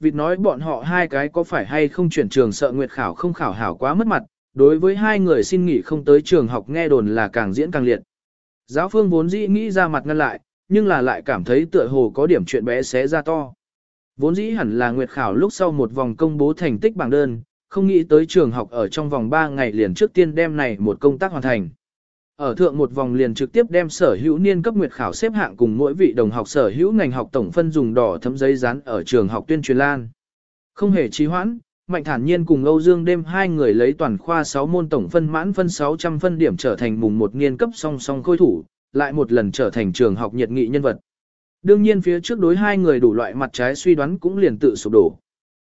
vịt nói bọn họ hai cái có phải hay không chuyển trường sợ nguyệt khảo không khảo hảo quá mất mặt, đối với hai người xin nghỉ không tới trường học nghe đồn là càng diễn càng liệt. Giáo phương vốn dĩ nghĩ ra mặt ngăn lại, nhưng là lại cảm thấy tựa hồ có điểm chuyện bé xé ra to. Vốn dĩ hẳn là nguyệt khảo lúc sau một vòng công bố thành tích bảng đơn, không nghĩ tới trường học ở trong vòng 3 ngày liền trước tiên đem này một công tác hoàn thành. Ở thượng một vòng liền trực tiếp đem sở hữu niên cấp nguyệt khảo xếp hạng cùng mỗi vị đồng học sở hữu ngành học tổng phân dùng đỏ thấm giấy dán ở trường học tuyên truyền lan. Không hề trì hoãn, Mạnh thản nhiên cùng Âu Dương đêm hai người lấy toàn khoa 6 môn tổng phân mãn phân 600 phân điểm trở thành mùng một niên cấp song song khôi thủ, lại một lần trở thành trường học nhiệt nghị nhân vật. Đương nhiên phía trước đối hai người đủ loại mặt trái suy đoán cũng liền tự sụp đổ.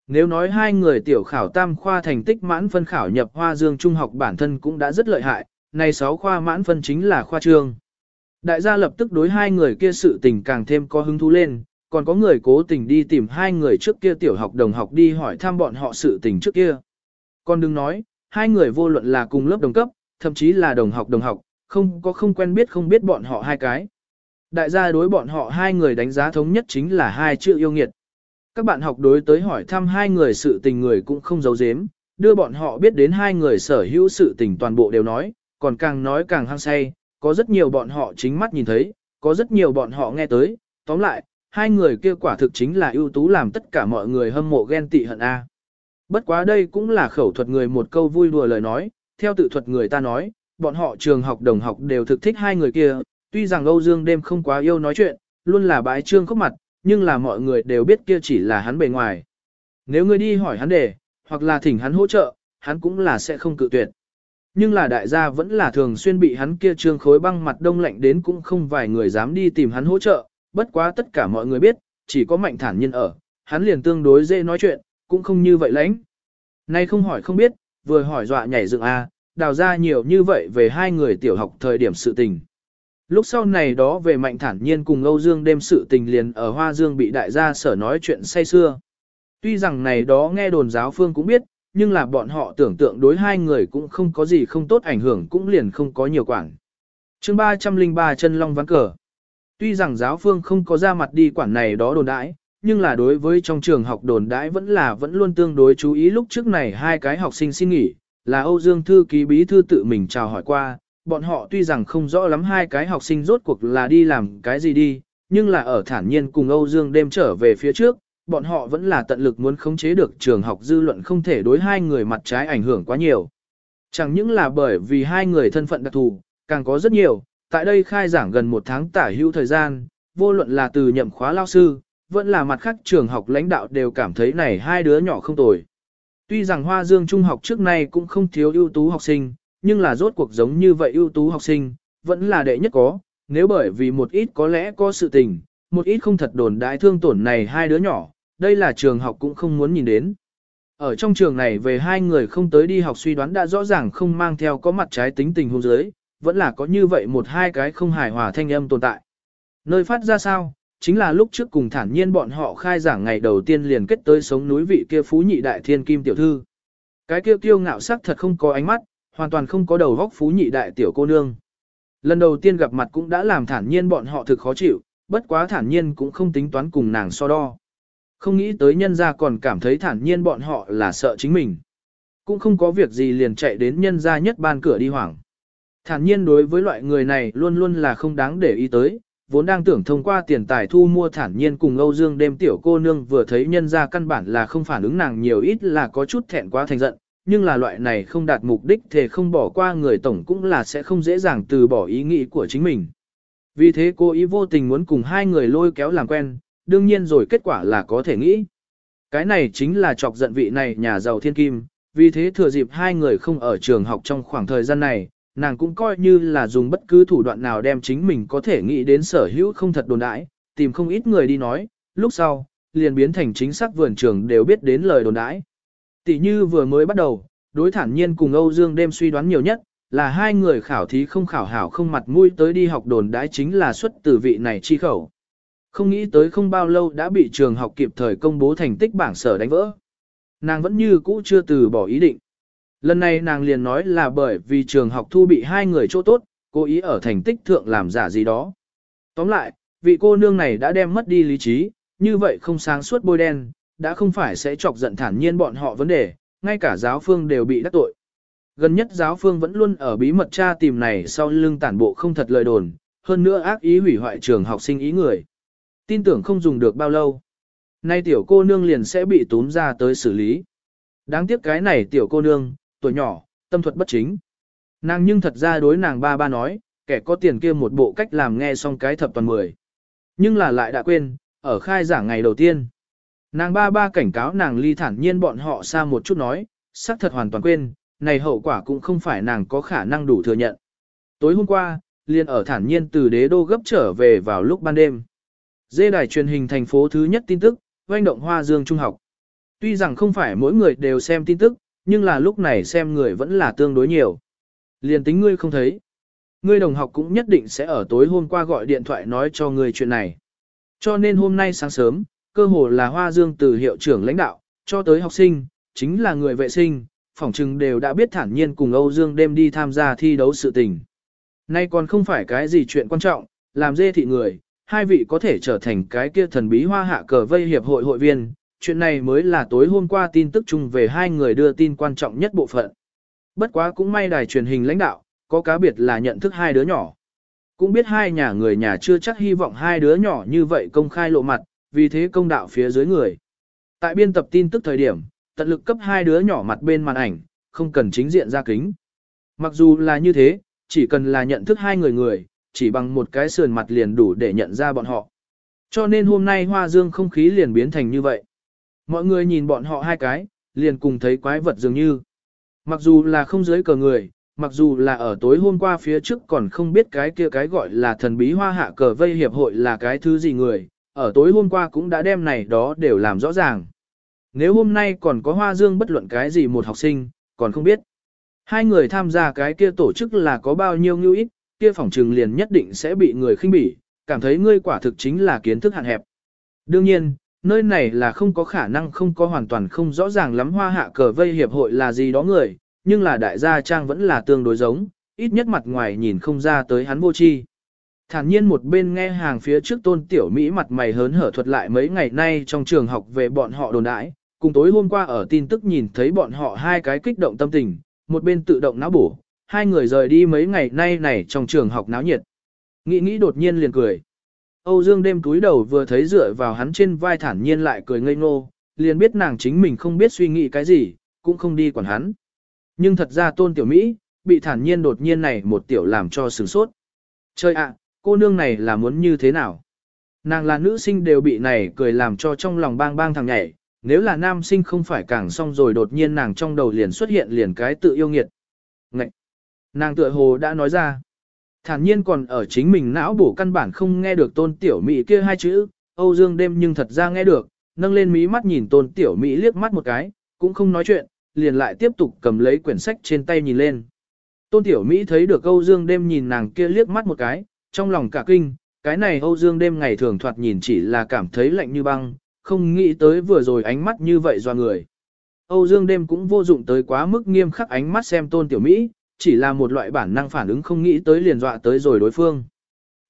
Nếu nói hai người tiểu khảo tam khoa thành tích mãn phân khảo nhập hoa dương trung học bản thân cũng đã rất lợi hại, này 6 khoa mãn phân chính là khoa trương. Đại gia lập tức đối hai người kia sự tình càng thêm có hứng thú lên, còn có người cố tình đi tìm hai người trước kia tiểu học đồng học đi hỏi thăm bọn họ sự tình trước kia. Còn đừng nói, hai người vô luận là cùng lớp đồng cấp, thậm chí là đồng học đồng học, không có không quen biết không biết bọn họ hai cái. Đại gia đối bọn họ hai người đánh giá thống nhất chính là hai chữ yêu nghiệt. Các bạn học đối tới hỏi thăm hai người sự tình người cũng không giấu giếm, đưa bọn họ biết đến hai người sở hữu sự tình toàn bộ đều nói, còn càng nói càng hăng say, có rất nhiều bọn họ chính mắt nhìn thấy, có rất nhiều bọn họ nghe tới, tóm lại, hai người kia quả thực chính là ưu tú làm tất cả mọi người hâm mộ ghen tị hận A. Bất quá đây cũng là khẩu thuật người một câu vui đùa lời nói, theo tự thuật người ta nói, bọn họ trường học đồng học đều thực thích hai người kia, tuy rằng Âu Dương đêm không quá yêu nói chuyện, luôn là bái trương khóc mặt, nhưng là mọi người đều biết kia chỉ là hắn bề ngoài. Nếu ngươi đi hỏi hắn để, hoặc là thỉnh hắn hỗ trợ, hắn cũng là sẽ không cự tuyệt. Nhưng là đại gia vẫn là thường xuyên bị hắn kia trương khối băng mặt đông lạnh đến cũng không vài người dám đi tìm hắn hỗ trợ, bất quá tất cả mọi người biết, chỉ có mạnh thản nhiên ở, hắn liền tương đối dễ nói chuyện, cũng không như vậy lãnh. Nay không hỏi không biết, vừa hỏi dọa nhảy dựng A, đào ra nhiều như vậy về hai người tiểu học thời điểm sự tình. Lúc sau này đó về mạnh thản nhiên cùng Âu Dương đêm sự tình liền ở Hoa Dương bị đại gia sở nói chuyện say xưa. Tuy rằng này đó nghe đồn giáo phương cũng biết, nhưng là bọn họ tưởng tượng đối hai người cũng không có gì không tốt ảnh hưởng cũng liền không có nhiều quản. chương 303 chân long ván cờ. Tuy rằng giáo phương không có ra mặt đi quản này đó đồn đãi, nhưng là đối với trong trường học đồn đãi vẫn là vẫn luôn tương đối chú ý lúc trước này hai cái học sinh xin nghỉ, là Âu Dương Thư ký bí thư tự mình chào hỏi qua, bọn họ tuy rằng không rõ lắm hai cái học sinh rốt cuộc là đi làm cái gì đi, nhưng là ở thản nhiên cùng Âu Dương đêm trở về phía trước, bọn họ vẫn là tận lực muốn khống chế được trường học dư luận không thể đối hai người mặt trái ảnh hưởng quá nhiều. Chẳng những là bởi vì hai người thân phận đặc thù, càng có rất nhiều, tại đây khai giảng gần một tháng tả hữu thời gian, vô luận là từ nhậm khóa lao sư, vẫn là mặt khác trường học lãnh đạo đều cảm thấy này hai đứa nhỏ không tồi. Tuy rằng Hoa Dương Trung học trước nay cũng không thiếu ưu tú học sinh, nhưng là rốt cuộc giống như vậy ưu tú học sinh, vẫn là đệ nhất có, nếu bởi vì một ít có lẽ có sự tình, một ít không thật đồn đại thương tổn này hai đứa nhỏ, đây là trường học cũng không muốn nhìn đến. Ở trong trường này về hai người không tới đi học suy đoán đã rõ ràng không mang theo có mặt trái tính tình hôn giới, vẫn là có như vậy một hai cái không hài hòa thanh âm tồn tại. Nơi phát ra sao, chính là lúc trước cùng thản nhiên bọn họ khai giảng ngày đầu tiên liền kết tới sống núi vị kia phú nhị đại thiên kim tiểu thư. Cái kia kiêu ngạo sắc thật không có ánh mắt, hoàn toàn không có đầu góc phú nhị đại tiểu cô nương. Lần đầu tiên gặp mặt cũng đã làm thản nhiên bọn họ thực khó chịu, bất quá thản nhiên cũng không tính toán cùng nàng so đo. Không nghĩ tới nhân gia còn cảm thấy thản nhiên bọn họ là sợ chính mình. Cũng không có việc gì liền chạy đến nhân gia nhất ban cửa đi hoảng. Thản nhiên đối với loại người này luôn luôn là không đáng để ý tới, vốn đang tưởng thông qua tiền tài thu mua thản nhiên cùng Âu Dương đêm tiểu cô nương vừa thấy nhân gia căn bản là không phản ứng nàng nhiều ít là có chút thẹn quá thành giận, nhưng là loại này không đạt mục đích thì không bỏ qua người tổng cũng là sẽ không dễ dàng từ bỏ ý nghĩ của chính mình. Vì thế cô ý vô tình muốn cùng hai người lôi kéo làm quen, đương nhiên rồi kết quả là có thể nghĩ. Cái này chính là chọc giận vị này nhà giàu thiên kim, vì thế thừa dịp hai người không ở trường học trong khoảng thời gian này, nàng cũng coi như là dùng bất cứ thủ đoạn nào đem chính mình có thể nghĩ đến sở hữu không thật đồn đãi, tìm không ít người đi nói, lúc sau, liền biến thành chính xác vườn trường đều biết đến lời đồn đãi. Tỷ như vừa mới bắt đầu, đối thản nhiên cùng Âu Dương đêm suy đoán nhiều nhất, là hai người khảo thí không khảo hảo không mặt mũi tới đi học đồn đãi chính là xuất từ vị này chi khẩu. Không nghĩ tới không bao lâu đã bị trường học kịp thời công bố thành tích bảng sở đánh vỡ. Nàng vẫn như cũ chưa từ bỏ ý định. Lần này nàng liền nói là bởi vì trường học thu bị hai người chỗ tốt, cố ý ở thành tích thượng làm giả gì đó. Tóm lại, vị cô nương này đã đem mất đi lý trí, như vậy không sáng suốt bôi đen, đã không phải sẽ chọc giận thản nhiên bọn họ vấn đề, ngay cả giáo phương đều bị đắc tội. Gần nhất giáo phương vẫn luôn ở bí mật tra tìm này sau lưng tản bộ không thật lời đồn, hơn nữa ác ý hủy hoại trường học sinh ý người. Tin tưởng không dùng được bao lâu. Nay tiểu cô nương liền sẽ bị túm ra tới xử lý. Đáng tiếc cái này tiểu cô nương, tuổi nhỏ, tâm thuật bất chính. Nàng nhưng thật ra đối nàng ba ba nói, kẻ có tiền kia một bộ cách làm nghe xong cái thập toàn mười. Nhưng là lại đã quên, ở khai giảng ngày đầu tiên. Nàng ba ba cảnh cáo nàng ly thản nhiên bọn họ xa một chút nói, xác thật hoàn toàn quên, này hậu quả cũng không phải nàng có khả năng đủ thừa nhận. Tối hôm qua, liền ở thản nhiên từ đế đô gấp trở về vào lúc ban đêm. Dê đài truyền hình thành phố thứ nhất tin tức, doanh động hoa dương trung học. Tuy rằng không phải mỗi người đều xem tin tức, nhưng là lúc này xem người vẫn là tương đối nhiều. Liền tính ngươi không thấy. Ngươi đồng học cũng nhất định sẽ ở tối hôm qua gọi điện thoại nói cho ngươi chuyện này. Cho nên hôm nay sáng sớm, cơ hồ là Hoa Dương từ hiệu trưởng lãnh đạo, cho tới học sinh, chính là người vệ sinh, phỏng chừng đều đã biết thản nhiên cùng Âu Dương đêm đi tham gia thi đấu sự tình. Nay còn không phải cái gì chuyện quan trọng, làm dê thị người, hai vị có thể trở thành cái kia thần bí hoa hạ cờ vây hiệp hội hội viên, chuyện này mới là tối hôm qua tin tức chung về hai người đưa tin quan trọng nhất bộ phận. Bất quá cũng may đài truyền hình lãnh đạo, có cá biệt là nhận thức hai đứa nhỏ. Cũng biết hai nhà người nhà chưa chắc hy vọng hai đứa nhỏ như vậy công khai lộ mặt, vì thế công đạo phía dưới người. Tại biên tập tin tức thời điểm, tận lực cấp hai đứa nhỏ mặt bên màn ảnh, không cần chính diện ra kính. Mặc dù là như thế, chỉ cần là nhận thức hai người người, chỉ bằng một cái sườn mặt liền đủ để nhận ra bọn họ. Cho nên hôm nay hoa dương không khí liền biến thành như vậy. Mọi người nhìn bọn họ hai cái, liền cùng thấy quái vật dường như. Mặc dù là không dưới cờ người, mặc dù là ở tối hôm qua phía trước còn không biết cái kia cái gọi là thần bí hoa hạ cờ vây hiệp hội là cái thứ gì người, ở tối hôm qua cũng đã đem này đó đều làm rõ ràng. Nếu hôm nay còn có hoa dương bất luận cái gì một học sinh, còn không biết. Hai người tham gia cái kia tổ chức là có bao nhiêu ngưu ít, kia phỏng trừng liền nhất định sẽ bị người khinh bỉ, cảm thấy ngươi quả thực chính là kiến thức hạn hẹp. Đương nhiên, nơi này là không có khả năng không có hoàn toàn không rõ ràng lắm hoa hạ cờ vây hiệp hội là gì đó người, nhưng là đại gia trang vẫn là tương đối giống, ít nhất mặt ngoài nhìn không ra tới hắn vô chi. Thản nhiên một bên nghe hàng phía trước tôn tiểu Mỹ mặt mày hớn hở thuật lại mấy ngày nay trong trường học về bọn họ đồn đãi, cùng tối hôm qua ở tin tức nhìn thấy bọn họ hai cái kích động tâm tình, một bên tự động não bổ, hai người rời đi mấy ngày nay này trong trường học náo nhiệt. Nghĩ nghĩ đột nhiên liền cười. Âu Dương đêm túi đầu vừa thấy dựa vào hắn trên vai thản nhiên lại cười ngây ngô, liền biết nàng chính mình không biết suy nghĩ cái gì, cũng không đi quản hắn. Nhưng thật ra tôn tiểu Mỹ, bị thản nhiên đột nhiên này một tiểu làm cho sửng sốt. Chơi ạ, cô nương này là muốn như thế nào? Nàng là nữ sinh đều bị này cười làm cho trong lòng bang bang thằng nhảy, nếu là nam sinh không phải càng xong rồi đột nhiên nàng trong đầu liền xuất hiện liền cái tự yêu nghiệt. Ngậy! Nàng tựa hồ đã nói ra. Thản nhiên còn ở chính mình não bổ căn bản không nghe được tôn tiểu Mỹ kia hai chữ, Âu Dương đêm nhưng thật ra nghe được, nâng lên mí mắt nhìn tôn tiểu Mỹ liếc mắt một cái, cũng không nói chuyện, liền lại tiếp tục cầm lấy quyển sách trên tay nhìn lên. Tôn tiểu Mỹ thấy được Âu Dương đêm nhìn nàng kia liếc mắt một cái, trong lòng cả kinh, cái này Âu Dương đêm ngày thường thoạt nhìn chỉ là cảm thấy lạnh như băng, không nghĩ tới vừa rồi ánh mắt như vậy do người. Âu Dương đêm cũng vô dụng tới quá mức nghiêm khắc ánh mắt xem tôn tiểu Mỹ, chỉ là một loại bản năng phản ứng không nghĩ tới liền dọa tới rồi đối phương.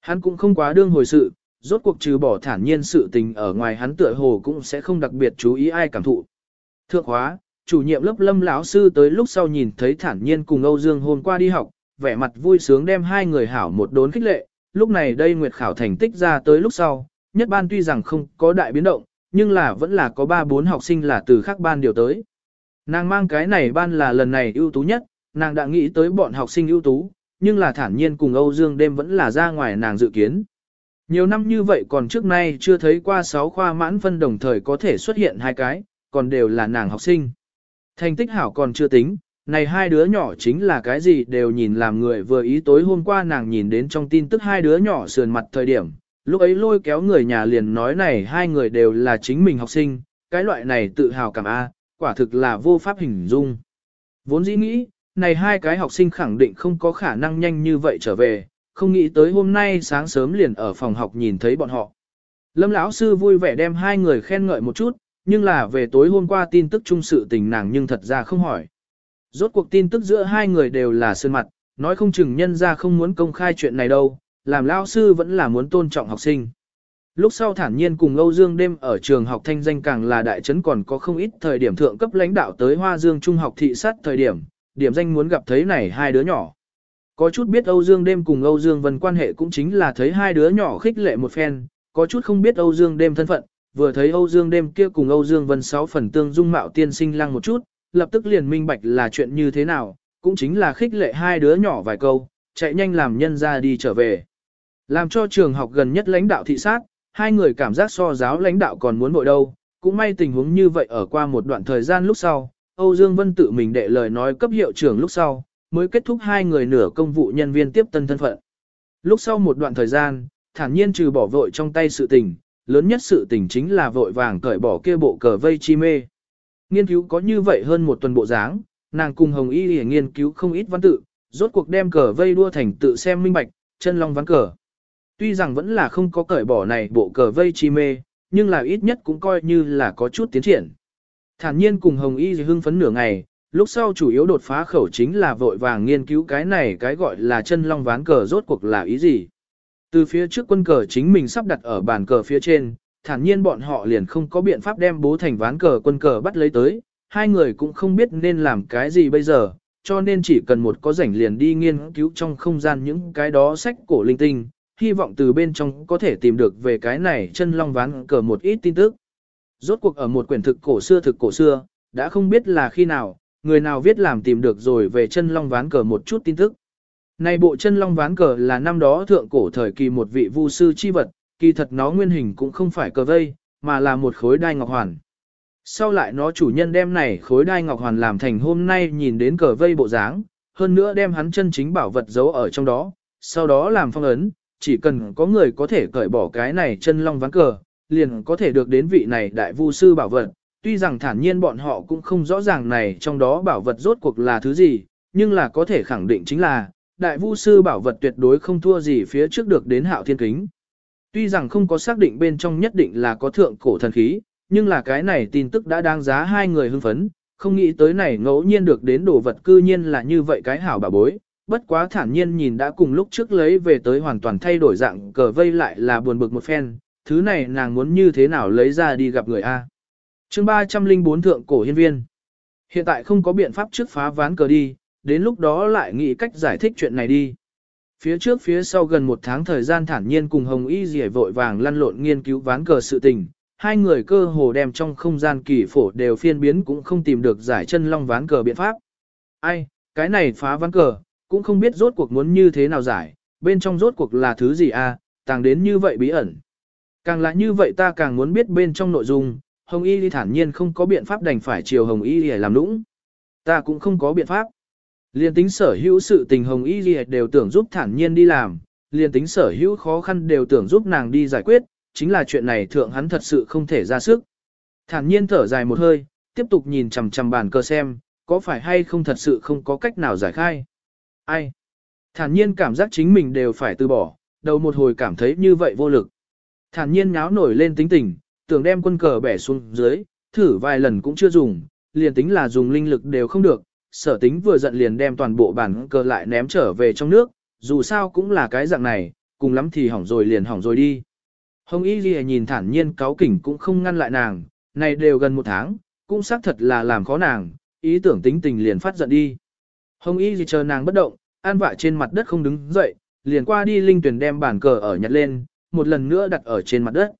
Hắn cũng không quá đương hồi sự, rốt cuộc trừ bỏ thản nhiên sự tình ở ngoài hắn tựa hồ cũng sẽ không đặc biệt chú ý ai cảm thụ. Thượng hóa, chủ nhiệm lớp lâm lão sư tới lúc sau nhìn thấy thản nhiên cùng Âu Dương hôm qua đi học, vẻ mặt vui sướng đem hai người hảo một đốn khích lệ, lúc này đây nguyệt khảo thành tích ra tới lúc sau, nhất ban tuy rằng không có đại biến động, nhưng là vẫn là có 3-4 học sinh là từ khác ban điều tới. Nàng mang cái này ban là lần này ưu tú nhất, nàng đã nghĩ tới bọn học sinh ưu tú, nhưng là thản nhiên cùng Âu Dương đêm vẫn là ra ngoài nàng dự kiến. Nhiều năm như vậy còn trước nay chưa thấy qua 6 khoa mãn phân đồng thời có thể xuất hiện hai cái, còn đều là nàng học sinh. Thành tích hảo còn chưa tính, này hai đứa nhỏ chính là cái gì đều nhìn làm người vừa ý tối hôm qua nàng nhìn đến trong tin tức hai đứa nhỏ sườn mặt thời điểm, lúc ấy lôi kéo người nhà liền nói này hai người đều là chính mình học sinh, cái loại này tự hào cảm A, quả thực là vô pháp hình dung. Vốn dĩ nghĩ, này hai cái học sinh khẳng định không có khả năng nhanh như vậy trở về, không nghĩ tới hôm nay sáng sớm liền ở phòng học nhìn thấy bọn họ. Lâm lão sư vui vẻ đem hai người khen ngợi một chút, nhưng là về tối hôm qua tin tức chung sự tình nàng nhưng thật ra không hỏi. Rốt cuộc tin tức giữa hai người đều là sơn mặt, nói không chừng nhân ra không muốn công khai chuyện này đâu, làm lão sư vẫn là muốn tôn trọng học sinh. Lúc sau thản nhiên cùng Âu Dương đêm ở trường học thanh danh càng là đại trấn còn có không ít thời điểm thượng cấp lãnh đạo tới Hoa Dương Trung học thị sát thời điểm, điểm danh muốn gặp thấy này hai đứa nhỏ. Có chút biết Âu Dương đêm cùng Âu Dương Vân quan hệ cũng chính là thấy hai đứa nhỏ khích lệ một phen, có chút không biết Âu Dương đêm thân phận, vừa thấy Âu Dương đêm kia cùng Âu Dương Vân sáu phần tương dung mạo tiên sinh lăng một chút, lập tức liền minh bạch là chuyện như thế nào, cũng chính là khích lệ hai đứa nhỏ vài câu, chạy nhanh làm nhân ra đi trở về. Làm cho trường học gần nhất lãnh đạo thị sát, hai người cảm giác so giáo lãnh đạo còn muốn bội đâu, cũng may tình huống như vậy ở qua một đoạn thời gian lúc sau, Âu Dương Vân tự mình đệ lời nói cấp hiệu trưởng lúc sau, mới kết thúc hai người nửa công vụ nhân viên tiếp tân thân phận. Lúc sau một đoạn thời gian, thản nhiên trừ bỏ vội trong tay sự tình, lớn nhất sự tình chính là vội vàng cởi bỏ kia bộ cờ vây chi mê. Nghiên cứu có như vậy hơn một tuần bộ dáng, nàng cùng Hồng Y để nghiên cứu không ít văn tự, rốt cuộc đem cờ vây đua thành tự xem minh bạch, chân long ván cờ. Tuy rằng vẫn là không có cởi bỏ này bộ cờ vây chi mê, nhưng là ít nhất cũng coi như là có chút tiến triển. Thản nhiên cùng Hồng Y hưng phấn nửa ngày, lúc sau chủ yếu đột phá khẩu chính là vội vàng nghiên cứu cái này cái gọi là chân long ván cờ rốt cuộc là ý gì. Từ phía trước quân cờ chính mình sắp đặt ở bàn cờ phía trên, thản nhiên bọn họ liền không có biện pháp đem bố thành ván cờ quân cờ bắt lấy tới, hai người cũng không biết nên làm cái gì bây giờ, cho nên chỉ cần một có rảnh liền đi nghiên cứu trong không gian những cái đó sách cổ linh tinh, hy vọng từ bên trong có thể tìm được về cái này chân long ván cờ một ít tin tức. Rốt cuộc ở một quyển thực cổ xưa thực cổ xưa, đã không biết là khi nào, người nào viết làm tìm được rồi về chân long ván cờ một chút tin tức. Này bộ chân long ván cờ là năm đó thượng cổ thời kỳ một vị vu sư chi vật, kỳ thật nó nguyên hình cũng không phải cờ vây, mà là một khối đai ngọc hoàn. Sau lại nó chủ nhân đem này khối đai ngọc hoàn làm thành hôm nay nhìn đến cờ vây bộ dáng, hơn nữa đem hắn chân chính bảo vật giấu ở trong đó, sau đó làm phong ấn, chỉ cần có người có thể cởi bỏ cái này chân long ván cờ, liền có thể được đến vị này đại vu sư bảo vật. Tuy rằng thản nhiên bọn họ cũng không rõ ràng này trong đó bảo vật rốt cuộc là thứ gì, nhưng là có thể khẳng định chính là, đại vu sư bảo vật tuyệt đối không thua gì phía trước được đến hạo thiên kính. Tuy rằng không có xác định bên trong nhất định là có thượng cổ thần khí, nhưng là cái này tin tức đã đáng giá hai người hưng phấn, không nghĩ tới này ngẫu nhiên được đến đồ vật cư nhiên là như vậy cái hảo bà bối. Bất quá thản nhiên nhìn đã cùng lúc trước lấy về tới hoàn toàn thay đổi dạng cờ vây lại là buồn bực một phen, thứ này nàng muốn như thế nào lấy ra đi gặp người A. chương 304 thượng cổ hiên viên. Hiện tại không có biện pháp trước phá ván cờ đi, đến lúc đó lại nghĩ cách giải thích chuyện này đi. Phía trước phía sau gần một tháng thời gian thản nhiên cùng Hồng Y dì vội vàng lăn lộn nghiên cứu ván cờ sự tình, hai người cơ hồ đem trong không gian kỳ phổ đều phiên biến cũng không tìm được giải chân long ván cờ biện pháp. Ai, cái này phá ván cờ, cũng không biết rốt cuộc muốn như thế nào giải, bên trong rốt cuộc là thứ gì à, tàng đến như vậy bí ẩn. Càng là như vậy ta càng muốn biết bên trong nội dung, Hồng Y thì thản nhiên không có biện pháp đành phải chiều Hồng Y để làm lũng. Ta cũng không có biện pháp. Liên tính sở hữu sự tình Hồng Y Ghi đều tưởng giúp thản nhiên đi làm, liên tính sở hữu khó khăn đều tưởng giúp nàng đi giải quyết, chính là chuyện này thượng hắn thật sự không thể ra sức. Thản nhiên thở dài một hơi, tiếp tục nhìn chằm chằm bàn cờ xem, có phải hay không thật sự không có cách nào giải khai. Ai? Thản nhiên cảm giác chính mình đều phải từ bỏ, đầu một hồi cảm thấy như vậy vô lực. Thản nhiên nháo nổi lên tính tình, tưởng đem quân cờ bẻ xuống dưới, thử vài lần cũng chưa dùng, liền tính là dùng linh lực đều không được, sở tính vừa giận liền đem toàn bộ bản cờ lại ném trở về trong nước, dù sao cũng là cái dạng này, cùng lắm thì hỏng rồi liền hỏng rồi đi. Hồng Y Ghi nhìn thản nhiên cáo kỉnh cũng không ngăn lại nàng, này đều gần một tháng, cũng xác thật là làm khó nàng, ý tưởng tính tình liền phát giận đi. Hồng Y Ghi chờ nàng bất động, an vạ trên mặt đất không đứng dậy, liền qua đi linh tuyển đem bản cờ ở nhặt lên, một lần nữa đặt ở trên mặt đất.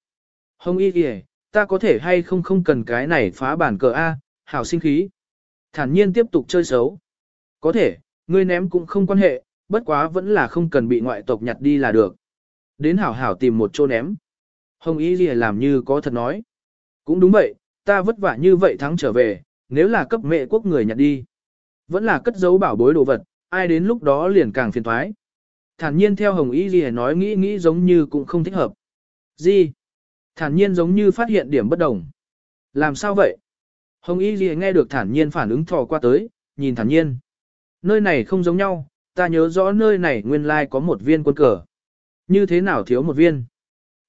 Hồng Y kìa, ta có thể hay không không cần cái này phá bản cờ A, hảo sinh khí. Thản nhiên tiếp tục chơi xấu. Có thể, ngươi ném cũng không quan hệ, bất quá vẫn là không cần bị ngoại tộc nhặt đi là được. Đến hảo hảo tìm một chỗ ném. Hồng Y kìa làm như có thật nói. Cũng đúng vậy, ta vất vả như vậy thắng trở về, nếu là cấp mẹ quốc người nhặt đi. Vẫn là cất giấu bảo bối đồ vật, ai đến lúc đó liền càng phiền thoái. Thản nhiên theo Hồng Y Ghi nói nghĩ nghĩ giống như cũng không thích hợp. Gì? Thản nhiên giống như phát hiện điểm bất đồng. Làm sao vậy? Hồng Y Ghi nghe được thản nhiên phản ứng thò qua tới, nhìn thản nhiên. Nơi này không giống nhau, ta nhớ rõ nơi này nguyên lai có một viên quân cờ. Như thế nào thiếu một viên?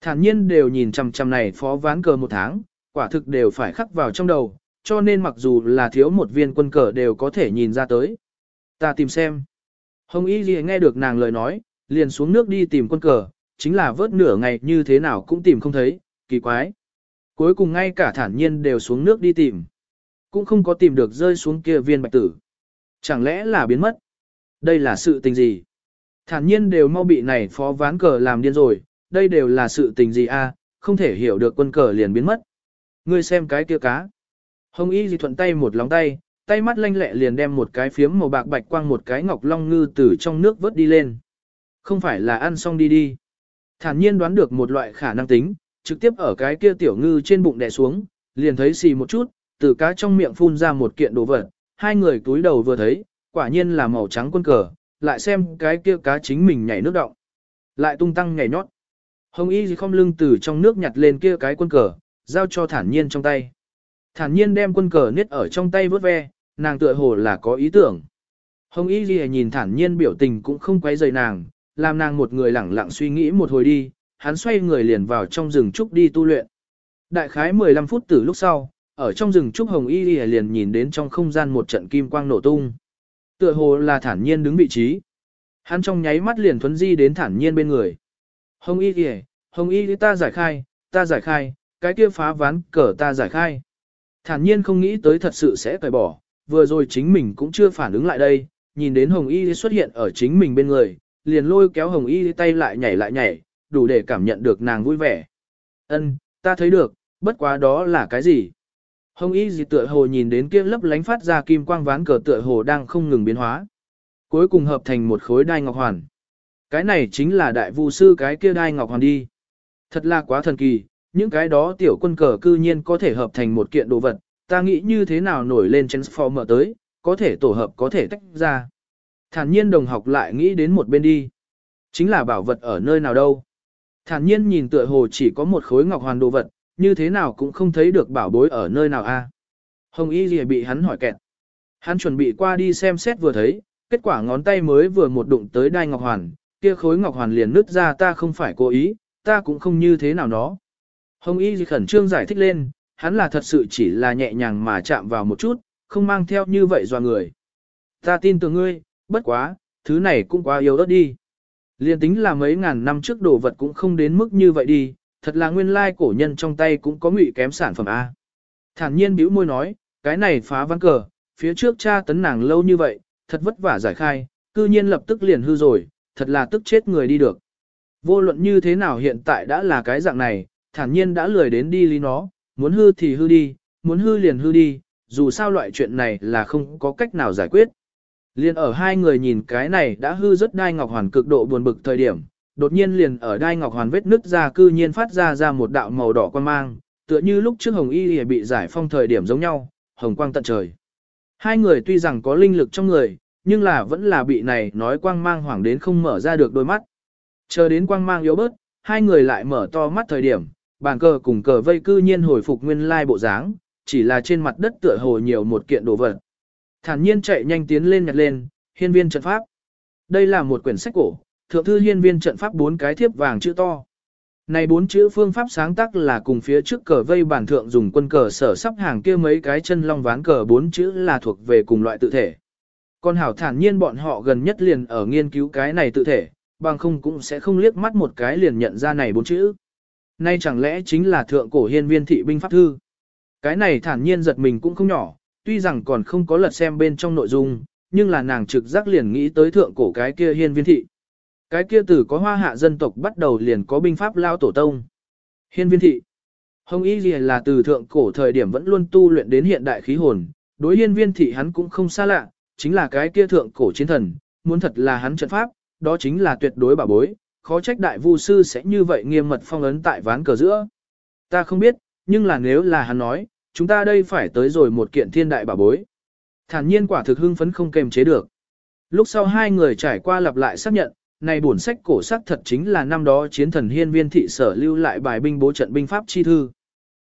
Thản nhiên đều nhìn chằm chằm này phó ván cờ một tháng, quả thực đều phải khắc vào trong đầu, cho nên mặc dù là thiếu một viên quân cờ đều có thể nhìn ra tới. Ta tìm xem. Hồng Y Ghi nghe được nàng lời nói, liền xuống nước đi tìm quân cờ, chính là vớt nửa ngày như thế nào cũng tìm không thấy, kỳ quái. Cuối cùng ngay cả thản nhiên đều xuống nước đi tìm. Cũng không có tìm được rơi xuống kia viên bạch tử. Chẳng lẽ là biến mất? Đây là sự tình gì? Thản nhiên đều mau bị này phó ván cờ làm điên rồi, đây đều là sự tình gì a? không thể hiểu được quân cờ liền biến mất. Ngươi xem cái kia cá. Hồng Y gì thuận tay một lóng tay, tay mắt lanh lẹ liền đem một cái phiếm màu bạc bạch quang một cái ngọc long ngư từ trong nước vớt đi lên. Không phải là ăn xong đi đi. Thản nhiên đoán được một loại khả năng tính, trực tiếp ở cái kia tiểu ngư trên bụng đè xuống, liền thấy xì một chút, từ cá trong miệng phun ra một kiện đồ vật, hai người túi đầu vừa thấy, quả nhiên là màu trắng quân cờ, lại xem cái kia cá chính mình nhảy nước động. Lại tung tăng nhảy nhót. Hồng Y gì không lưng từ trong nước nhặt lên kia cái quân cờ, giao cho thản nhiên trong tay. Thản nhiên đem quân cờ niết ở trong tay vớt ve, nàng tựa hồ là có ý tưởng. Hồng Y Ghi nhìn thản nhiên biểu tình cũng không quấy rầy nàng, làm nàng một người lẳng lặng suy nghĩ một hồi đi, hắn xoay người liền vào trong rừng trúc đi tu luyện. Đại khái 15 phút từ lúc sau, ở trong rừng trúc Hồng Y Ghi liền nhìn đến trong không gian một trận kim quang nổ tung. Tựa hồ là thản nhiên đứng vị trí. Hắn trong nháy mắt liền thuấn di đến thản nhiên bên người. Hồng Y Ghi, Hồng Y ta giải khai, ta giải khai, cái kia phá ván cờ ta giải khai. Thản nhiên không nghĩ tới thật sự sẽ cởi bỏ, vừa rồi chính mình cũng chưa phản ứng lại đây, nhìn đến Hồng Y xuất hiện ở chính mình bên người, liền lôi kéo Hồng Y tay lại nhảy lại nhảy, đủ để cảm nhận được nàng vui vẻ. Ân, ta thấy được, bất quá đó là cái gì? Hồng Y gì tựa hồ nhìn đến kia lấp lánh phát ra kim quang ván cờ tựa hồ đang không ngừng biến hóa. Cuối cùng hợp thành một khối đai ngọc hoàn. Cái này chính là đại vu sư cái kia đai ngọc hoàn đi. Thật là quá thần kỳ, những cái đó tiểu quân cờ cư nhiên có thể hợp thành một kiện đồ vật, ta nghĩ như thế nào nổi lên Transformer tới, có thể tổ hợp có thể tách ra. Thản nhiên đồng học lại nghĩ đến một bên đi. Chính là bảo vật ở nơi nào đâu. Thản nhiên nhìn tựa hồ chỉ có một khối ngọc hoàn đồ vật, như thế nào cũng không thấy được bảo bối ở nơi nào a. Hồng Y Lìa bị hắn hỏi kẹt. Hắn chuẩn bị qua đi xem xét vừa thấy, kết quả ngón tay mới vừa một đụng tới đai ngọc hoàn, kia khối ngọc hoàn liền nứt ra ta không phải cố ý, ta cũng không như thế nào đó. Hồng Y khẩn trương giải thích lên, hắn là thật sự chỉ là nhẹ nhàng mà chạm vào một chút, không mang theo như vậy dò người. Ta tin tưởng ngươi, bất quá, thứ này cũng quá yếu ớt đi. Liên tính là mấy ngàn năm trước đồ vật cũng không đến mức như vậy đi, thật là nguyên lai cổ nhân trong tay cũng có ngụy kém sản phẩm A. Thản nhiên bĩu môi nói, cái này phá văn cờ, phía trước cha tấn nàng lâu như vậy, thật vất vả giải khai, cư nhiên lập tức liền hư rồi, thật là tức chết người đi được. Vô luận như thế nào hiện tại đã là cái dạng này, thản nhiên đã lười đến đi lý nó, muốn hư thì hư đi, muốn hư liền hư đi, dù sao loại chuyện này là không có cách nào giải quyết. Liên ở hai người nhìn cái này đã hư rất đai ngọc hoàn cực độ buồn bực thời điểm, đột nhiên liền ở đai ngọc hoàn vết nứt ra cư nhiên phát ra ra một đạo màu đỏ quan mang, tựa như lúc trước hồng y bị giải phong thời điểm giống nhau, hồng quang tận trời. Hai người tuy rằng có linh lực trong người, nhưng là vẫn là bị này nói quang mang hoảng đến không mở ra được đôi mắt. Chờ đến quang mang yếu bớt, hai người lại mở to mắt thời điểm, bàn cờ cùng cờ vây cư nhiên hồi phục nguyên lai bộ dáng, chỉ là trên mặt đất tựa hồ nhiều một kiện đồ vật. Thản nhiên chạy nhanh tiến lên nhặt lên, hiên viên trận pháp. Đây là một quyển sách cổ, thượng thư hiên viên trận pháp bốn cái thiếp vàng chữ to. Này bốn chữ phương pháp sáng tác là cùng phía trước cờ vây bản thượng dùng quân cờ sở sắp hàng kia mấy cái chân long ván cờ bốn chữ là thuộc về cùng loại tự thể. Còn hảo thản nhiên bọn họ gần nhất liền ở nghiên cứu cái này tự thể, bằng không cũng sẽ không liếc mắt một cái liền nhận ra này bốn chữ. Nay chẳng lẽ chính là thượng cổ hiên viên thị binh pháp thư. Cái này thản nhiên giật mình cũng không nhỏ, tuy rằng còn không có lật xem bên trong nội dung, nhưng là nàng trực giác liền nghĩ tới thượng cổ cái kia hiên viên thị. Cái kia từ có hoa hạ dân tộc bắt đầu liền có binh pháp lao tổ tông. Hiên viên thị. Hồng Y gì là từ thượng cổ thời điểm vẫn luôn tu luyện đến hiện đại khí hồn, đối hiên viên thị hắn cũng không xa lạ, chính là cái kia thượng cổ chiến thần, muốn thật là hắn trận pháp, đó chính là tuyệt đối bảo bối, khó trách đại vu sư sẽ như vậy nghiêm mật phong ấn tại ván cờ giữa. Ta không biết, nhưng là nếu là hắn nói, chúng ta đây phải tới rồi một kiện thiên đại bảo bối. Thản nhiên quả thực hưng phấn không kềm chế được. Lúc sau hai người trải qua lặp lại xác nhận, này bổn sách cổ sắc thật chính là năm đó chiến thần hiên viên thị sở lưu lại bài binh bố trận binh pháp chi thư.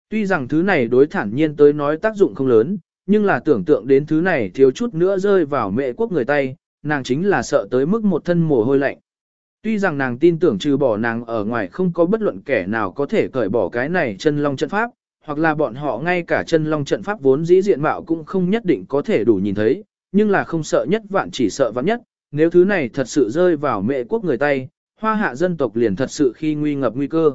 Tuy rằng thứ này đối thản nhiên tới nói tác dụng không lớn, nhưng là tưởng tượng đến thứ này thiếu chút nữa rơi vào mẹ quốc người tay, nàng chính là sợ tới mức một thân mồ hôi lạnh. Tuy rằng nàng tin tưởng trừ bỏ nàng ở ngoài không có bất luận kẻ nào có thể cởi bỏ cái này chân long trận pháp, hoặc là bọn họ ngay cả chân long trận pháp vốn dĩ diện mạo cũng không nhất định có thể đủ nhìn thấy, nhưng là không sợ nhất vạn chỉ sợ vạn nhất, nếu thứ này thật sự rơi vào mẹ quốc người Tây, hoa hạ dân tộc liền thật sự khi nguy ngập nguy cơ.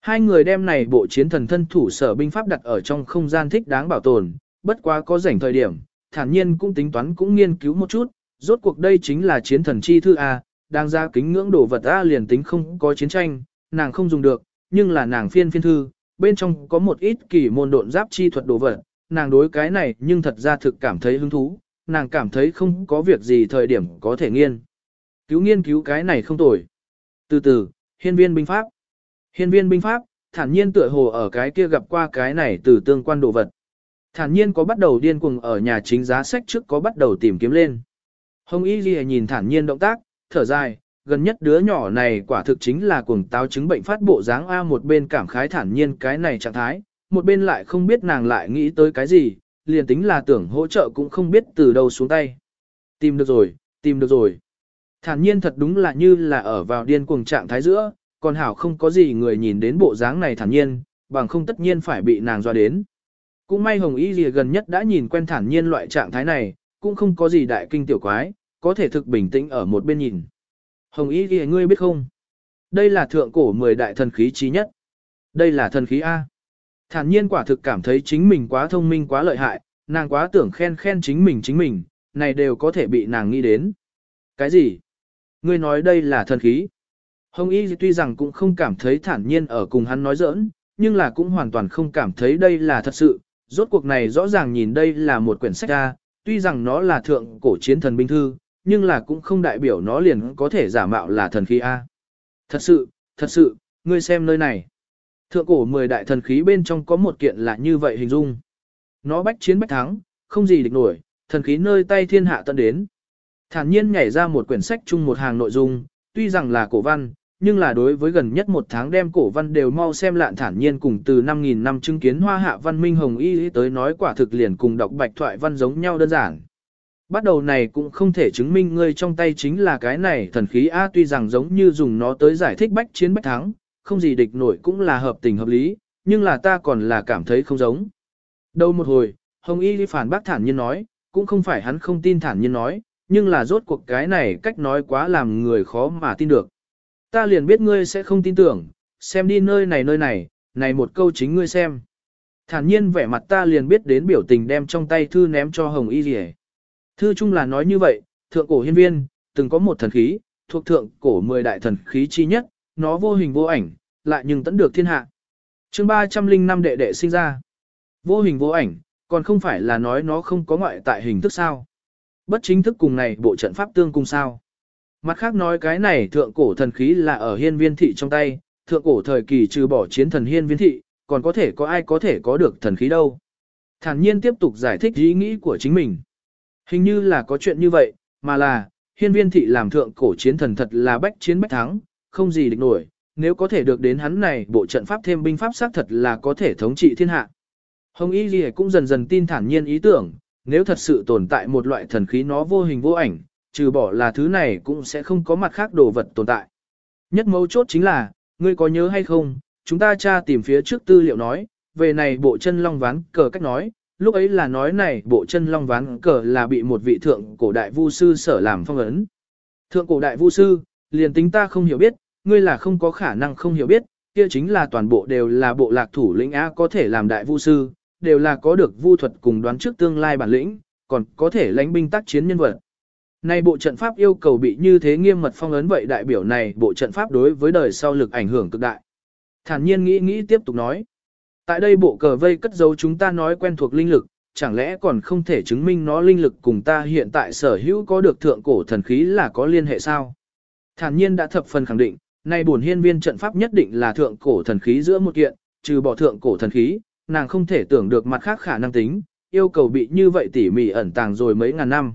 Hai người đem này bộ chiến thần thân thủ sở binh pháp đặt ở trong không gian thích đáng bảo tồn, bất quá có rảnh thời điểm, thản nhiên cũng tính toán cũng nghiên cứu một chút, rốt cuộc đây chính là chiến thần chi thư A, đang ra kính ngưỡng đồ vật A liền tính không có chiến tranh, nàng không dùng được, nhưng là nàng phiên phiên thư, bên trong có một ít kỳ môn độn giáp chi thuật đồ vật, nàng đối cái này nhưng thật ra thực cảm thấy hứng thú, nàng cảm thấy không có việc gì thời điểm có thể nghiên. Cứu nghiên cứu cái này không tồi. Từ từ, hiên viên binh pháp. Hiên viên binh pháp, thản nhiên tựa hồ ở cái kia gặp qua cái này từ tương quan đồ vật. Thản nhiên có bắt đầu điên cuồng ở nhà chính giá sách trước có bắt đầu tìm kiếm lên. Hồng Y Ghi nhìn thản nhiên động tác, thở dài, gần nhất đứa nhỏ này quả thực chính là cuồng táo chứng bệnh phát bộ dáng A một bên cảm khái thản nhiên cái này trạng thái, một bên lại không biết nàng lại nghĩ tới cái gì, liền tính là tưởng hỗ trợ cũng không biết từ đâu xuống tay. Tìm được rồi, tìm được rồi. Thản nhiên thật đúng là như là ở vào điên cuồng trạng thái giữa, còn hảo không có gì người nhìn đến bộ dáng này thản nhiên, bằng không tất nhiên phải bị nàng doa đến. Cũng may Hồng Y Lìa gần nhất đã nhìn quen thản nhiên loại trạng thái này, cũng không có gì đại kinh tiểu quái, có thể thực bình tĩnh ở một bên nhìn. Hồng Y Lìa ngươi biết không? Đây là thượng cổ 10 đại thần khí trí nhất. Đây là thần khí A. Thản nhiên quả thực cảm thấy chính mình quá thông minh quá lợi hại, nàng quá tưởng khen khen chính mình chính mình, này đều có thể bị nàng nghĩ đến. Cái gì? Ngươi nói đây là thần khí. Hồng Y tuy rằng cũng không cảm thấy thản nhiên ở cùng hắn nói giỡn, nhưng là cũng hoàn toàn không cảm thấy đây là thật sự. Rốt cuộc này rõ ràng nhìn đây là một quyển sách ra, tuy rằng nó là thượng cổ chiến thần binh thư, nhưng là cũng không đại biểu nó liền có thể giả mạo là thần khí A. Thật sự, thật sự, ngươi xem nơi này. Thượng cổ 10 đại thần khí bên trong có một kiện là như vậy hình dung. Nó bách chiến bách thắng, không gì địch nổi, thần khí nơi tay thiên hạ tận đến. Thản nhiên nhảy ra một quyển sách chung một hàng nội dung, tuy rằng là cổ văn, nhưng là đối với gần nhất một tháng đem cổ văn đều mau xem lạn thản nhiên cùng từ 5.000 năm chứng kiến hoa hạ văn minh hồng y tới nói quả thực liền cùng đọc bạch thoại văn giống nhau đơn giản. Bắt đầu này cũng không thể chứng minh ngươi trong tay chính là cái này thần khí A tuy rằng giống như dùng nó tới giải thích bách chiến bách thắng, không gì địch nổi cũng là hợp tình hợp lý, nhưng là ta còn là cảm thấy không giống. Đâu một hồi, Hồng Y phản bác thản nhiên nói, cũng không phải hắn không tin thản nhiên nói, nhưng là rốt cuộc cái này cách nói quá làm người khó mà tin được. Ta liền biết ngươi sẽ không tin tưởng, xem đi nơi này nơi này, này một câu chính ngươi xem. Thản nhiên vẻ mặt ta liền biết đến biểu tình đem trong tay thư ném cho Hồng Y Dì Thư chung là nói như vậy, thượng cổ hiên viên, từng có một thần khí, thuộc thượng cổ mười đại thần khí chi nhất, nó vô hình vô ảnh, lại nhưng tẫn được thiên hạ. chương 305 đệ đệ sinh ra. Vô hình vô ảnh, còn không phải là nói nó không có ngoại tại hình thức sao. Bất chính thức cùng này bộ trận pháp tương cùng sao. Mặt khác nói cái này thượng cổ thần khí là ở hiên viên thị trong tay, thượng cổ thời kỳ trừ bỏ chiến thần hiên viên thị, còn có thể có ai có thể có được thần khí đâu. Thản nhiên tiếp tục giải thích ý nghĩ của chính mình. Hình như là có chuyện như vậy, mà là, hiên viên thị làm thượng cổ chiến thần thật là bách chiến bách thắng, không gì địch nổi, nếu có thể được đến hắn này bộ trận pháp thêm binh pháp xác thật là có thể thống trị thiên hạ. Hồng Y Ghi cũng dần dần tin thản nhiên ý tưởng, nếu thật sự tồn tại một loại thần khí nó vô hình vô ảnh, trừ bỏ là thứ này cũng sẽ không có mặt khác đồ vật tồn tại. Nhất mấu chốt chính là, ngươi có nhớ hay không, chúng ta tra tìm phía trước tư liệu nói, về này bộ chân long ván cờ cách nói, lúc ấy là nói này bộ chân long ván cờ là bị một vị thượng cổ đại vu sư sở làm phong ấn. Thượng cổ đại vu sư, liền tính ta không hiểu biết, ngươi là không có khả năng không hiểu biết, kia chính là toàn bộ đều là bộ lạc thủ lĩnh A có thể làm đại vu sư, đều là có được vu thuật cùng đoán trước tương lai bản lĩnh, còn có thể lãnh binh tác chiến nhân vật. Này bộ trận pháp yêu cầu bị như thế nghiêm mật phong ấn vậy đại biểu này bộ trận pháp đối với đời sau lực ảnh hưởng cực đại. Thản nhiên nghĩ nghĩ tiếp tục nói. Tại đây bộ cờ vây cất dấu chúng ta nói quen thuộc linh lực, chẳng lẽ còn không thể chứng minh nó linh lực cùng ta hiện tại sở hữu có được thượng cổ thần khí là có liên hệ sao? Thản nhiên đã thập phần khẳng định, nay bổn hiên viên trận pháp nhất định là thượng cổ thần khí giữa một kiện, trừ bỏ thượng cổ thần khí, nàng không thể tưởng được mặt khác khả năng tính, yêu cầu bị như vậy tỉ mỉ ẩn tàng rồi mấy ngàn năm.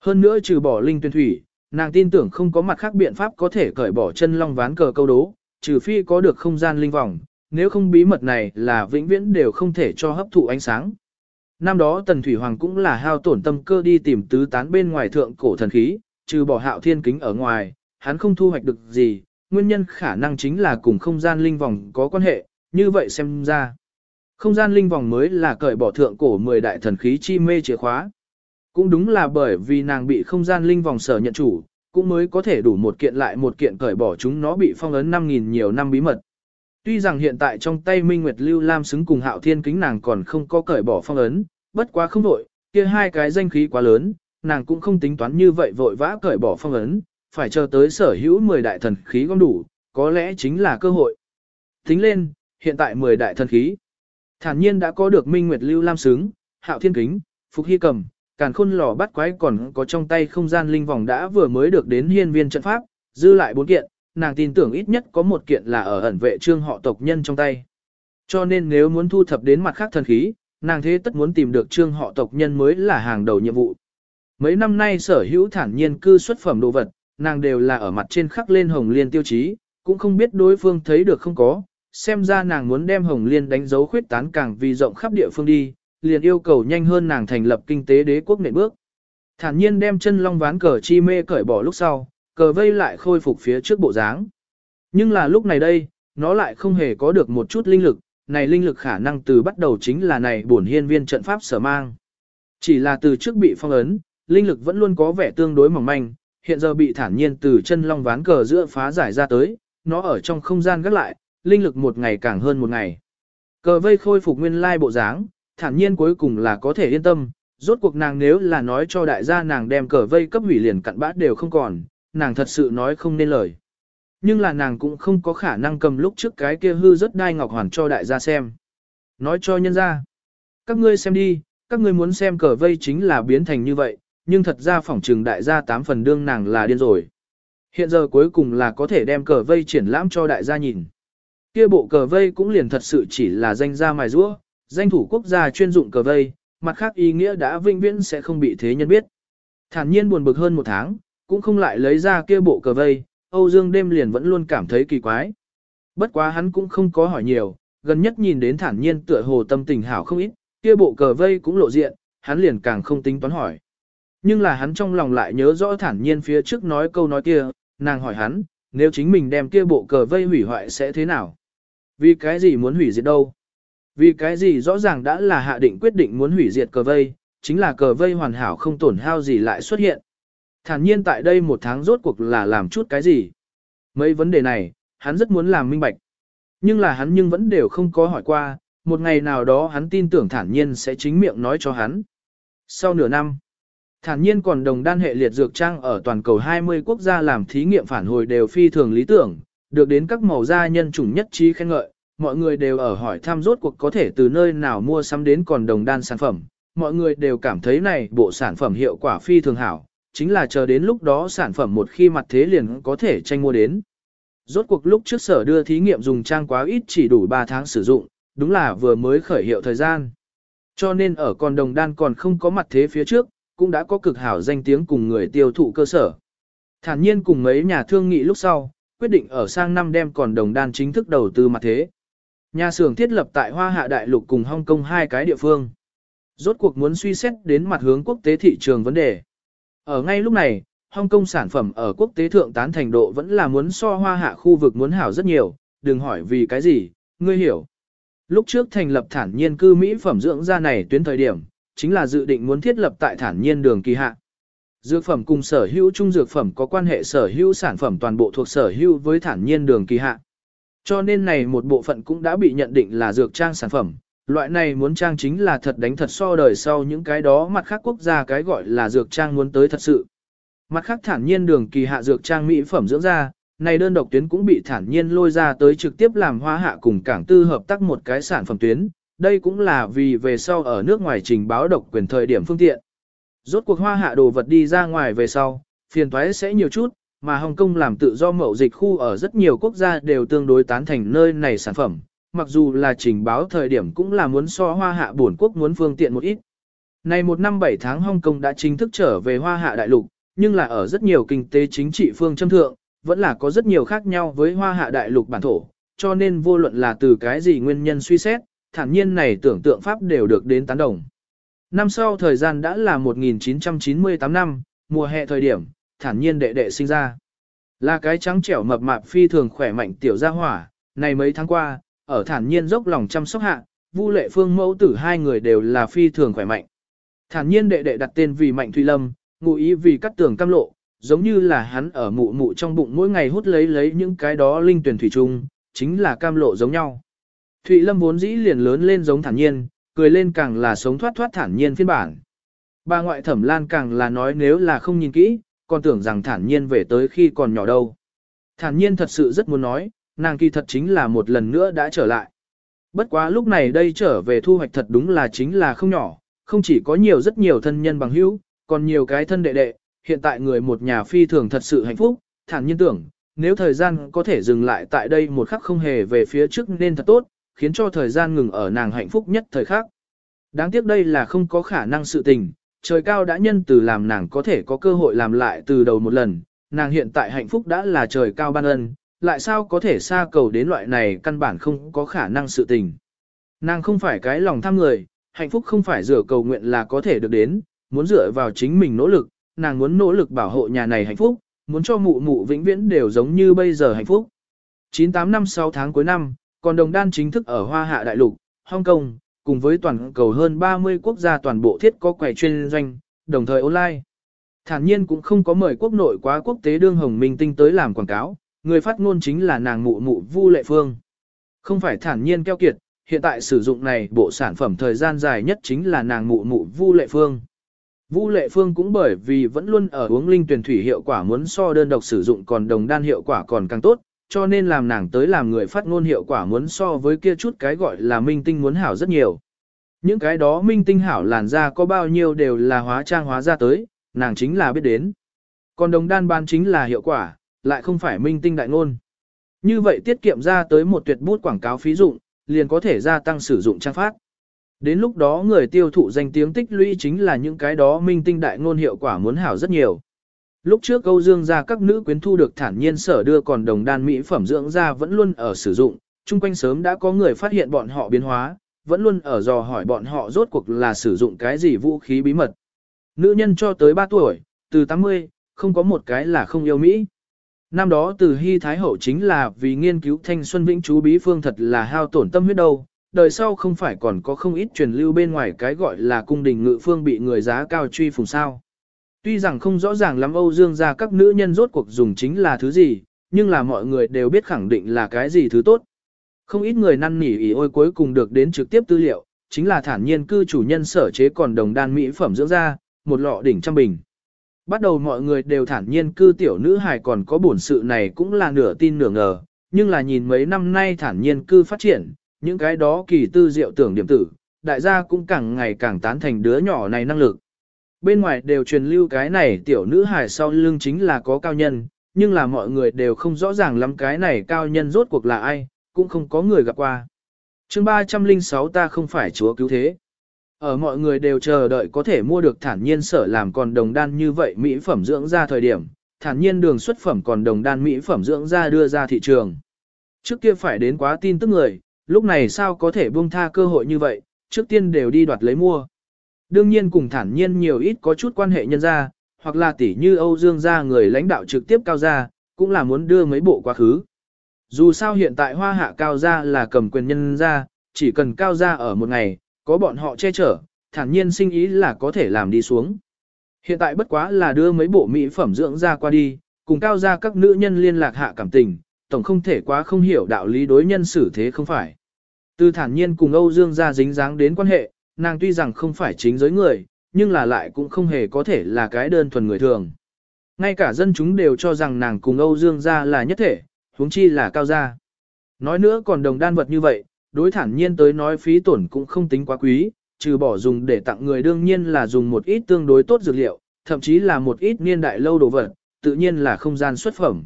Hơn nữa trừ bỏ linh tuyên thủy, nàng tin tưởng không có mặt khác biện pháp có thể cởi bỏ chân long ván cờ câu đố, trừ phi có được không gian linh vòng, nếu không bí mật này là vĩnh viễn đều không thể cho hấp thụ ánh sáng. Năm đó Tần Thủy Hoàng cũng là hao tổn tâm cơ đi tìm tứ tán bên ngoài thượng cổ thần khí, trừ bỏ hạo thiên kính ở ngoài, hắn không thu hoạch được gì, nguyên nhân khả năng chính là cùng không gian linh vòng có quan hệ, như vậy xem ra. Không gian linh vòng mới là cởi bỏ thượng cổ 10 đại thần khí chi mê chìa khóa. Cũng đúng là bởi vì nàng bị không gian linh vòng sở nhận chủ, cũng mới có thể đủ một kiện lại một kiện cởi bỏ chúng nó bị phong ấn 5.000 nhiều năm bí mật. Tuy rằng hiện tại trong tay Minh Nguyệt Lưu Lam xứng cùng hạo thiên kính nàng còn không có cởi bỏ phong ấn, bất quá không vội, kia hai cái danh khí quá lớn, nàng cũng không tính toán như vậy vội vã cởi bỏ phong ấn, phải chờ tới sở hữu 10 đại thần khí gom đủ, có lẽ chính là cơ hội. Tính lên, hiện tại 10 đại thần khí, thản nhiên đã có được Minh Nguyệt Lưu Lam xứng, hạo thiên kính, phục hy cầm, càn khôn lò bắt quái còn có trong tay không gian linh vòng đã vừa mới được đến hiên viên trận pháp, dư lại bốn kiện, nàng tin tưởng ít nhất có một kiện là ở ẩn vệ trương họ tộc nhân trong tay. Cho nên nếu muốn thu thập đến mặt khác thần khí, nàng thế tất muốn tìm được trương họ tộc nhân mới là hàng đầu nhiệm vụ. Mấy năm nay sở hữu thản nhiên cư xuất phẩm đồ vật, nàng đều là ở mặt trên khắc lên hồng liên tiêu chí, cũng không biết đối phương thấy được không có, xem ra nàng muốn đem hồng liên đánh dấu khuyết tán càng vì rộng khắp địa phương đi, liền yêu cầu nhanh hơn nàng thành lập kinh tế đế quốc nền bước. Thản nhiên đem chân long ván cờ chi mê cởi bỏ lúc sau, cờ vây lại khôi phục phía trước bộ dáng. Nhưng là lúc này đây, nó lại không hề có được một chút linh lực, này linh lực khả năng từ bắt đầu chính là này bổn hiên viên trận pháp sở mang. Chỉ là từ trước bị phong ấn, linh lực vẫn luôn có vẻ tương đối mỏng manh, hiện giờ bị thản nhiên từ chân long ván cờ giữa phá giải ra tới, nó ở trong không gian gắt lại, linh lực một ngày càng hơn một ngày. Cờ vây khôi phục nguyên lai bộ dáng, thản nhiên cuối cùng là có thể yên tâm, rốt cuộc nàng nếu là nói cho đại gia nàng đem cờ vây cấp hủy liền cặn bát đều không còn, nàng thật sự nói không nên lời. Nhưng là nàng cũng không có khả năng cầm lúc trước cái kia hư rất đai ngọc hoàn cho đại gia xem. Nói cho nhân gia, các ngươi xem đi, các ngươi muốn xem cờ vây chính là biến thành như vậy, nhưng thật ra phỏng trừng đại gia tám phần đương nàng là điên rồi. Hiện giờ cuối cùng là có thể đem cờ vây triển lãm cho đại gia nhìn. Kia bộ cờ vây cũng liền thật sự chỉ là danh gia mài rũa, danh thủ quốc gia chuyên dụng cờ vây, mặt khác ý nghĩa đã vinh viễn sẽ không bị thế nhân biết. Thản nhiên buồn bực hơn một tháng, cũng không lại lấy ra kia bộ cờ vây, Âu Dương đêm liền vẫn luôn cảm thấy kỳ quái. Bất quá hắn cũng không có hỏi nhiều, gần nhất nhìn đến thản nhiên tựa hồ tâm tình hảo không ít, kia bộ cờ vây cũng lộ diện, hắn liền càng không tính toán hỏi. Nhưng là hắn trong lòng lại nhớ rõ thản nhiên phía trước nói câu nói kia, nàng hỏi hắn, nếu chính mình đem kia bộ cờ vây hủy hoại sẽ thế nào? Vì cái gì muốn hủy diệt đâu? Vì cái gì rõ ràng đã là hạ định quyết định muốn hủy diệt cờ vây, chính là cờ vây hoàn hảo không tổn hao gì lại xuất hiện. Thản nhiên tại đây một tháng rốt cuộc là làm chút cái gì? Mấy vấn đề này, hắn rất muốn làm minh bạch. Nhưng là hắn nhưng vẫn đều không có hỏi qua, một ngày nào đó hắn tin tưởng thản nhiên sẽ chính miệng nói cho hắn. Sau nửa năm, thản nhiên còn đồng đan hệ liệt dược trang ở toàn cầu 20 quốc gia làm thí nghiệm phản hồi đều phi thường lý tưởng, được đến các màu gia nhân chủng nhất trí khen ngợi, mọi người đều ở hỏi thăm rốt cuộc có thể từ nơi nào mua sắm đến còn đồng đan sản phẩm, mọi người đều cảm thấy này bộ sản phẩm hiệu quả phi thường hảo, chính là chờ đến lúc đó sản phẩm một khi mặt thế liền có thể tranh mua đến. Rốt cuộc lúc trước sở đưa thí nghiệm dùng trang quá ít chỉ đủ 3 tháng sử dụng, đúng là vừa mới khởi hiệu thời gian. Cho nên ở còn đồng đan còn không có mặt thế phía trước, cũng đã có cực hảo danh tiếng cùng người tiêu thụ cơ sở. Thản nhiên cùng mấy nhà thương nghị lúc sau, quyết định ở sang năm đem còn đồng đan chính thức đầu tư mặt thế. Nhà xưởng thiết lập tại Hoa Hạ Đại Lục cùng Hong Kong hai cái địa phương. Rốt cuộc muốn suy xét đến mặt hướng quốc tế thị trường vấn đề. Ở ngay lúc này, Hong Kong sản phẩm ở quốc tế thượng tán thành độ vẫn là muốn so Hoa Hạ khu vực muốn hảo rất nhiều, đừng hỏi vì cái gì, ngươi hiểu. Lúc trước thành lập thản nhiên cư Mỹ phẩm dưỡng da này tuyến thời điểm, chính là dự định muốn thiết lập tại thản nhiên đường kỳ hạ. Dược phẩm cùng sở hữu trung dược phẩm có quan hệ sở hữu sản phẩm toàn bộ thuộc sở hữu với thản nhiên đường kỳ hạ. Cho nên này một bộ phận cũng đã bị nhận định là dược trang sản phẩm. Loại này muốn trang chính là thật đánh thật so đời sau những cái đó mặt khác quốc gia cái gọi là dược trang muốn tới thật sự. Mặt khác thản nhiên đường kỳ hạ dược trang mỹ phẩm dưỡng da, này đơn độc tuyến cũng bị thản nhiên lôi ra tới trực tiếp làm hoa hạ cùng cảng tư hợp tác một cái sản phẩm tuyến. Đây cũng là vì về sau ở nước ngoài trình báo độc quyền thời điểm phương tiện. Rốt cuộc hoa hạ đồ vật đi ra ngoài về sau, phiền toái sẽ nhiều chút, mà Hồng Kông làm tự do mậu dịch khu ở rất nhiều quốc gia đều tương đối tán thành nơi này sản phẩm, mặc dù là trình báo thời điểm cũng là muốn so hoa hạ bổn quốc muốn phương tiện một ít. Này một năm bảy tháng Hong Kong đã chính thức trở về hoa hạ đại lục, nhưng là ở rất nhiều kinh tế chính trị phương châm thượng, vẫn là có rất nhiều khác nhau với hoa hạ đại lục bản thổ, cho nên vô luận là từ cái gì nguyên nhân suy xét, thản nhiên này tưởng tượng pháp đều được đến tán đồng. Năm sau thời gian đã là 1998 năm, mùa hè thời điểm, thản nhiên đệ đệ sinh ra. Là cái trắng trẻo mập mạp phi thường khỏe mạnh tiểu gia hỏa, này mấy tháng qua, ở thản nhiên dốc lòng chăm sóc hạ, Vu Lệ Phương mẫu tử hai người đều là phi thường khỏe mạnh. Thản nhiên đệ đệ đặt tên vì Mạnh Thủy Lâm, ngụ ý vì cắt tường cam lộ, giống như là hắn ở mụ mụ trong bụng mỗi ngày hút lấy lấy những cái đó linh tuyển thủy chung, chính là cam lộ giống nhau. Thụy Lâm vốn dĩ liền lớn lên giống thản nhiên, cười lên càng là sống thoát thoát thản nhiên phiên bản. Bà ngoại thẩm lan càng là nói nếu là không nhìn kỹ, còn tưởng rằng thản nhiên về tới khi còn nhỏ đâu. Thản nhiên thật sự rất muốn nói, nàng kỳ thật chính là một lần nữa đã trở lại. Bất quá lúc này đây trở về thu hoạch thật đúng là chính là không nhỏ, không chỉ có nhiều rất nhiều thân nhân bằng hữu, còn nhiều cái thân đệ đệ, hiện tại người một nhà phi thường thật sự hạnh phúc, thản nhiên tưởng, nếu thời gian có thể dừng lại tại đây một khắc không hề về phía trước nên thật tốt, khiến cho thời gian ngừng ở nàng hạnh phúc nhất thời khắc. Đáng tiếc đây là không có khả năng sự tình, trời cao đã nhân từ làm nàng có thể có cơ hội làm lại từ đầu một lần, nàng hiện tại hạnh phúc đã là trời cao ban ân, lại sao có thể xa cầu đến loại này căn bản không có khả năng sự tình. Nàng không phải cái lòng tham người, hạnh phúc không phải dựa cầu nguyện là có thể được đến, muốn dựa vào chính mình nỗ lực, nàng muốn nỗ lực bảo hộ nhà này hạnh phúc, muốn cho mụ mụ vĩnh viễn đều giống như bây giờ hạnh phúc. 98 năm 6 tháng cuối năm, còn đồng đan chính thức ở Hoa Hạ Đại Lục, Hong Kong, cùng với toàn cầu hơn 30 quốc gia toàn bộ thiết có quầy chuyên doanh, đồng thời online. Thản nhiên cũng không có mời quốc nội quá quốc tế đương hồng minh tinh tới làm quảng cáo, người phát ngôn chính là nàng mụ mụ Vu Lệ Phương. Không phải thản nhiên keo kiệt, hiện tại sử dụng này bộ sản phẩm thời gian dài nhất chính là nàng mụ mụ Vu Lệ Phương. Vu Lệ Phương cũng bởi vì vẫn luôn ở uống linh tuyển thủy hiệu quả muốn so đơn độc sử dụng còn đồng đan hiệu quả còn càng tốt, cho nên làm nàng tới làm người phát ngôn hiệu quả muốn so với kia chút cái gọi là minh tinh muốn hảo rất nhiều. Những cái đó minh tinh hảo làn da có bao nhiêu đều là hóa trang hóa ra tới, nàng chính là biết đến. Còn đồng đan ban chính là hiệu quả, lại không phải minh tinh đại ngôn. Như vậy tiết kiệm ra tới một tuyệt bút quảng cáo phí dụng, liền có thể gia tăng sử dụng trang phát. Đến lúc đó người tiêu thụ danh tiếng tích lũy chính là những cái đó minh tinh đại ngôn hiệu quả muốn hảo rất nhiều. Lúc trước Âu Dương gia các nữ quyến thu được thản nhiên sở đưa còn đồng đan mỹ phẩm dưỡng da vẫn luôn ở sử dụng, chung quanh sớm đã có người phát hiện bọn họ biến hóa, vẫn luôn ở dò hỏi bọn họ rốt cuộc là sử dụng cái gì vũ khí bí mật. Nữ nhân cho tới 3 tuổi, từ 80, không có một cái là không yêu Mỹ. Năm đó từ Hy Thái Hậu chính là vì nghiên cứu thanh xuân vĩnh chú bí phương thật là hao tổn tâm huyết đâu, đời sau không phải còn có không ít truyền lưu bên ngoài cái gọi là cung đình ngự phương bị người giá cao truy phùng sao. Tuy rằng không rõ ràng lắm Âu Dương gia các nữ nhân rốt cuộc dùng chính là thứ gì, nhưng là mọi người đều biết khẳng định là cái gì thứ tốt. Không ít người năn nỉ ý ôi cuối cùng được đến trực tiếp tư liệu, chính là thản nhiên cư chủ nhân sở chế còn đồng đan mỹ phẩm dưỡng da, một lọ đỉnh trăm bình. Bắt đầu mọi người đều thản nhiên cư tiểu nữ hài còn có bổn sự này cũng là nửa tin nửa ngờ, nhưng là nhìn mấy năm nay thản nhiên cư phát triển, những cái đó kỳ tư diệu tưởng điểm tử, đại gia cũng càng ngày càng tán thành đứa nhỏ này năng lực. Bên ngoài đều truyền lưu cái này tiểu nữ hài sau lưng chính là có cao nhân, nhưng là mọi người đều không rõ ràng lắm cái này cao nhân rốt cuộc là ai, cũng không có người gặp qua. chương 306 ta không phải chúa cứu thế. Ở mọi người đều chờ đợi có thể mua được thản nhiên sở làm còn đồng đan như vậy mỹ phẩm dưỡng ra thời điểm, thản nhiên đường xuất phẩm còn đồng đan mỹ phẩm dưỡng ra đưa ra thị trường. Trước kia phải đến quá tin tức người, lúc này sao có thể buông tha cơ hội như vậy, trước tiên đều đi đoạt lấy mua. Đương nhiên cùng thản nhiên nhiều ít có chút quan hệ nhân gia hoặc là tỷ như Âu Dương gia người lãnh đạo trực tiếp cao gia, cũng là muốn đưa mấy bộ quá khứ. Dù sao hiện tại hoa hạ cao gia là cầm quyền nhân gia, chỉ cần cao gia ở một ngày, có bọn họ che chở, thản nhiên sinh ý là có thể làm đi xuống. Hiện tại bất quá là đưa mấy bộ mỹ phẩm dưỡng ra qua đi, cùng cao gia các nữ nhân liên lạc hạ cảm tình, tổng không thể quá không hiểu đạo lý đối nhân xử thế không phải. Từ thản nhiên cùng Âu Dương gia dính dáng đến quan hệ, nàng tuy rằng không phải chính giới người, nhưng là lại cũng không hề có thể là cái đơn thuần người thường. Ngay cả dân chúng đều cho rằng nàng cùng Âu Dương gia là nhất thể, huống chi là cao gia. Nói nữa còn đồng đan vật như vậy, đối thản nhiên tới nói phí tổn cũng không tính quá quý, trừ bỏ dùng để tặng người đương nhiên là dùng một ít tương đối tốt dược liệu, thậm chí là một ít niên đại lâu đồ vật, tự nhiên là không gian xuất phẩm.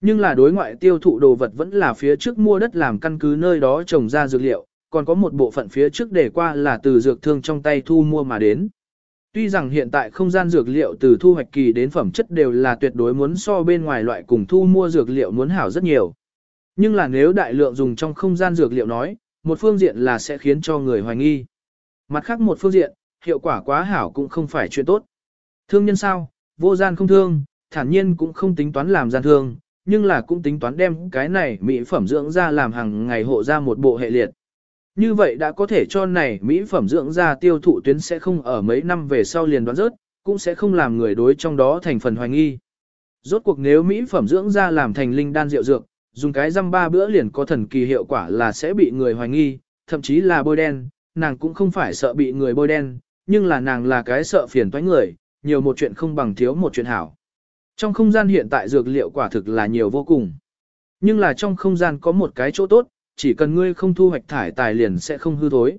Nhưng là đối ngoại tiêu thụ đồ vật vẫn là phía trước mua đất làm căn cứ nơi đó trồng ra dược liệu, còn có một bộ phận phía trước để qua là từ dược thương trong tay thu mua mà đến. Tuy rằng hiện tại không gian dược liệu từ thu hoạch kỳ đến phẩm chất đều là tuyệt đối muốn so bên ngoài loại cùng thu mua dược liệu muốn hảo rất nhiều. Nhưng là nếu đại lượng dùng trong không gian dược liệu nói, một phương diện là sẽ khiến cho người hoài nghi. Mặt khác một phương diện, hiệu quả quá hảo cũng không phải chuyện tốt. Thương nhân sao, vô gian không thương, thản nhiên cũng không tính toán làm gian thương, nhưng là cũng tính toán đem cái này mỹ phẩm dưỡng ra làm hàng ngày hộ ra một bộ hệ liệt. Như vậy đã có thể cho này mỹ phẩm dưỡng da tiêu thụ tuyến sẽ không ở mấy năm về sau liền đoán rớt, cũng sẽ không làm người đối trong đó thành phần hoài nghi. Rốt cuộc nếu mỹ phẩm dưỡng da làm thành linh đan rượu dược, dùng cái răm ba bữa liền có thần kỳ hiệu quả là sẽ bị người hoài nghi, thậm chí là bôi đen, nàng cũng không phải sợ bị người bôi đen, nhưng là nàng là cái sợ phiền toái người, nhiều một chuyện không bằng thiếu một chuyện hảo. Trong không gian hiện tại dược liệu quả thực là nhiều vô cùng. Nhưng là trong không gian có một cái chỗ tốt, chỉ cần ngươi không thu hoạch thải tài liền sẽ không hư thối.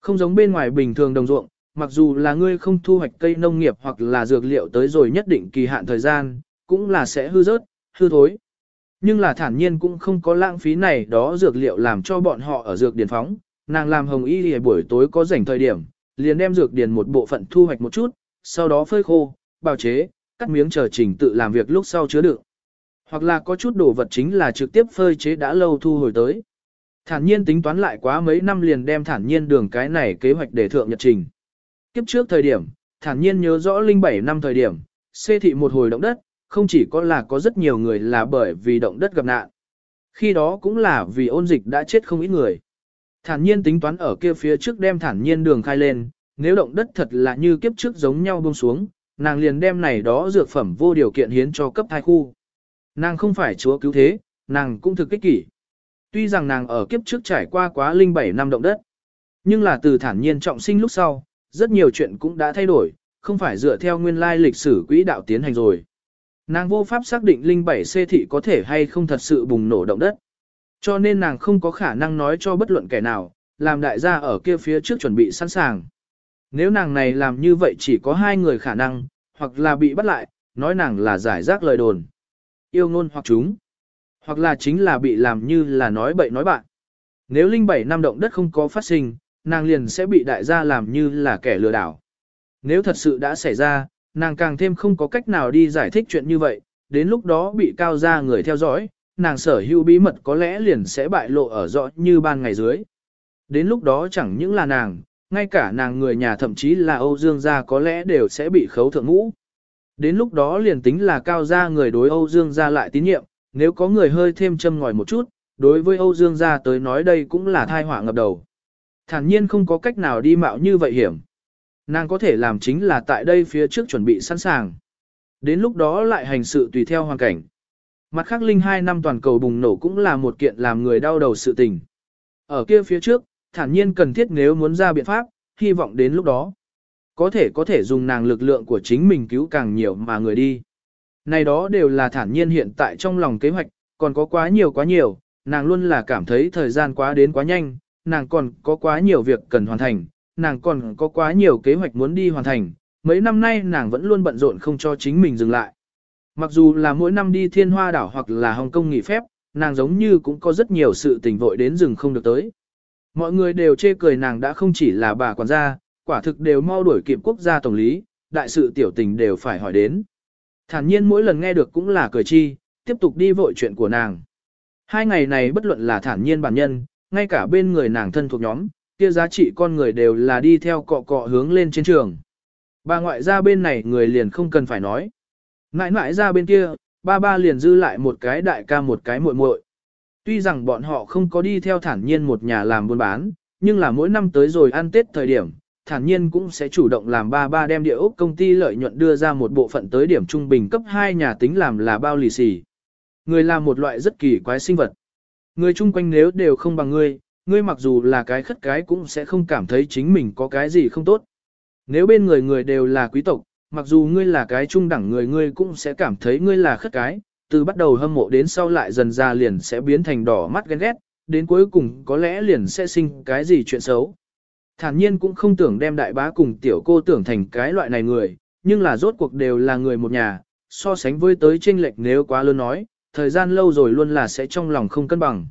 Không giống bên ngoài bình thường đồng ruộng, mặc dù là ngươi không thu hoạch cây nông nghiệp hoặc là dược liệu tới rồi nhất định kỳ hạn thời gian, cũng là sẽ hư rớt, hư thối. Nhưng là thản nhiên cũng không có lãng phí này đó dược liệu làm cho bọn họ ở dược điền phóng, nàng làm hồng y thì buổi tối có rảnh thời điểm, liền đem dược điền một bộ phận thu hoạch một chút, sau đó phơi khô, bào chế, cắt miếng chờ trình tự làm việc lúc sau chứa đựng. Hoặc là có chút đồ vật chính là trực tiếp phơi chế đã lâu thu hồi tới. Thản nhiên tính toán lại quá mấy năm liền đem thản nhiên đường cái này kế hoạch để thượng nhật trình. Kiếp trước thời điểm, thản nhiên nhớ rõ linh 7 năm thời điểm, xê thị một hồi động đất, không chỉ có là có rất nhiều người là bởi vì động đất gặp nạn. Khi đó cũng là vì ôn dịch đã chết không ít người. Thản nhiên tính toán ở kia phía trước đem thản nhiên đường khai lên, nếu động đất thật là như kiếp trước giống nhau buông xuống, nàng liền đem này đó dược phẩm vô điều kiện hiến cho cấp thai khu. Nàng không phải chúa cứu thế, nàng cũng thực kích kỷ. Tuy rằng nàng ở kiếp trước trải qua quá linh bảy năm động đất, nhưng là từ thản nhiên trọng sinh lúc sau, rất nhiều chuyện cũng đã thay đổi, không phải dựa theo nguyên lai lịch sử quỹ đạo tiến hành rồi. Nàng vô pháp xác định linh bảy xê thị có thể hay không thật sự bùng nổ động đất. Cho nên nàng không có khả năng nói cho bất luận kẻ nào, làm đại gia ở kia phía trước chuẩn bị sẵn sàng. Nếu nàng này làm như vậy chỉ có hai người khả năng, hoặc là bị bắt lại, nói nàng là giải rác lời đồn. Yêu ngôn hoặc chúng. Hoặc là chính là bị làm như là nói bậy nói bạn. Nếu linh bảy năm động đất không có phát sinh, nàng liền sẽ bị đại gia làm như là kẻ lừa đảo. Nếu thật sự đã xảy ra, nàng càng thêm không có cách nào đi giải thích chuyện như vậy, đến lúc đó bị cao gia người theo dõi, nàng sở hữu bí mật có lẽ liền sẽ bại lộ ở rõ như ban ngày dưới. Đến lúc đó chẳng những là nàng, ngay cả nàng người nhà thậm chí là Âu Dương gia có lẽ đều sẽ bị khấu thượng ngũ. Đến lúc đó liền tính là cao gia người đối Âu Dương gia lại tín nhiệm, nếu có người hơi thêm châm ngòi một chút, đối với Âu Dương gia tới nói đây cũng là thai họa ngập đầu. Thản nhiên không có cách nào đi mạo như vậy hiểm. Nàng có thể làm chính là tại đây phía trước chuẩn bị sẵn sàng. Đến lúc đó lại hành sự tùy theo hoàn cảnh. Mặt khác linh hai năm toàn cầu bùng nổ cũng là một kiện làm người đau đầu sự tình. Ở kia phía trước, thản nhiên cần thiết nếu muốn ra biện pháp, hy vọng đến lúc đó. Có thể có thể dùng nàng lực lượng của chính mình cứu càng nhiều mà người đi. Này đó đều là thản nhiên hiện tại trong lòng kế hoạch, còn có quá nhiều quá nhiều, nàng luôn là cảm thấy thời gian quá đến quá nhanh, nàng còn có quá nhiều việc cần hoàn thành, nàng còn có quá nhiều kế hoạch muốn đi hoàn thành, mấy năm nay nàng vẫn luôn bận rộn không cho chính mình dừng lại. Mặc dù là mỗi năm đi thiên hoa đảo hoặc là Hồng Kông nghỉ phép, nàng giống như cũng có rất nhiều sự tình vội đến rừng không được tới. Mọi người đều chê cười nàng đã không chỉ là bà quản gia, quả thực đều mau đuổi kịp quốc gia tổng lý, đại sự tiểu tình đều phải hỏi đến. Thản nhiên mỗi lần nghe được cũng là cười chi, tiếp tục đi vội chuyện của nàng. Hai ngày này bất luận là thản nhiên bản nhân, ngay cả bên người nàng thân thuộc nhóm, kia giá trị con người đều là đi theo cọ cọ hướng lên trên trường. Bà ngoại ra bên này người liền không cần phải nói. Ngãi ngoại ra bên kia, ba ba liền dư lại một cái đại ca một cái muội muội. Tuy rằng bọn họ không có đi theo thản nhiên một nhà làm buôn bán, nhưng là mỗi năm tới rồi ăn Tết thời điểm, thản nhiên cũng sẽ chủ động làm ba ba đem địa ốc công ty lợi nhuận đưa ra một bộ phận tới điểm trung bình cấp 2 nhà tính làm là bao lì xì. Người là một loại rất kỳ quái sinh vật. Người chung quanh nếu đều không bằng ngươi, ngươi mặc dù là cái khất cái cũng sẽ không cảm thấy chính mình có cái gì không tốt. Nếu bên người người đều là quý tộc, mặc dù ngươi là cái trung đẳng người ngươi cũng sẽ cảm thấy ngươi là khất cái, từ bắt đầu hâm mộ đến sau lại dần ra liền sẽ biến thành đỏ mắt ghen ghét, đến cuối cùng có lẽ liền sẽ sinh cái gì chuyện xấu. Thản nhiên cũng không tưởng đem đại bá cùng tiểu cô tưởng thành cái loại này người, nhưng là rốt cuộc đều là người một nhà, so sánh với tới tranh lệch nếu quá lớn nói, thời gian lâu rồi luôn là sẽ trong lòng không cân bằng.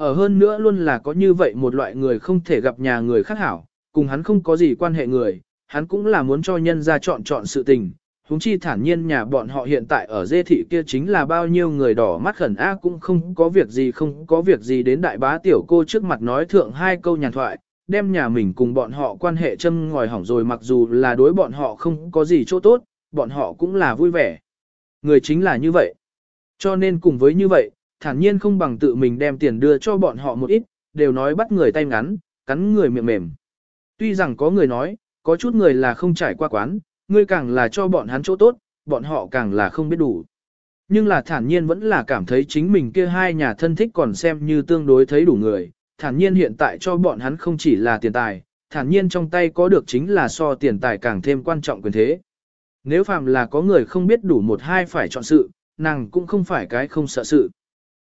Ở hơn nữa luôn là có như vậy một loại người không thể gặp nhà người khác hảo, cùng hắn không có gì quan hệ người, hắn cũng là muốn cho nhân ra chọn chọn sự tình. Húng chi thản nhiên nhà bọn họ hiện tại ở dê thị kia chính là bao nhiêu người đỏ mắt khẩn a cũng không có việc gì không có việc gì đến đại bá tiểu cô trước mặt nói thượng hai câu nhàn thoại, đem nhà mình cùng bọn họ quan hệ châm ngòi hỏng rồi mặc dù là đối bọn họ không có gì chỗ tốt, bọn họ cũng là vui vẻ. Người chính là như vậy. Cho nên cùng với như vậy, thản nhiên không bằng tự mình đem tiền đưa cho bọn họ một ít, đều nói bắt người tay ngắn, cắn người miệng mềm. Tuy rằng có người nói, có chút người là không trải qua quán, ngươi càng là cho bọn hắn chỗ tốt, bọn họ càng là không biết đủ. Nhưng là thản nhiên vẫn là cảm thấy chính mình kia hai nhà thân thích còn xem như tương đối thấy đủ người, thản nhiên hiện tại cho bọn hắn không chỉ là tiền tài, thản nhiên trong tay có được chính là so tiền tài càng thêm quan trọng quyền thế. Nếu phàm là có người không biết đủ một hai phải chọn sự, nàng cũng không phải cái không sợ sự.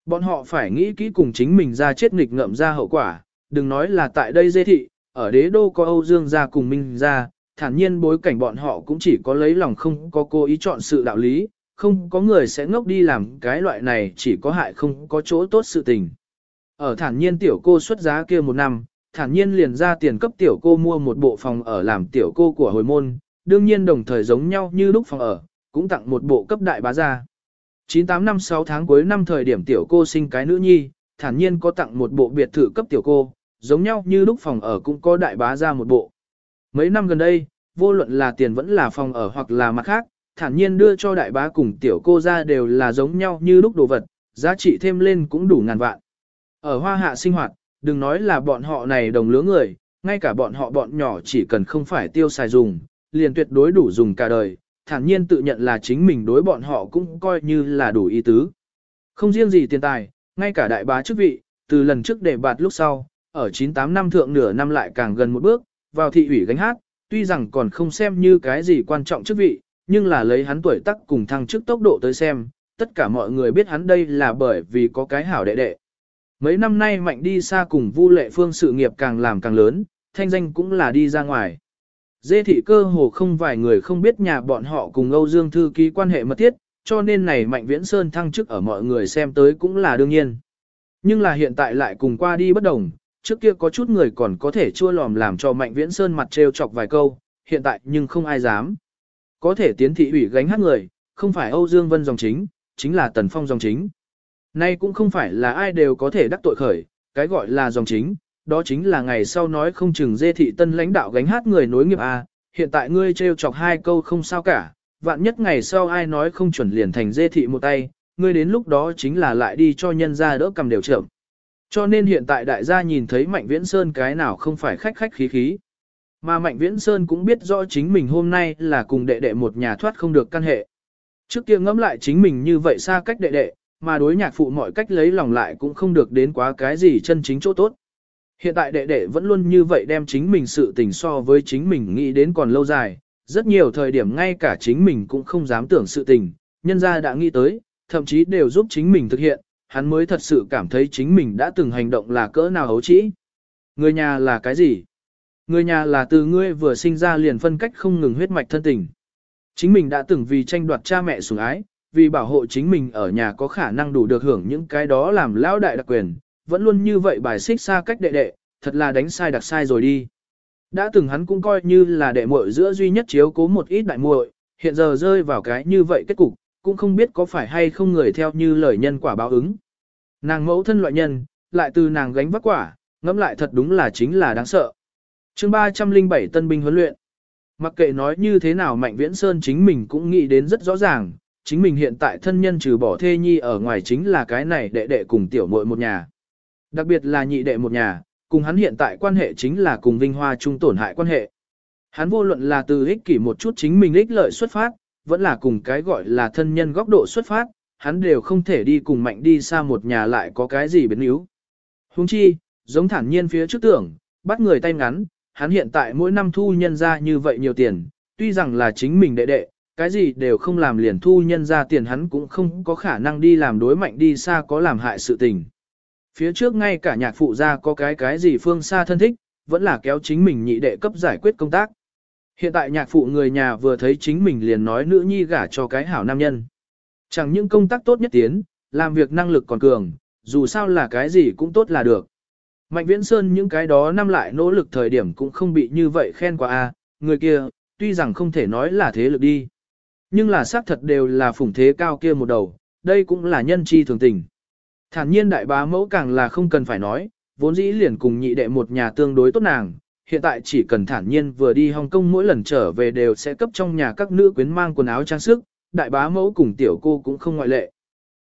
Bọn họ phải nghĩ kỹ cùng chính mình ra chết nghịch ngợm ra hậu quả, đừng nói là tại đây dê thị, ở đế đô có Âu Dương gia cùng Minh gia, thản nhiên bối cảnh bọn họ cũng chỉ có lấy lòng không có cố ý chọn sự đạo lý, không có người sẽ ngốc đi làm cái loại này chỉ có hại không có chỗ tốt sự tình. Ở thản nhiên tiểu cô xuất giá kia một năm, thản nhiên liền ra tiền cấp tiểu cô mua một bộ phòng ở làm tiểu cô của hồi môn, đương nhiên đồng thời giống nhau như lúc phòng ở, cũng tặng một bộ cấp đại bá gia. 98 năm 6 tháng cuối năm thời điểm tiểu cô sinh cái nữ nhi, thản nhiên có tặng một bộ biệt thự cấp tiểu cô, giống nhau như lúc phòng ở cũng có đại bá ra một bộ. Mấy năm gần đây, vô luận là tiền vẫn là phòng ở hoặc là mặt khác, thản nhiên đưa cho đại bá cùng tiểu cô ra đều là giống nhau như lúc đồ vật, giá trị thêm lên cũng đủ ngàn vạn. Ở hoa hạ sinh hoạt, đừng nói là bọn họ này đồng lứa người, ngay cả bọn họ bọn nhỏ chỉ cần không phải tiêu xài dùng, liền tuyệt đối đủ dùng cả đời, thản nhiên tự nhận là chính mình đối bọn họ cũng coi như là đủ ý tứ. Không riêng gì tiền tài, ngay cả đại bá chức vị, từ lần trước để bạt lúc sau, ở 98 năm thượng nửa năm lại càng gần một bước, vào thị ủy gánh hát, tuy rằng còn không xem như cái gì quan trọng chức vị, nhưng là lấy hắn tuổi tác cùng thăng chức tốc độ tới xem, tất cả mọi người biết hắn đây là bởi vì có cái hảo đệ đệ. Mấy năm nay mạnh đi xa cùng Vu Lệ Phương sự nghiệp càng làm càng lớn, thanh danh cũng là đi ra ngoài. Dê thị cơ hồ không vài người không biết nhà bọn họ cùng Âu Dương Thư ký quan hệ mật thiết, cho nên này Mạnh Viễn Sơn thăng chức ở mọi người xem tới cũng là đương nhiên. Nhưng là hiện tại lại cùng qua đi bất đồng, trước kia có chút người còn có thể chua lòm làm cho Mạnh Viễn Sơn mặt trêu chọc vài câu, hiện tại nhưng không ai dám. Có thể tiến thị ủy gánh hát người, không phải Âu Dương Vân dòng chính, chính là Tần Phong dòng chính. Nay cũng không phải là ai đều có thể đắc tội khởi, cái gọi là dòng chính, đó chính là ngày sau nói không chừng dê thị tân lãnh đạo gánh hát người nối nghiệp A, hiện tại ngươi trêu chọc hai câu không sao cả, vạn nhất ngày sau ai nói không chuẩn liền thành dê thị một tay, ngươi đến lúc đó chính là lại đi cho nhân ra đỡ cầm đều trưởng. Cho nên hiện tại đại gia nhìn thấy Mạnh Viễn Sơn cái nào không phải khách khách khí khí. Mà Mạnh Viễn Sơn cũng biết rõ chính mình hôm nay là cùng đệ đệ một nhà thoát không được căn hệ. Trước kia ngẫm lại chính mình như vậy xa cách đệ đệ, mà đối nhạc phụ mọi cách lấy lòng lại cũng không được đến quá cái gì chân chính chỗ tốt. Hiện tại đệ đệ vẫn luôn như vậy đem chính mình sự tình so với chính mình nghĩ đến còn lâu dài, rất nhiều thời điểm ngay cả chính mình cũng không dám tưởng sự tình, nhân ra đã nghĩ tới, thậm chí đều giúp chính mình thực hiện, hắn mới thật sự cảm thấy chính mình đã từng hành động là cỡ nào hấu trĩ. Người nhà là cái gì? Người nhà là từ ngươi vừa sinh ra liền phân cách không ngừng huyết mạch thân tình. Chính mình đã từng vì tranh đoạt cha mẹ sủng ái, vì bảo hộ chính mình ở nhà có khả năng đủ được hưởng những cái đó làm lão đại đặc quyền, vẫn luôn như vậy bài xích xa cách đệ đệ, thật là đánh sai đặc sai rồi đi. Đã từng hắn cũng coi như là đệ muội giữa duy nhất chiếu cố một ít đại muội, hiện giờ rơi vào cái như vậy kết cục, cũng không biết có phải hay không người theo như lời nhân quả báo ứng. Nàng mẫu thân loại nhân, lại từ nàng gánh vác quả, ngẫm lại thật đúng là chính là đáng sợ. chương 307 tân binh huấn luyện. Mặc kệ nói như thế nào Mạnh Viễn Sơn chính mình cũng nghĩ đến rất rõ ràng, chính mình hiện tại thân nhân trừ bỏ thê nhi ở ngoài chính là cái này đệ đệ cùng tiểu muội một nhà. Đặc biệt là nhị đệ một nhà, cùng hắn hiện tại quan hệ chính là cùng Vinh Hoa chung tổn hại quan hệ. Hắn vô luận là từ ích kỷ một chút chính mình ích lợi xuất phát, vẫn là cùng cái gọi là thân nhân góc độ xuất phát, hắn đều không thể đi cùng mạnh đi xa một nhà lại có cái gì biến yếu. Hùng chi, giống thản nhiên phía trước tưởng, bắt người tay ngắn, hắn hiện tại mỗi năm thu nhân ra như vậy nhiều tiền, tuy rằng là chính mình đệ đệ, cái gì đều không làm liền thu nhân ra tiền hắn cũng không có khả năng đi làm đối mạnh đi xa có làm hại sự tình. Phía trước ngay cả nhạc phụ gia có cái cái gì phương xa thân thích, vẫn là kéo chính mình nhị đệ cấp giải quyết công tác. Hiện tại nhạc phụ người nhà vừa thấy chính mình liền nói nữ nhi gả cho cái hảo nam nhân. Chẳng những công tác tốt nhất tiến, làm việc năng lực còn cường, dù sao là cái gì cũng tốt là được. Mạnh Viễn Sơn những cái đó năm lại nỗ lực thời điểm cũng không bị như vậy khen qua a, người kia, tuy rằng không thể nói là thế lực đi. Nhưng là xác thật đều là phủng thế cao kia một đầu, đây cũng là nhân chi thường tình. Thản nhiên đại bá mẫu càng là không cần phải nói, vốn dĩ liền cùng nhị đệ một nhà tương đối tốt nàng, hiện tại chỉ cần thản nhiên vừa đi Hồng Kông mỗi lần trở về đều sẽ cấp trong nhà các nữ quyến mang quần áo trang sức, đại bá mẫu cùng tiểu cô cũng không ngoại lệ.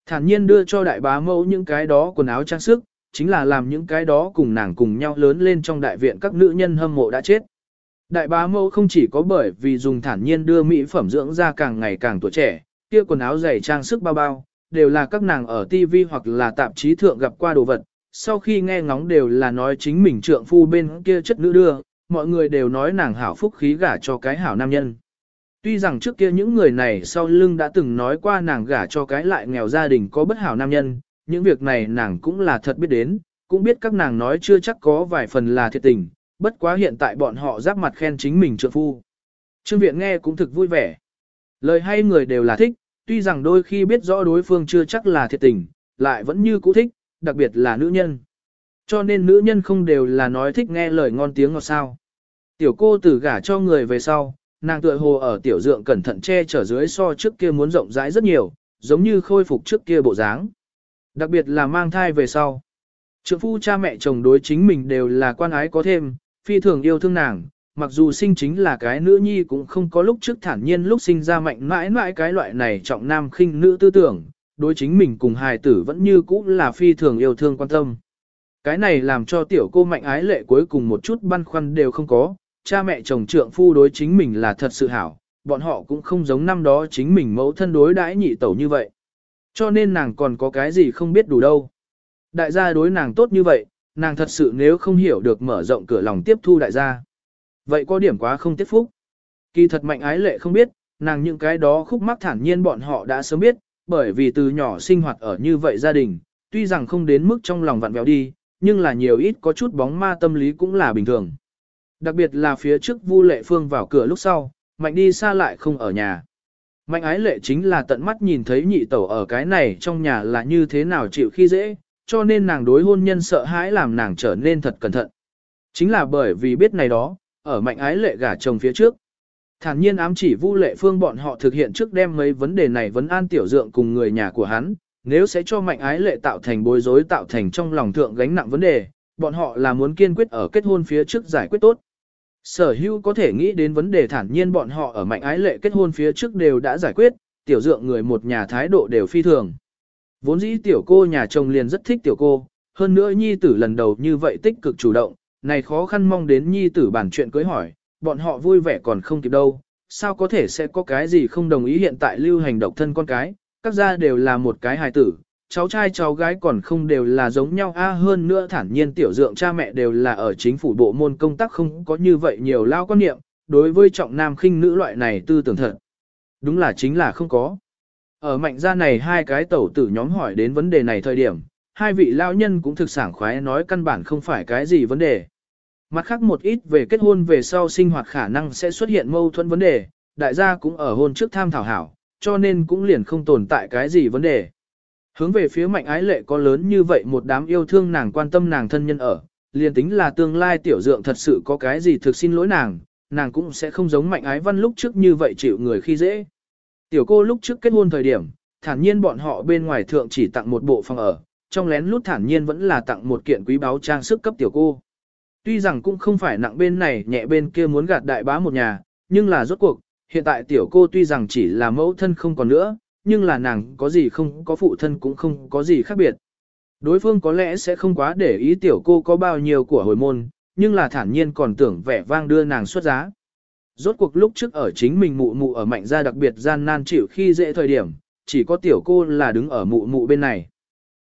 Thản nhiên đưa cho đại bá mẫu những cái đó quần áo trang sức, chính là làm những cái đó cùng nàng cùng nhau lớn lên trong đại viện các nữ nhân hâm mộ đã chết. Đại bá mẫu không chỉ có bởi vì dùng thản nhiên đưa mỹ phẩm dưỡng ra càng ngày càng tuổi trẻ, kia quần áo dày trang sức bao bao, đều là các nàng ở TV hoặc là tạp chí thượng gặp qua đồ vật. Sau khi nghe ngóng đều là nói chính mình trượng phu bên kia chất nữ đưa, mọi người đều nói nàng hảo phúc khí gả cho cái hảo nam nhân. Tuy rằng trước kia những người này sau lưng đã từng nói qua nàng gả cho cái lại nghèo gia đình có bất hảo nam nhân, những việc này nàng cũng là thật biết đến, cũng biết các nàng nói chưa chắc có vài phần là thiệt tình, bất quá hiện tại bọn họ giáp mặt khen chính mình trượng phu. Trương Viện nghe cũng thực vui vẻ. Lời hay người đều là thích, tuy rằng đôi khi biết rõ đối phương chưa chắc là thiệt tình, lại vẫn như cũ thích, đặc biệt là nữ nhân. Cho nên nữ nhân không đều là nói thích nghe lời ngon tiếng ngọt sao. Tiểu cô tử gả cho người về sau, nàng tựa hồ ở tiểu dượng cẩn thận che chở dưới so trước kia muốn rộng rãi rất nhiều, giống như khôi phục trước kia bộ dáng. Đặc biệt là mang thai về sau. Trượng phu cha mẹ chồng đối chính mình đều là quan ái có thêm, phi thường yêu thương nàng, mặc dù sinh chính là cái nữ nhi cũng không có lúc trước thản nhiên lúc sinh ra mạnh mãi mãi cái loại này trọng nam khinh nữ tư tưởng, đối chính mình cùng hài tử vẫn như cũ là phi thường yêu thương quan tâm. Cái này làm cho tiểu cô mạnh ái lệ cuối cùng một chút băn khoăn đều không có, cha mẹ chồng trượng phu đối chính mình là thật sự hảo, bọn họ cũng không giống năm đó chính mình mẫu thân đối đãi nhị tẩu như vậy. Cho nên nàng còn có cái gì không biết đủ đâu. Đại gia đối nàng tốt như vậy, nàng thật sự nếu không hiểu được mở rộng cửa lòng tiếp thu đại gia. Vậy có điểm quá không tiết phúc. Kỳ thật mạnh ái lệ không biết, nàng những cái đó khúc mắc thản nhiên bọn họ đã sớm biết, bởi vì từ nhỏ sinh hoạt ở như vậy gia đình, tuy rằng không đến mức trong lòng vặn vẹo đi, nhưng là nhiều ít có chút bóng ma tâm lý cũng là bình thường. Đặc biệt là phía trước Vu Lệ Phương vào cửa lúc sau, Mạnh đi xa lại không ở nhà. Mạnh ái lệ chính là tận mắt nhìn thấy nhị tẩu ở cái này trong nhà là như thế nào chịu khi dễ, cho nên nàng đối hôn nhân sợ hãi làm nàng trở nên thật cẩn thận. Chính là bởi vì biết này đó, ở mạnh ái lệ gả chồng phía trước. Thản nhiên ám chỉ Vu Lệ Phương bọn họ thực hiện trước đem mấy vấn đề này vấn an tiểu dượng cùng người nhà của hắn, nếu sẽ cho mạnh ái lệ tạo thành bối rối tạo thành trong lòng thượng gánh nặng vấn đề, bọn họ là muốn kiên quyết ở kết hôn phía trước giải quyết tốt. Sở hữu có thể nghĩ đến vấn đề thản nhiên bọn họ ở mạnh ái lệ kết hôn phía trước đều đã giải quyết, tiểu dượng người một nhà thái độ đều phi thường. Vốn dĩ tiểu cô nhà chồng liền rất thích tiểu cô, hơn nữa nhi tử lần đầu như vậy tích cực chủ động, này khó khăn mong đến nhi tử bản chuyện cưới hỏi, bọn họ vui vẻ còn không kịp đâu, sao có thể sẽ có cái gì không đồng ý hiện tại lưu hành độc thân con cái, các gia đều là một cái hài tử, cháu trai cháu gái còn không đều là giống nhau a hơn nữa thản nhiên tiểu dượng cha mẹ đều là ở chính phủ bộ môn công tác không có như vậy nhiều lao quan niệm, đối với trọng nam khinh nữ loại này tư tưởng thật. Đúng là chính là không có. Ở mạnh gia này hai cái tẩu tử nhóm hỏi đến vấn đề này thời điểm, hai vị lao nhân cũng thực sảng khoái nói căn bản không phải cái gì vấn đề. Mặt khác một ít về kết hôn về sau sinh hoạt khả năng sẽ xuất hiện mâu thuẫn vấn đề, đại gia cũng ở hôn trước tham thảo hảo, cho nên cũng liền không tồn tại cái gì vấn đề. Hướng về phía mạnh ái lệ có lớn như vậy một đám yêu thương nàng quan tâm nàng thân nhân ở, liền tính là tương lai tiểu dượng thật sự có cái gì thực xin lỗi nàng, nàng cũng sẽ không giống mạnh ái văn lúc trước như vậy chịu người khi dễ. Tiểu cô lúc trước kết hôn thời điểm, thản nhiên bọn họ bên ngoài thượng chỉ tặng một bộ phòng ở, trong lén lút thản nhiên vẫn là tặng một kiện quý báu trang sức cấp tiểu cô. Tuy rằng cũng không phải nặng bên này nhẹ bên kia muốn gạt đại bá một nhà, nhưng là rốt cuộc, hiện tại tiểu cô tuy rằng chỉ là mẫu thân không còn nữa, nhưng là nàng có gì không có phụ thân cũng không có gì khác biệt. Đối phương có lẽ sẽ không quá để ý tiểu cô có bao nhiêu của hồi môn, nhưng là thản nhiên còn tưởng vẻ vang đưa nàng xuất giá. Rốt cuộc lúc trước ở chính mình mụ mụ ở mạnh gia đặc biệt gian nan chịu khi dễ thời điểm, chỉ có tiểu cô là đứng ở mụ mụ bên này.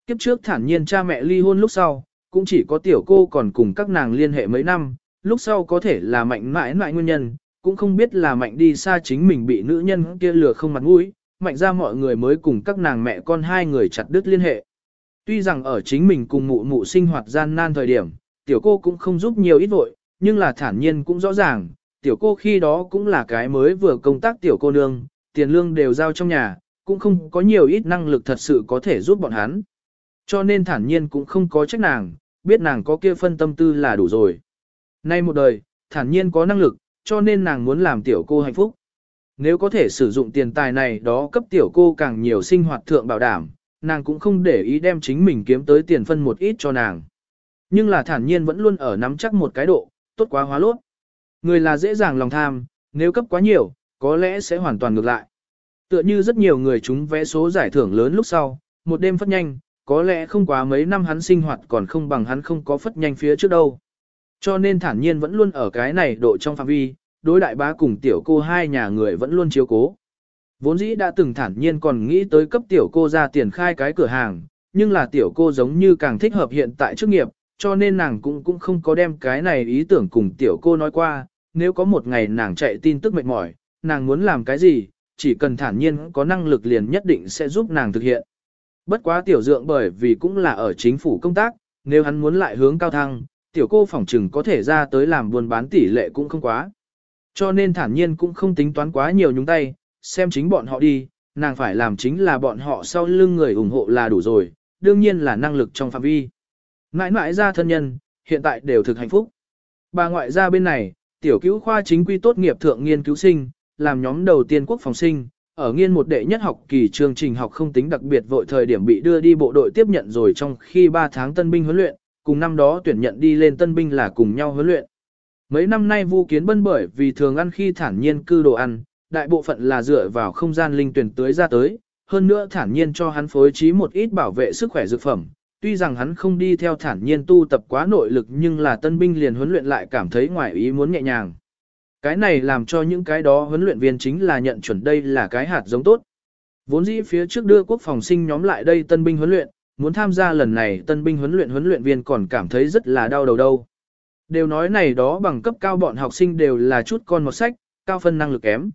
Kiếp trước thản nhiên cha mẹ ly hôn lúc sau, cũng chỉ có tiểu cô còn cùng các nàng liên hệ mấy năm, lúc sau có thể là mạnh mãi mãi nguyên nhân, cũng không biết là mạnh đi xa chính mình bị nữ nhân kia lừa không mặt mũi, mạnh ra mọi người mới cùng các nàng mẹ con hai người chặt đứt liên hệ. Tuy rằng ở chính mình cùng mụ mụ sinh hoạt gian nan thời điểm, tiểu cô cũng không giúp nhiều ít vội, nhưng là thản nhiên cũng rõ ràng, tiểu cô khi đó cũng là cái mới vừa công tác tiểu cô nương, tiền lương đều giao trong nhà, cũng không có nhiều ít năng lực thật sự có thể giúp bọn hắn. Cho nên thản nhiên cũng không có trách nàng, biết nàng có kia phân tâm tư là đủ rồi. Nay một đời, thản nhiên có năng lực, cho nên nàng muốn làm tiểu cô hạnh phúc. Nếu có thể sử dụng tiền tài này đó cấp tiểu cô càng nhiều sinh hoạt thượng bảo đảm, nàng cũng không để ý đem chính mình kiếm tới tiền phân một ít cho nàng. Nhưng là thản nhiên vẫn luôn ở nắm chắc một cái độ, tốt quá hóa lốt. Người là dễ dàng lòng tham, nếu cấp quá nhiều, có lẽ sẽ hoàn toàn ngược lại. Tựa như rất nhiều người chúng vẽ số giải thưởng lớn lúc sau, một đêm phát nhanh, có lẽ không quá mấy năm hắn sinh hoạt còn không bằng hắn không có phất nhanh phía trước đâu. Cho nên thản nhiên vẫn luôn ở cái này độ trong phạm vi, đối đại bá cùng tiểu cô hai nhà người vẫn luôn chiếu cố. Vốn dĩ đã từng thản nhiên còn nghĩ tới cấp tiểu cô ra tiền khai cái cửa hàng, nhưng là tiểu cô giống như càng thích hợp hiện tại chức nghiệp, cho nên nàng cũng cũng không có đem cái này ý tưởng cùng tiểu cô nói qua, nếu có một ngày nàng chạy tin tức mệt mỏi, nàng muốn làm cái gì, chỉ cần thản nhiên có năng lực liền nhất định sẽ giúp nàng thực hiện. Bất quá tiểu dượng bởi vì cũng là ở chính phủ công tác, nếu hắn muốn lại hướng cao thăng, tiểu cô phỏng trừng có thể ra tới làm buôn bán tỷ lệ cũng không quá. Cho nên thản nhiên cũng không tính toán quá nhiều nhúng tay, xem chính bọn họ đi, nàng phải làm chính là bọn họ sau lưng người ủng hộ là đủ rồi, đương nhiên là năng lực trong phạm vi. Nãi nãi ra thân nhân, hiện tại đều thực hạnh phúc. Bà ngoại gia bên này, tiểu cứu khoa chính quy tốt nghiệp thượng nghiên cứu sinh, làm nhóm đầu tiên quốc phòng sinh, ở nghiên một đệ nhất học kỳ chương trình học không tính đặc biệt vội thời điểm bị đưa đi bộ đội tiếp nhận rồi trong khi 3 tháng tân binh huấn luyện, cùng năm đó tuyển nhận đi lên tân binh là cùng nhau huấn luyện. Mấy năm nay Vu Kiến Bân bởi vì thường ăn khi thản nhiên cư đồ ăn, đại bộ phận là dựa vào không gian linh tuyển tưới ra tới, hơn nữa thản nhiên cho hắn phối trí một ít bảo vệ sức khỏe dược phẩm. Tuy rằng hắn không đi theo thản nhiên tu tập quá nội lực nhưng là tân binh liền huấn luyện lại cảm thấy ngoài ý muốn nhẹ nhàng. Cái này làm cho những cái đó huấn luyện viên chính là nhận chuẩn đây là cái hạt giống tốt. Vốn dĩ phía trước đưa quốc phòng sinh nhóm lại đây tân binh huấn luyện, muốn tham gia lần này tân binh huấn luyện huấn luyện viên còn cảm thấy rất là đau đầu đâu. Đều nói này đó bằng cấp cao bọn học sinh đều là chút con một sách, cao phân năng lực kém.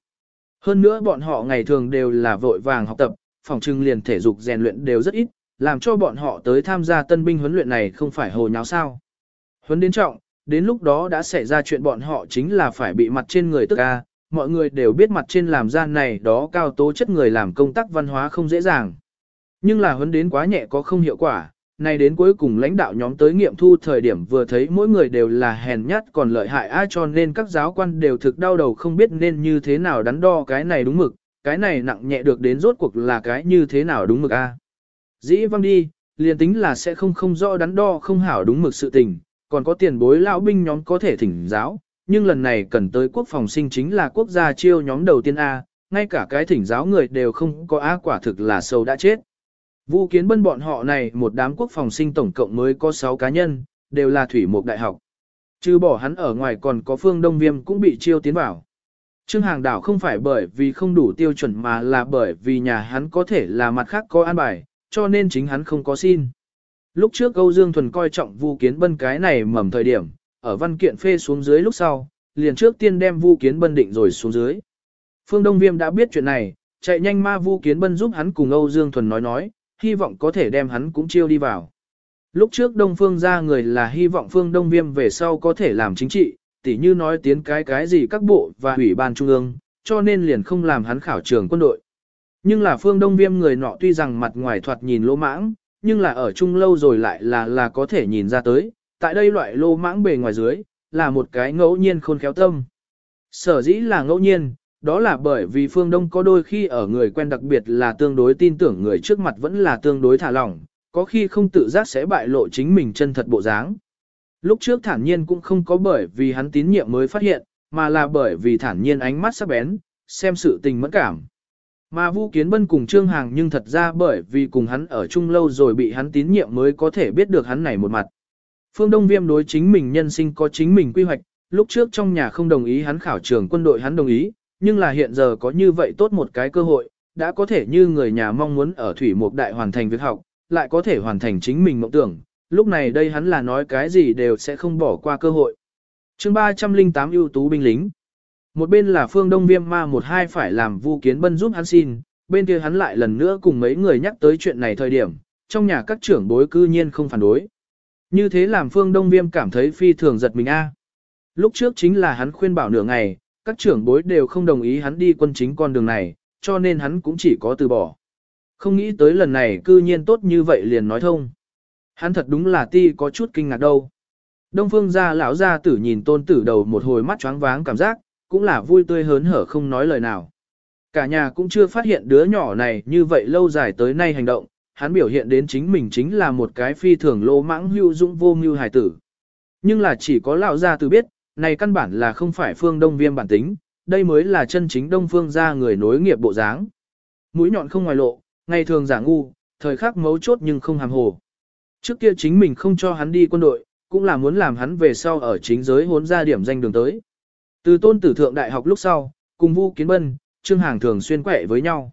Hơn nữa bọn họ ngày thường đều là vội vàng học tập, phòng trưng liền thể dục rèn luyện đều rất ít, làm cho bọn họ tới tham gia tân binh huấn luyện này không phải hồ nháo sao. Huấn đến trọng, đến lúc đó đã xảy ra chuyện bọn họ chính là phải bị mặt trên người tức ca, mọi người đều biết mặt trên làm gian này đó cao tố chất người làm công tác văn hóa không dễ dàng. Nhưng là huấn đến quá nhẹ có không hiệu quả, này đến cuối cùng lãnh đạo nhóm tới nghiệm thu thời điểm vừa thấy mỗi người đều là hèn nhát còn lợi hại ai cho nên các giáo quan đều thực đau đầu không biết nên như thế nào đắn đo cái này đúng mực, cái này nặng nhẹ được đến rốt cuộc là cái như thế nào đúng mực a. Dĩ văng đi, liền tính là sẽ không không rõ đắn đo không hảo đúng mực sự tình, còn có tiền bối lão binh nhóm có thể thỉnh giáo, nhưng lần này cần tới quốc phòng sinh chính là quốc gia chiêu nhóm đầu tiên A, ngay cả cái thỉnh giáo người đều không có A quả thực là sâu đã chết. Vu kiến bân bọn họ này một đám quốc phòng sinh tổng cộng mới có 6 cá nhân, đều là thủy mục đại học. Trừ bỏ hắn ở ngoài còn có phương đông viêm cũng bị chiêu tiến vào. Trương Hàng Đảo không phải bởi vì không đủ tiêu chuẩn mà là bởi vì nhà hắn có thể là mặt khác có an bài, cho nên chính hắn không có xin. Lúc trước Âu Dương Thuần coi trọng Vu Kiến Bân cái này mầm thời điểm, ở văn kiện phê xuống dưới lúc sau, liền trước tiên đem Vu Kiến Bân định rồi xuống dưới. Phương Đông Viêm đã biết chuyện này, chạy nhanh ma Vu Kiến Bân giúp hắn cùng Âu Dương Thuần nói nói, hy vọng có thể đem hắn cũng chiêu đi vào. Lúc trước Đông Phương ra người là hy vọng Phương Đông Viêm về sau có thể làm chính trị, tỉ như nói tiến cái cái gì các bộ và ủy ban trung ương, cho nên liền không làm hắn khảo trường quân đội. Nhưng là Phương Đông Viêm người nọ tuy rằng mặt ngoài thoạt nhìn lỗ mãng, nhưng là ở chung lâu rồi lại là là có thể nhìn ra tới, tại đây loại lô mãng bề ngoài dưới, là một cái ngẫu nhiên khôn khéo tâm. Sở dĩ là ngẫu nhiên, đó là bởi vì phương Đông có đôi khi ở người quen đặc biệt là tương đối tin tưởng người trước mặt vẫn là tương đối thả lỏng, có khi không tự giác sẽ bại lộ chính mình chân thật bộ dáng. Lúc trước thản nhiên cũng không có bởi vì hắn tín nhiệm mới phát hiện, mà là bởi vì thản nhiên ánh mắt sắc bén, xem sự tình mẫn cảm. Mà Vu Kiến Bân cùng Trương Hàng nhưng thật ra bởi vì cùng hắn ở chung lâu rồi bị hắn tín nhiệm mới có thể biết được hắn này một mặt. Phương Đông Viêm đối chính mình nhân sinh có chính mình quy hoạch, lúc trước trong nhà không đồng ý hắn khảo trường quân đội hắn đồng ý, nhưng là hiện giờ có như vậy tốt một cái cơ hội, đã có thể như người nhà mong muốn ở Thủy Mục Đại hoàn thành việc học, lại có thể hoàn thành chính mình mộng tưởng, lúc này đây hắn là nói cái gì đều sẽ không bỏ qua cơ hội. chương 308 ưu tú binh lính một bên là phương đông viêm ma một hai phải làm vu kiến bân giúp hắn xin, bên kia hắn lại lần nữa cùng mấy người nhắc tới chuyện này thời điểm, trong nhà các trưởng bối cư nhiên không phản đối. Như thế làm phương đông viêm cảm thấy phi thường giật mình a. Lúc trước chính là hắn khuyên bảo nửa ngày, các trưởng bối đều không đồng ý hắn đi quân chính con đường này, cho nên hắn cũng chỉ có từ bỏ. Không nghĩ tới lần này cư nhiên tốt như vậy liền nói thông. Hắn thật đúng là ti có chút kinh ngạc đâu. Đông phương gia lão gia tử nhìn tôn tử đầu một hồi mắt choáng váng cảm giác, cũng là vui tươi hớn hở không nói lời nào. Cả nhà cũng chưa phát hiện đứa nhỏ này như vậy lâu dài tới nay hành động, hắn biểu hiện đến chính mình chính là một cái phi thường lô mãng hưu dũng vô mưu hài tử. Nhưng là chỉ có lão gia tử biết, này căn bản là không phải phương đông viêm bản tính, đây mới là chân chính đông phương gia người nối nghiệp bộ dáng. Mũi nhọn không ngoài lộ, ngày thường giả ngu, thời khắc mấu chốt nhưng không hàm hồ. Trước kia chính mình không cho hắn đi quân đội, cũng là muốn làm hắn về sau ở chính giới hốn ra điểm danh đường tới. Từ tôn tử thượng đại học lúc sau, cùng Vu Kiến Bân, Trương Hàng thường xuyên quẹ với nhau.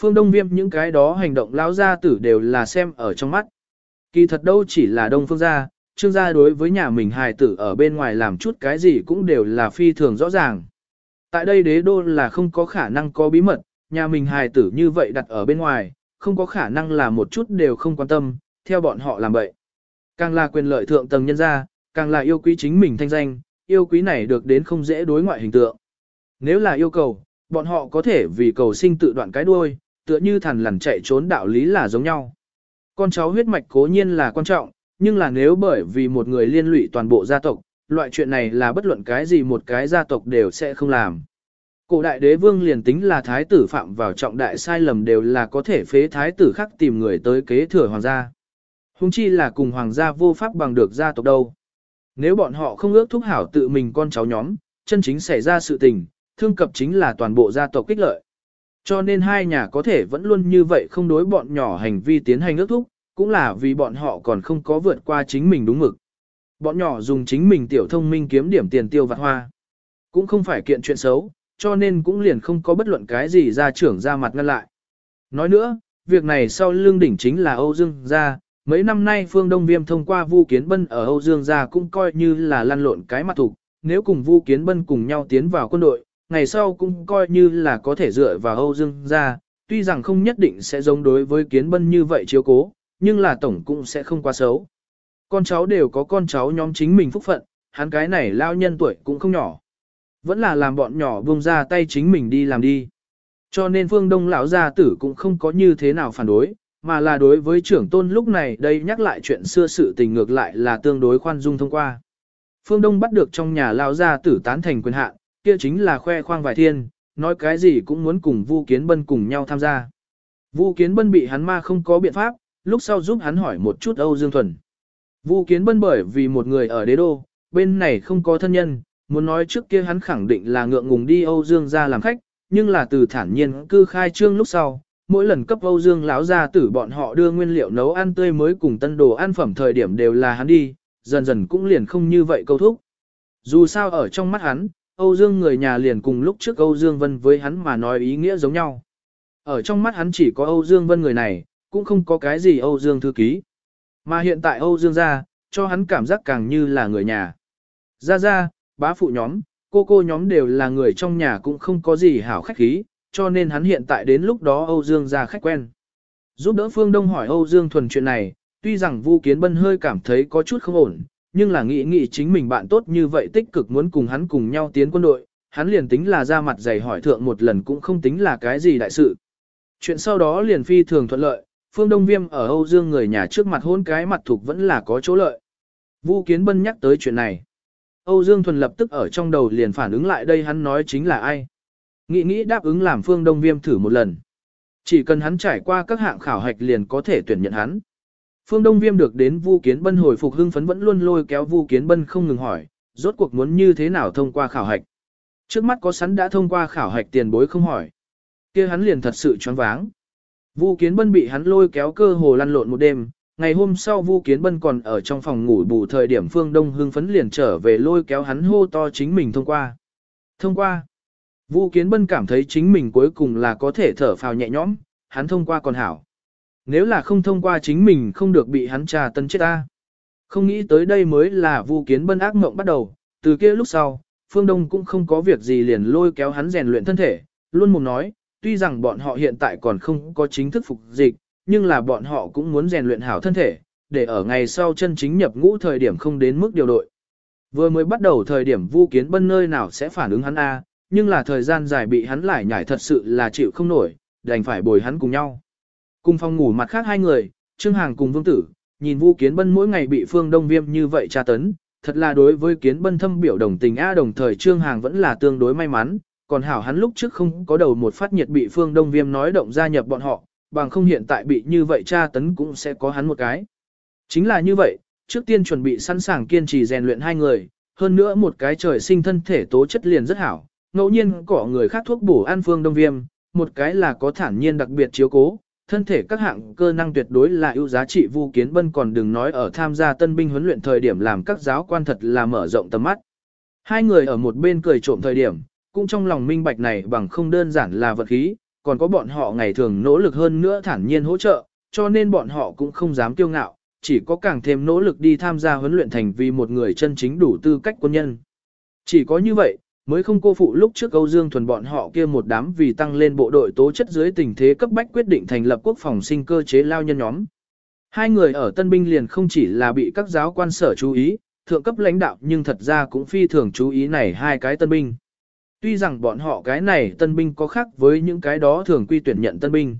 Phương Đông Viêm những cái đó hành động lão gia tử đều là xem ở trong mắt. Kỳ thật đâu chỉ là Đông Phương gia, Trương gia đối với nhà mình hài tử ở bên ngoài làm chút cái gì cũng đều là phi thường rõ ràng. Tại đây đế đô là không có khả năng có bí mật, nhà mình hài tử như vậy đặt ở bên ngoài, không có khả năng là một chút đều không quan tâm, theo bọn họ làm vậy. Càng là quyền lợi thượng tầng nhân gia, càng là yêu quý chính mình thanh danh, yêu quý này được đến không dễ đối ngoại hình tượng. Nếu là yêu cầu, bọn họ có thể vì cầu sinh tự đoạn cái đuôi, tựa như thằn lằn chạy trốn đạo lý là giống nhau. Con cháu huyết mạch cố nhiên là quan trọng, nhưng là nếu bởi vì một người liên lụy toàn bộ gia tộc, loại chuyện này là bất luận cái gì một cái gia tộc đều sẽ không làm. Cổ đại đế vương liền tính là thái tử phạm vào trọng đại sai lầm đều là có thể phế thái tử khác tìm người tới kế thừa hoàng gia. Hùng chi là cùng hoàng gia vô pháp bằng được gia tộc đâu. Nếu bọn họ không ước thúc hảo tự mình con cháu nhóm, chân chính xảy ra sự tình, thương cập chính là toàn bộ gia tộc kích lợi. Cho nên hai nhà có thể vẫn luôn như vậy không đối bọn nhỏ hành vi tiến hành ước thúc, cũng là vì bọn họ còn không có vượt qua chính mình đúng mực. Bọn nhỏ dùng chính mình tiểu thông minh kiếm điểm tiền tiêu vặt hoa. Cũng không phải kiện chuyện xấu, cho nên cũng liền không có bất luận cái gì ra trưởng ra mặt ngăn lại. Nói nữa, việc này sau lương đỉnh chính là Âu Dương gia, mấy năm nay Phương Đông Viêm thông qua Vu Kiến Bân ở Âu Dương gia cũng coi như là lăn lộn cái mặt thủ, nếu cùng Vu Kiến Bân cùng nhau tiến vào quân đội, ngày sau cũng coi như là có thể dựa vào Âu Dương gia, tuy rằng không nhất định sẽ giống đối với Kiến Bân như vậy chiếu cố, nhưng là tổng cũng sẽ không quá xấu. Con cháu đều có con cháu nhóm chính mình phúc phận, hắn cái này lao nhân tuổi cũng không nhỏ. Vẫn là làm bọn nhỏ buông ra tay chính mình đi làm đi. Cho nên phương đông lão gia tử cũng không có như thế nào phản đối, mà là đối với trưởng tôn lúc này đây nhắc lại chuyện xưa sự tình ngược lại là tương đối khoan dung thông qua. Phương Đông bắt được trong nhà lão gia tử tán thành quyền hạn, kia chính là khoe khoang vài thiên, nói cái gì cũng muốn cùng Vu Kiến Bân cùng nhau tham gia. Vu Kiến Bân bị hắn ma không có biện pháp, lúc sau giúp hắn hỏi một chút Âu Dương Thuần. Vu Kiến Bân bởi vì một người ở đế đô, bên này không có thân nhân, muốn nói trước kia hắn khẳng định là ngượng ngùng đi Âu Dương ra làm khách, nhưng là từ thản nhiên cư khai trương lúc sau, mỗi lần cấp Âu Dương lão gia tử bọn họ đưa nguyên liệu nấu ăn tươi mới cùng tân đồ ăn phẩm thời điểm đều là hắn đi, dần dần cũng liền không như vậy câu thúc. Dù sao ở trong mắt hắn, Âu Dương người nhà liền cùng lúc trước Âu Dương Vân với hắn mà nói ý nghĩa giống nhau. Ở trong mắt hắn chỉ có Âu Dương Vân người này, cũng không có cái gì Âu Dương thư ký. Mà hiện tại Âu Dương gia, cho hắn cảm giác càng như là người nhà. Gia Gia, bá phụ nhóm, cô cô nhóm đều là người trong nhà cũng không có gì hảo khách khí, cho nên hắn hiện tại đến lúc đó Âu Dương gia khách quen. Giúp đỡ Phương Đông hỏi Âu Dương thuần chuyện này, tuy rằng Vu Kiến Bân hơi cảm thấy có chút không ổn, nhưng là nghĩ nghĩ chính mình bạn tốt như vậy tích cực muốn cùng hắn cùng nhau tiến quân đội, hắn liền tính là ra mặt dày hỏi thượng một lần cũng không tính là cái gì đại sự. Chuyện sau đó liền phi thường thuận lợi, Phương Đông Viêm ở Âu Dương người nhà trước mặt hôn cái mặt thuộc vẫn là có chỗ lợi. Vu Kiến Bân nhắc tới chuyện này. Âu Dương Thuần lập tức ở trong đầu liền phản ứng lại đây hắn nói chính là ai. Nghĩ nghĩ đáp ứng làm Phương Đông Viêm thử một lần. Chỉ cần hắn trải qua các hạng khảo hạch liền có thể tuyển nhận hắn. Phương Đông Viêm được đến Vu Kiến Bân hồi phục hưng phấn vẫn luôn lôi kéo Vu Kiến Bân không ngừng hỏi, rốt cuộc muốn như thế nào thông qua khảo hạch. Trước mắt có sẵn đã thông qua khảo hạch tiền bối không hỏi. kia hắn liền thật sự choáng váng. Vu Kiến Bân bị hắn lôi kéo cơ hồ lăn lộn một đêm, ngày hôm sau Vu Kiến Bân còn ở trong phòng ngủ bù thời điểm Phương Đông hưng phấn liền trở về lôi kéo hắn hô to chính mình thông qua. Thông qua. Vu Kiến Bân cảm thấy chính mình cuối cùng là có thể thở phào nhẹ nhõm, hắn thông qua còn hảo. Nếu là không thông qua chính mình không được bị hắn trà tân chết ta. Không nghĩ tới đây mới là Vu Kiến Bân ác mộng bắt đầu, từ kia lúc sau, Phương Đông cũng không có việc gì liền lôi kéo hắn rèn luyện thân thể, luôn mồm nói, tuy rằng bọn họ hiện tại còn không có chính thức phục dịch, nhưng là bọn họ cũng muốn rèn luyện hảo thân thể, để ở ngày sau chân chính nhập ngũ thời điểm không đến mức điều đội. Vừa mới bắt đầu thời điểm Vu Kiến Bân nơi nào sẽ phản ứng hắn a, nhưng là thời gian dài bị hắn lại nhảy thật sự là chịu không nổi, đành phải bồi hắn cùng nhau. Cùng phòng ngủ mặt khác hai người, Trương Hàng cùng Vương Tử, nhìn Vu Kiến Bân mỗi ngày bị Phương Đông Viêm như vậy tra tấn, thật là đối với Kiến Bân thâm biểu đồng tình a đồng thời Trương Hàng vẫn là tương đối may mắn, còn hảo hắn lúc trước không có đầu một phát nhiệt bị Phương Đông Viêm nói động gia nhập bọn họ, bằng không hiện tại bị như vậy tra tấn cũng sẽ có hắn một cái. Chính là như vậy, trước tiên chuẩn bị sẵn sàng kiên trì rèn luyện hai người, hơn nữa một cái trời sinh thân thể tố chất liền rất hảo, ngẫu nhiên cỏ người khác thuốc bổ an Phương Đông Viêm, một cái là có thản nhiên đặc biệt chiếu cố, thân thể các hạng cơ năng tuyệt đối là ưu giá trị Vu Kiến Bân còn đừng nói ở tham gia tân binh huấn luyện thời điểm làm các giáo quan thật là mở rộng tầm mắt. Hai người ở một bên cười trộm thời điểm, cũng trong lòng minh bạch này bằng không đơn giản là vật khí, còn có bọn họ ngày thường nỗ lực hơn nữa thản nhiên hỗ trợ, cho nên bọn họ cũng không dám kiêu ngạo, chỉ có càng thêm nỗ lực đi tham gia huấn luyện thành vì một người chân chính đủ tư cách quân nhân. Chỉ có như vậy, mới không cô phụ lúc trước Âu Dương Thuần bọn họ kia một đám vì tăng lên bộ đội tố chất dưới tình thế cấp bách quyết định thành lập quốc phòng sinh cơ chế lao nhân nhóm. Hai người ở Tân Binh liền không chỉ là bị các giáo quan sở chú ý, thượng cấp lãnh đạo nhưng thật ra cũng phi thường chú ý này hai cái tân binh. Tuy rằng bọn họ cái này tân binh có khác với những cái đó thường quy tuyển nhận tân binh.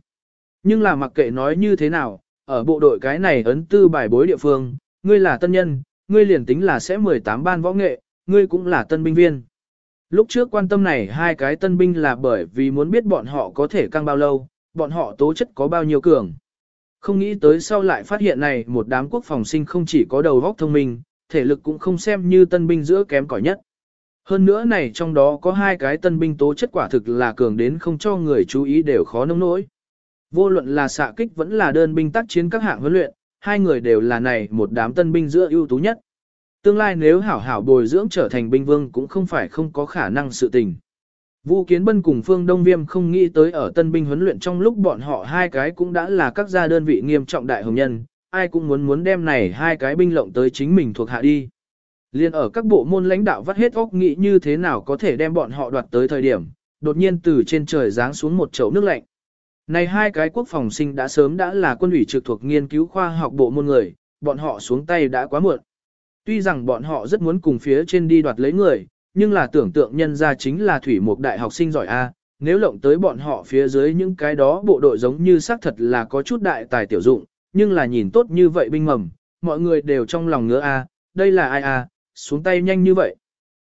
Nhưng là mặc kệ nói như thế nào, ở bộ đội cái này ấn tư bài bối địa phương, ngươi là tân nhân, ngươi liền tính là sẽ 18 ban võ nghệ, ngươi cũng là tân binh viên. Lúc trước quan tâm này hai cái tân binh là bởi vì muốn biết bọn họ có thể căng bao lâu, bọn họ tố chất có bao nhiêu cường. Không nghĩ tới sau lại phát hiện này một đám quốc phòng sinh không chỉ có đầu óc thông minh, thể lực cũng không xem như tân binh giữa kém cỏi nhất. Hơn nữa này trong đó có hai cái tân binh tố chất quả thực là cường đến không cho người chú ý đều khó nông nỗi. Vô luận là xạ kích vẫn là đơn binh tác chiến các hạng huấn luyện, hai người đều là này một đám tân binh giữa ưu tú nhất. Tương lai nếu hảo hảo bồi dưỡng trở thành binh vương cũng không phải không có khả năng sự tình. Vu Kiến Bân cùng Phương Đông Viêm không nghĩ tới ở tân binh huấn luyện trong lúc bọn họ hai cái cũng đã là các gia đơn vị nghiêm trọng đại hồng nhân, ai cũng muốn muốn đem này hai cái binh lộng tới chính mình thuộc hạ đi. Liên ở các bộ môn lãnh đạo vắt hết óc nghĩ như thế nào có thể đem bọn họ đoạt tới thời điểm, đột nhiên từ trên trời giáng xuống một chậu nước lạnh. Này hai cái quốc phòng sinh đã sớm đã là quân ủy trực thuộc nghiên cứu khoa học bộ môn người, bọn họ xuống tay đã quá muộn. Tuy rằng bọn họ rất muốn cùng phía trên đi đoạt lấy người, nhưng là tưởng tượng nhân ra chính là thủy mục đại học sinh giỏi A, nếu lộng tới bọn họ phía dưới những cái đó bộ đội giống như xác thật là có chút đại tài tiểu dụng, nhưng là nhìn tốt như vậy binh mầm, mọi người đều trong lòng ngứa A, đây là ai A, xuống tay nhanh như vậy.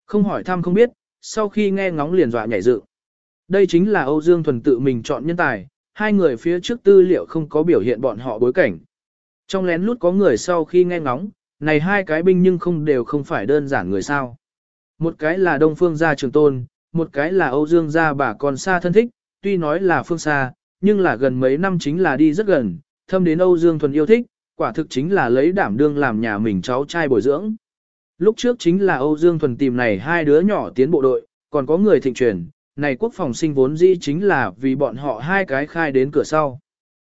Không hỏi thăm không biết, sau khi nghe ngóng liền dọa nhảy dựng. Đây chính là Âu Dương Thuần tự mình chọn nhân tài, hai người phía trước tư liệu không có biểu hiện bọn họ bối cảnh. Trong lén lút có người sau khi nghe ngóng, này hai cái binh nhưng không đều không phải đơn giản người sao. Một cái là Đông Phương gia trường tôn, một cái là Âu Dương gia bà con xa thân thích, tuy nói là phương xa, nhưng là gần mấy năm chính là đi rất gần, thâm đến Âu Dương Thuần yêu thích, quả thực chính là lấy đảm đương làm nhà mình cháu trai bồi dưỡng. Lúc trước chính là Âu Dương Thuần tìm này hai đứa nhỏ tiến bộ đội, còn có người thịnh truyền, này quốc phòng sinh vốn dĩ chính là vì bọn họ hai cái khai đến cửa sau.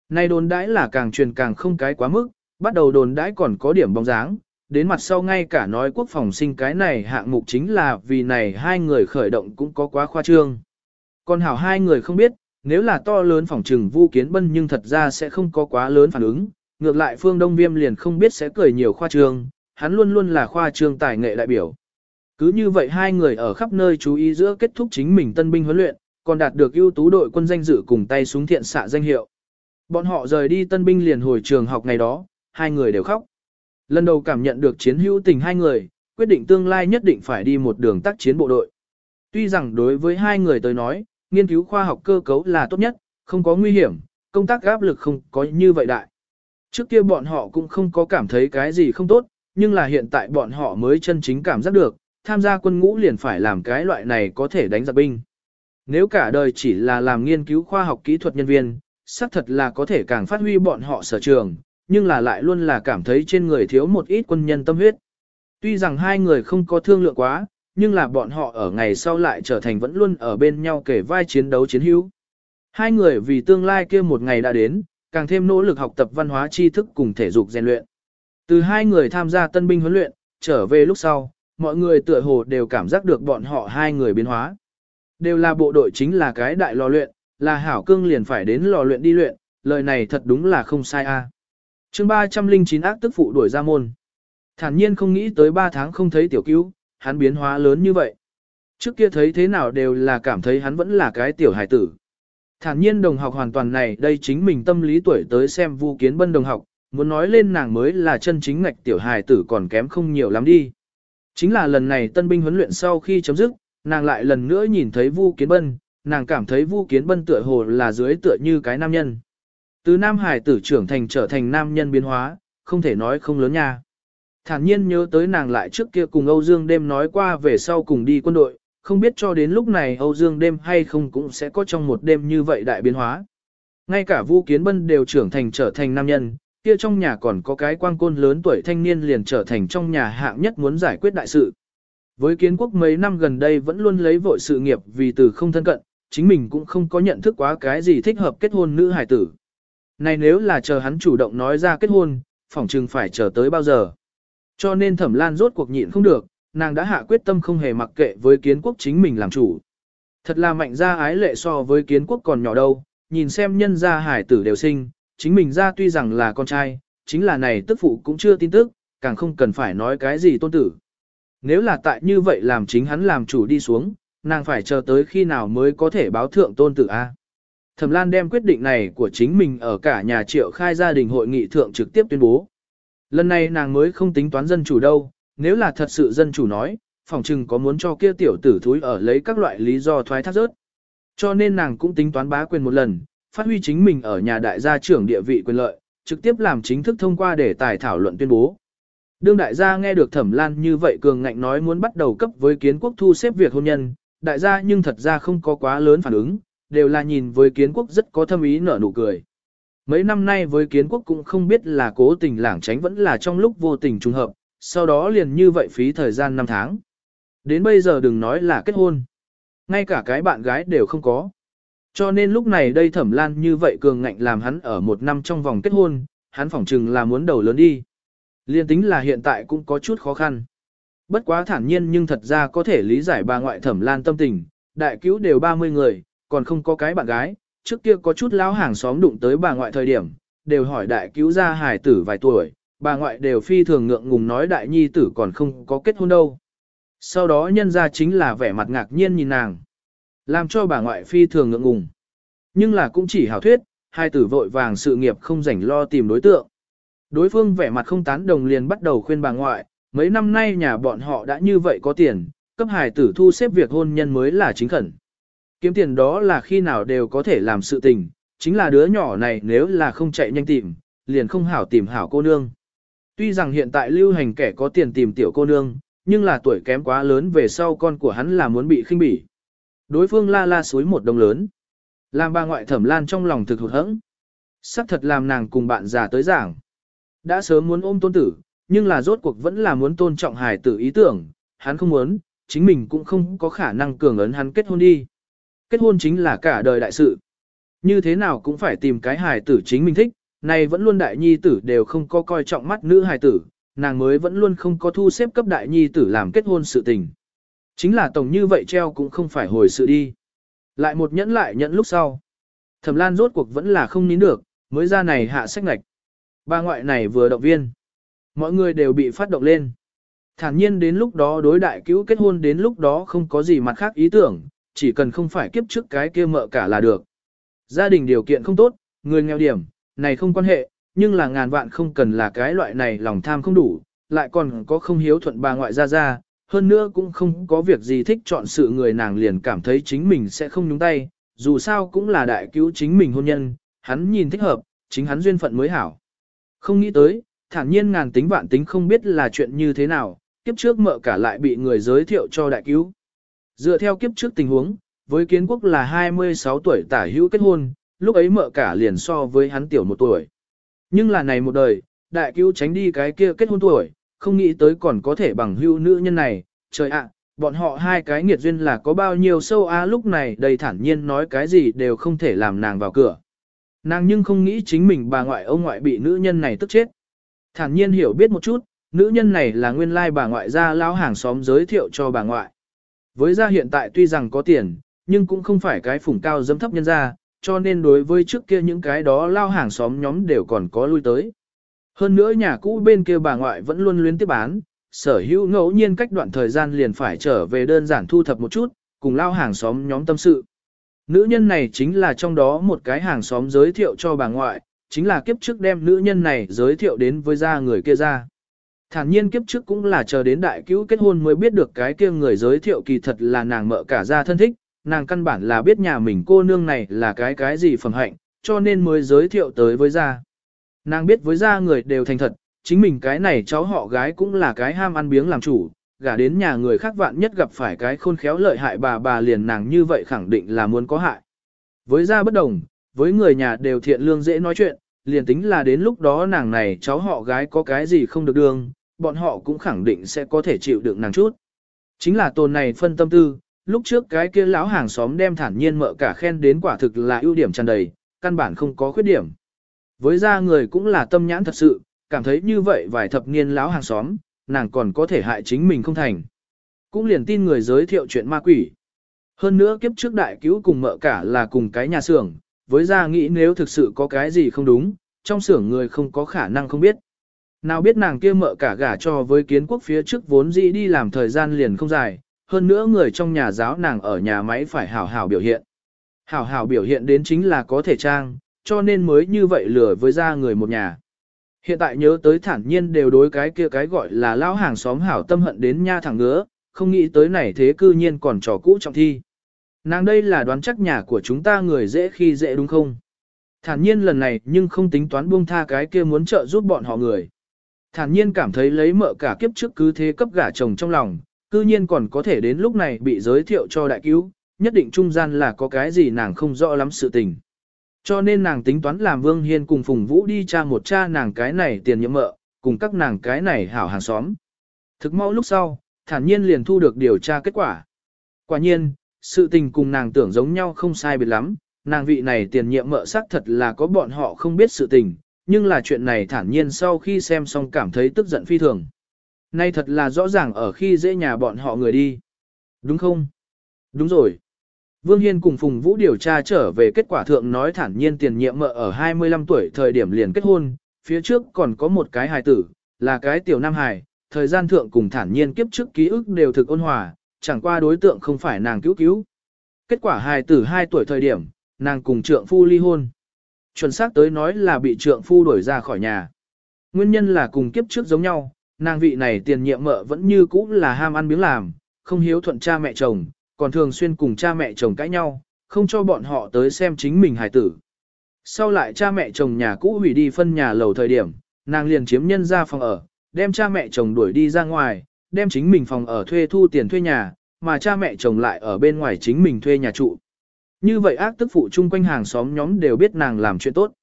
Này đồn đãi là càng truyền càng không cái quá mức, bắt đầu đồn đãi còn có điểm bóng dáng, đến mặt sau ngay cả nói quốc phòng sinh cái này hạng mục chính là vì này hai người khởi động cũng có quá khoa trương. Còn hảo hai người không biết, nếu là to lớn phòng trừng vu kiến bân nhưng thật ra sẽ không có quá lớn phản ứng, ngược lại phương đông viêm liền không biết sẽ cười nhiều khoa trương, hắn luôn luôn là khoa trương tài nghệ đại biểu. Cứ như vậy hai người ở khắp nơi chú ý giữa kết thúc chính mình tân binh huấn luyện, còn đạt được ưu tú đội quân danh dự cùng tay súng thiện xạ danh hiệu. Bọn họ rời đi tân binh liền hồi trường học ngày đó, hai người đều khóc. Lần đầu cảm nhận được chiến hữu tình hai người, quyết định tương lai nhất định phải đi một đường tác chiến bộ đội. Tuy rằng đối với hai người tới nói, nghiên cứu khoa học cơ cấu là tốt nhất, không có nguy hiểm, công tác áp lực không có như vậy đại. Trước kia bọn họ cũng không có cảm thấy cái gì không tốt, nhưng là hiện tại bọn họ mới chân chính cảm giác được, tham gia quân ngũ liền phải làm cái loại này có thể đánh giặc binh. Nếu cả đời chỉ là làm nghiên cứu khoa học kỹ thuật nhân viên, xác thật là có thể càng phát huy bọn họ sở trường, nhưng là lại luôn là cảm thấy trên người thiếu một ít quân nhân tâm huyết. Tuy rằng hai người không có thương lượng quá, nhưng là bọn họ ở ngày sau lại trở thành vẫn luôn ở bên nhau kể vai chiến đấu chiến hữu. Hai người vì tương lai kia một ngày đã đến, càng thêm nỗ lực học tập văn hóa tri thức cùng thể dục rèn luyện. Từ hai người tham gia tân binh huấn luyện, trở về lúc sau, mọi người tựa hồ đều cảm giác được bọn họ hai người biến hóa. Đều là bộ đội chính là cái đại lò luyện, là hảo cương liền phải đến lò luyện đi luyện, lời này thật đúng là không sai a. À. Chương 309 ác tức phụ đuổi ra môn. Thản nhiên không nghĩ tới 3 tháng không thấy tiểu cứu, hắn biến hóa lớn như vậy. Trước kia thấy thế nào đều là cảm thấy hắn vẫn là cái tiểu hải tử. Thản nhiên đồng học hoàn toàn này đây chính mình tâm lý tuổi tới xem vu kiến bân đồng học, muốn nói lên nàng mới là chân chính ngạch tiểu hài tử còn kém không nhiều lắm đi. Chính là lần này tân binh huấn luyện sau khi chấm dứt, nàng lại lần nữa nhìn thấy Vu Kiến Bân, nàng cảm thấy Vu Kiến Bân tựa hồ là dưới tựa như cái nam nhân. Từ nam hải tử trưởng thành trở thành nam nhân biến hóa, không thể nói không lớn nha. Thản nhiên nhớ tới nàng lại trước kia cùng Âu Dương đêm nói qua về sau cùng đi quân đội, không biết cho đến lúc này Âu Dương đêm hay không cũng sẽ có trong một đêm như vậy đại biến hóa. Ngay cả Vu Kiến Bân đều trưởng thành trở thành nam nhân, kia trong nhà còn có cái quang côn lớn tuổi thanh niên liền trở thành trong nhà hạng nhất muốn giải quyết đại sự. Với kiến quốc mấy năm gần đây vẫn luôn lấy vội sự nghiệp vì từ không thân cận, chính mình cũng không có nhận thức quá cái gì thích hợp kết hôn nữ hải tử. Này nếu là chờ hắn chủ động nói ra kết hôn, phỏng chừng phải chờ tới bao giờ. Cho nên thẩm lan rốt cuộc nhịn không được, nàng đã hạ quyết tâm không hề mặc kệ với kiến quốc chính mình làm chủ. Thật là mạnh ra ái lệ so với kiến quốc còn nhỏ đâu, nhìn xem nhân gia hải tử đều sinh, chính mình ra tuy rằng là con trai, chính là này tức phụ cũng chưa tin tức, càng không cần phải nói cái gì tôn tử. Nếu là tại như vậy làm chính hắn làm chủ đi xuống, nàng phải chờ tới khi nào mới có thể báo thượng tôn tử A. Thẩm Lan đem quyết định này của chính mình ở cả nhà triệu khai gia đình hội nghị thượng trực tiếp tuyên bố. Lần này nàng mới không tính toán dân chủ đâu, nếu là thật sự dân chủ nói, phòng trừng có muốn cho kia tiểu tử thúi ở lấy các loại lý do thoái thác rớt. Cho nên nàng cũng tính toán bá quyền một lần, phát huy chính mình ở nhà đại gia trưởng địa vị quyền lợi, trực tiếp làm chính thức thông qua để tài thảo luận tuyên bố. Đương đại gia nghe được Thẩm Lan như vậy cường ngạnh nói muốn bắt đầu cấp với kiến quốc thu xếp việc hôn nhân, đại gia nhưng thật ra không có quá lớn phản ứng, đều là nhìn với kiến quốc rất có thâm ý nở nụ cười. Mấy năm nay với kiến quốc cũng không biết là cố tình lảng tránh vẫn là trong lúc vô tình trùng hợp, sau đó liền như vậy phí thời gian 5 tháng. Đến bây giờ đừng nói là kết hôn. Ngay cả cái bạn gái đều không có. Cho nên lúc này đây thẩm lan như vậy cường ngạnh làm hắn ở một năm trong vòng kết hôn, hắn phỏng chừng là muốn đầu lớn đi. Liên tính là hiện tại cũng có chút khó khăn. Bất quá thản nhiên nhưng thật ra có thể lý giải bà ngoại thẩm lan tâm tình, đại cứu đều 30 người, còn không có cái bạn gái, trước kia có chút lão hàng xóm đụng tới bà ngoại thời điểm, đều hỏi đại cứu gia hài tử vài tuổi, bà ngoại đều phi thường ngượng ngùng nói đại nhi tử còn không có kết hôn đâu. Sau đó nhân ra chính là vẻ mặt ngạc nhiên nhìn nàng, làm cho bà ngoại phi thường ngượng ngùng. Nhưng là cũng chỉ hảo thuyết, hai tử vội vàng sự nghiệp không rảnh lo tìm đối tượng. Đối phương vẻ mặt không tán đồng liền bắt đầu khuyên bà ngoại, mấy năm nay nhà bọn họ đã như vậy có tiền, cấp hài tử thu xếp việc hôn nhân mới là chính khẩn. Kiếm tiền đó là khi nào đều có thể làm sự tình, chính là đứa nhỏ này nếu là không chạy nhanh tìm, liền không hảo tìm hảo cô nương. Tuy rằng hiện tại lưu hành kẻ có tiền tìm tiểu cô nương, nhưng là tuổi kém quá lớn về sau con của hắn là muốn bị khinh bỉ. Đối phương la la suối một đồng lớn. Làm bà ngoại thẩm lan trong lòng thực hụt hẫng. sắp thật làm nàng cùng bạn già tới giảng. Đã sớm muốn ôm tôn tử, nhưng là rốt cuộc vẫn là muốn tôn trọng hài tử ý tưởng, hắn không muốn, chính mình cũng không có khả năng cường ấn hắn kết hôn đi. Kết hôn chính là cả đời đại sự. Như thế nào cũng phải tìm cái hài tử chính mình thích, này vẫn luôn đại nhi tử đều không có coi trọng mắt nữ hài tử, nàng mới vẫn luôn không có thu xếp cấp đại nhi tử làm kết hôn sự tình. Chính là tổng như vậy treo cũng không phải hồi sự đi. Lại một nhẫn lại nhẫn lúc sau. Thẩm Lan rốt cuộc vẫn là không nín được, mới ra này hạ sách ngạch. Ba ngoại này vừa động viên. Mọi người đều bị phát động lên. Thản nhiên đến lúc đó đối đại cứu kết hôn đến lúc đó không có gì mặt khác ý tưởng, chỉ cần không phải kiếp trước cái kia mợ cả là được. Gia đình điều kiện không tốt, người nghèo điểm, này không quan hệ, nhưng là ngàn vạn không cần là cái loại này lòng tham không đủ, lại còn có không hiếu thuận bà ngoại ra ra, hơn nữa cũng không có việc gì thích chọn sự người nàng liền cảm thấy chính mình sẽ không nhúng tay, dù sao cũng là đại cứu chính mình hôn nhân, hắn nhìn thích hợp, chính hắn duyên phận mới hảo. Không nghĩ tới, thản nhiên ngàn tính vạn tính không biết là chuyện như thế nào, kiếp trước mợ cả lại bị người giới thiệu cho đại cứu. Dựa theo kiếp trước tình huống, với kiến quốc là 26 tuổi tả hữu kết hôn, lúc ấy mợ cả liền so với hắn tiểu một tuổi. Nhưng là này một đời, đại cứu tránh đi cái kia kết hôn tuổi, không nghĩ tới còn có thể bằng hữu nữ nhân này, trời ạ, bọn họ hai cái nghiệt duyên là có bao nhiêu sâu a lúc này đầy thản nhiên nói cái gì đều không thể làm nàng vào cửa. Nàng nhưng không nghĩ chính mình bà ngoại ông ngoại bị nữ nhân này tức chết. Thản nhiên hiểu biết một chút, nữ nhân này là nguyên lai bà ngoại gia lão hàng xóm giới thiệu cho bà ngoại. Với gia hiện tại tuy rằng có tiền, nhưng cũng không phải cái phủng cao dâm thấp nhân gia, cho nên đối với trước kia những cái đó lao hàng xóm nhóm đều còn có lui tới. Hơn nữa nhà cũ bên kia bà ngoại vẫn luôn luyến tiếp bán, sở hữu ngẫu nhiên cách đoạn thời gian liền phải trở về đơn giản thu thập một chút, cùng lao hàng xóm nhóm tâm sự. Nữ nhân này chính là trong đó một cái hàng xóm giới thiệu cho bà ngoại, chính là kiếp trước đem nữ nhân này giới thiệu đến với gia người kia ra. Thản nhiên kiếp trước cũng là chờ đến đại cứu kết hôn mới biết được cái kia người giới thiệu kỳ thật là nàng mợ cả gia thân thích, nàng căn bản là biết nhà mình cô nương này là cái cái gì phẩm hạnh, cho nên mới giới thiệu tới với gia. Nàng biết với gia người đều thành thật, chính mình cái này cháu họ gái cũng là cái ham ăn biếng làm chủ, gả đến nhà người khác vạn nhất gặp phải cái khôn khéo lợi hại bà bà liền nàng như vậy khẳng định là muốn có hại. Với gia bất đồng, với người nhà đều thiện lương dễ nói chuyện, liền tính là đến lúc đó nàng này cháu họ gái có cái gì không được đương, bọn họ cũng khẳng định sẽ có thể chịu đựng nàng chút. Chính là tồn này phân tâm tư, lúc trước cái kia lão hàng xóm đem thản nhiên mợ cả khen đến quả thực là ưu điểm tràn đầy, căn bản không có khuyết điểm. Với ra người cũng là tâm nhãn thật sự, cảm thấy như vậy vài thập niên lão hàng xóm, nàng còn có thể hại chính mình không thành. Cũng liền tin người giới thiệu chuyện ma quỷ. Hơn nữa kiếp trước đại cứu cùng mợ cả là cùng cái nhà xưởng, với ra nghĩ nếu thực sự có cái gì không đúng, trong xưởng người không có khả năng không biết. Nào biết nàng kia mợ cả gả cho với kiến quốc phía trước vốn dĩ đi làm thời gian liền không dài, hơn nữa người trong nhà giáo nàng ở nhà máy phải hảo hảo biểu hiện. Hảo hảo biểu hiện đến chính là có thể trang, cho nên mới như vậy lừa với ra người một nhà. Hiện tại nhớ tới thản nhiên đều đối cái kia cái gọi là lão hàng xóm hảo tâm hận đến nha thẳng ngứa, không nghĩ tới này thế cư nhiên còn trò cũ trọng thi. Nàng đây là đoán chắc nhà của chúng ta người dễ khi dễ đúng không? Thản nhiên lần này nhưng không tính toán buông tha cái kia muốn trợ giúp bọn họ người. Thản nhiên cảm thấy lấy mợ cả kiếp trước cứ thế cấp gả chồng trong lòng, cư nhiên còn có thể đến lúc này bị giới thiệu cho đại cứu, nhất định trung gian là có cái gì nàng không rõ lắm sự tình. Cho nên nàng tính toán làm Vương Hiên cùng Phùng Vũ đi tra một cha nàng cái này tiền nhiệm mợ, cùng các nàng cái này hảo hàng xóm. Thực mau lúc sau, thản nhiên liền thu được điều tra kết quả. Quả nhiên, sự tình cùng nàng tưởng giống nhau không sai biệt lắm, nàng vị này tiền nhiệm mợ xác thật là có bọn họ không biết sự tình, nhưng là chuyện này thản nhiên sau khi xem xong cảm thấy tức giận phi thường. Nay thật là rõ ràng ở khi dễ nhà bọn họ người đi. Đúng không? Đúng rồi. Vương Hiên cùng Phùng Vũ điều tra trở về kết quả thượng nói thản nhiên tiền nhiệm mợ ở 25 tuổi thời điểm liền kết hôn, phía trước còn có một cái hài tử, là cái tiểu nam hài, thời gian thượng cùng thản nhiên kiếp trước ký ức đều thực ôn hòa, chẳng qua đối tượng không phải nàng cứu cứu. Kết quả hài tử 2 tuổi thời điểm, nàng cùng trượng phu ly hôn. Chuẩn xác tới nói là bị trượng phu đuổi ra khỏi nhà. Nguyên nhân là cùng kiếp trước giống nhau, nàng vị này tiền nhiệm mợ vẫn như cũ là ham ăn miếng làm, không hiếu thuận cha mẹ chồng, còn thường xuyên cùng cha mẹ chồng cãi nhau, không cho bọn họ tới xem chính mình hài tử. Sau lại cha mẹ chồng nhà cũ hủy đi phân nhà lầu thời điểm, nàng liền chiếm nhân ra phòng ở, đem cha mẹ chồng đuổi đi ra ngoài, đem chính mình phòng ở thuê thu tiền thuê nhà, mà cha mẹ chồng lại ở bên ngoài chính mình thuê nhà trụ. Như vậy ác tức phụ chung quanh hàng xóm nhóm đều biết nàng làm chuyện tốt.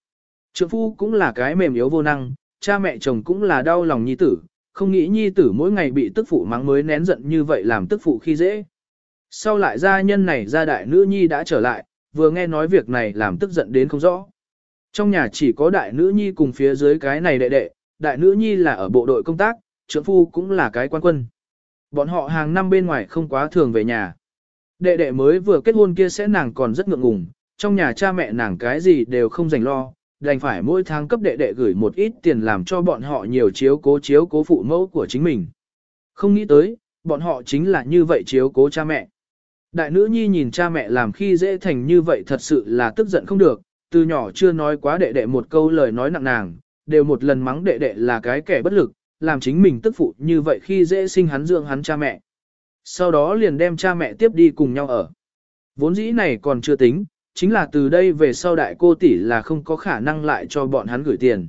Trượng phu cũng là cái mềm yếu vô năng, cha mẹ chồng cũng là đau lòng nhi tử, không nghĩ nhi tử mỗi ngày bị tức phụ mắng mới nén giận như vậy làm tức phụ khi dễ. Sau lại gia nhân này gia đại nữ nhi đã trở lại, vừa nghe nói việc này làm tức giận đến không rõ. Trong nhà chỉ có đại nữ nhi cùng phía dưới cái này đệ đệ, đại nữ nhi là ở bộ đội công tác, trưởng phu cũng là cái quan quân. Bọn họ hàng năm bên ngoài không quá thường về nhà. Đệ đệ mới vừa kết hôn kia sẽ nàng còn rất ngượng ngùng, trong nhà cha mẹ nàng cái gì đều không dành lo, đành phải mỗi tháng cấp đệ đệ gửi một ít tiền làm cho bọn họ nhiều chiếu cố chiếu cố phụ mẫu của chính mình. Không nghĩ tới, bọn họ chính là như vậy chiếu cố cha mẹ. Đại nữ nhi nhìn cha mẹ làm khi dễ thành như vậy thật sự là tức giận không được, từ nhỏ chưa nói quá đệ đệ một câu lời nói nặng nàng, đều một lần mắng đệ đệ là cái kẻ bất lực, làm chính mình tức phụ như vậy khi dễ sinh hắn dưỡng hắn cha mẹ. Sau đó liền đem cha mẹ tiếp đi cùng nhau ở. Vốn dĩ này còn chưa tính, chính là từ đây về sau đại cô tỷ là không có khả năng lại cho bọn hắn gửi tiền.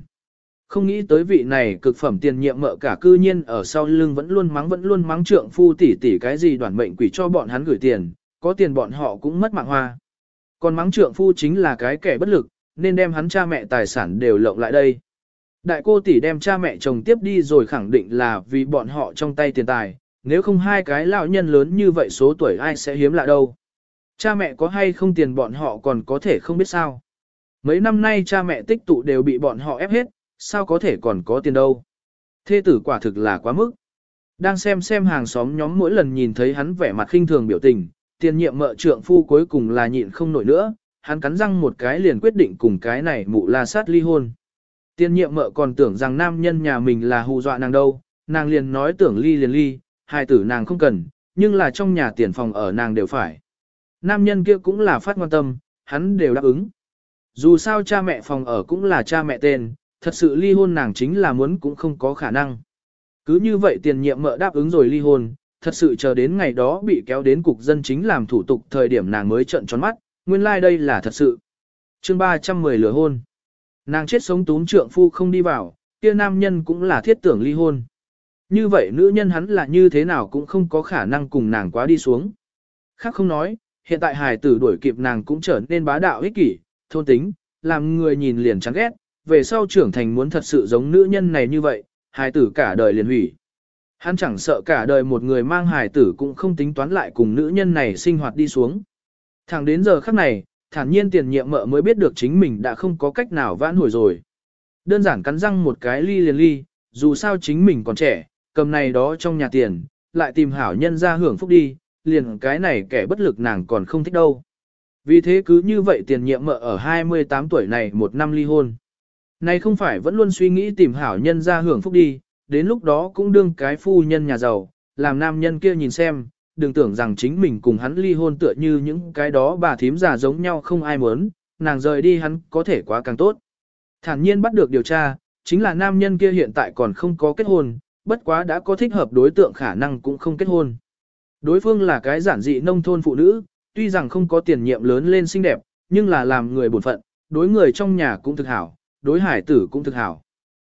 Không nghĩ tới vị này cực phẩm tiền nhiệm mợ cả cư nhiên ở sau lưng vẫn luôn mắng vẫn luôn mắng trượng phu tỷ tỷ cái gì đoàn mệnh quỷ cho bọn hắn gửi tiền, có tiền bọn họ cũng mất mạng hoa. Còn mắng trượng phu chính là cái kẻ bất lực, nên đem hắn cha mẹ tài sản đều lộng lại đây. Đại cô tỷ đem cha mẹ chồng tiếp đi rồi khẳng định là vì bọn họ trong tay tiền tài, nếu không hai cái lão nhân lớn như vậy số tuổi ai sẽ hiếm lạ đâu. Cha mẹ có hay không tiền bọn họ còn có thể không biết sao. Mấy năm nay cha mẹ tích tụ đều bị bọn họ ép hết, sao có thể còn có tiền đâu. Thê tử quả thực là quá mức. Đang xem xem hàng xóm nhóm mỗi lần nhìn thấy hắn vẻ mặt khinh thường biểu tình, tiền nhiệm mợ trượng phu cuối cùng là nhịn không nổi nữa, hắn cắn răng một cái liền quyết định cùng cái này mụ la sát ly hôn. Tiền nhiệm mợ còn tưởng rằng nam nhân nhà mình là hù dọa nàng đâu, nàng liền nói tưởng ly liền ly, hai tử nàng không cần, nhưng là trong nhà tiền phòng ở nàng đều phải. Nam nhân kia cũng là phát quan tâm, hắn đều đáp ứng. Dù sao cha mẹ phòng ở cũng là cha mẹ tên, thật sự ly hôn nàng chính là muốn cũng không có khả năng. Cứ như vậy tiền nhiệm mợ đáp ứng rồi ly hôn, thật sự chờ đến ngày đó bị kéo đến cục dân chính làm thủ tục thời điểm nàng mới trận tròn mắt, nguyên lai like đây là thật sự. chương 310 lửa hôn. Nàng chết sống tún trượng phu không đi vào, kia nam nhân cũng là thiết tưởng ly hôn. Như vậy nữ nhân hắn là như thế nào cũng không có khả năng cùng nàng quá đi xuống. Khác không nói, hiện tại hài tử đuổi kịp nàng cũng trở nên bá đạo ích kỷ, thôn tính, làm người nhìn liền chán ghét, về sau trưởng thành muốn thật sự giống nữ nhân này như vậy, hài tử cả đời liền hủy. Hắn chẳng sợ cả đời một người mang hài tử cũng không tính toán lại cùng nữ nhân này sinh hoạt đi xuống. Thẳng đến giờ khắc này, thản nhiên tiền nhiệm mợ mới biết được chính mình đã không có cách nào vãn hồi rồi. Đơn giản cắn răng một cái ly liền ly, dù sao chính mình còn trẻ, cầm này đó trong nhà tiền, lại tìm hảo nhân ra hưởng phúc đi, liền cái này kẻ bất lực nàng còn không thích đâu. Vì thế cứ như vậy tiền nhiệm mợ ở 28 tuổi này một năm ly hôn. Này không phải vẫn luôn suy nghĩ tìm hảo nhân ra hưởng phúc đi, đến lúc đó cũng đương cái phu nhân nhà giàu, làm nam nhân kia nhìn xem, đừng tưởng rằng chính mình cùng hắn ly hôn tựa như những cái đó bà thím già giống nhau không ai muốn, nàng rời đi hắn có thể quá càng tốt. Thản nhiên bắt được điều tra, chính là nam nhân kia hiện tại còn không có kết hôn, bất quá đã có thích hợp đối tượng khả năng cũng không kết hôn. Đối phương là cái giản dị nông thôn phụ nữ, tuy rằng không có tiền nhiệm lớn lên xinh đẹp, nhưng là làm người bổn phận, đối người trong nhà cũng thực hảo, đối hải tử cũng thực hảo.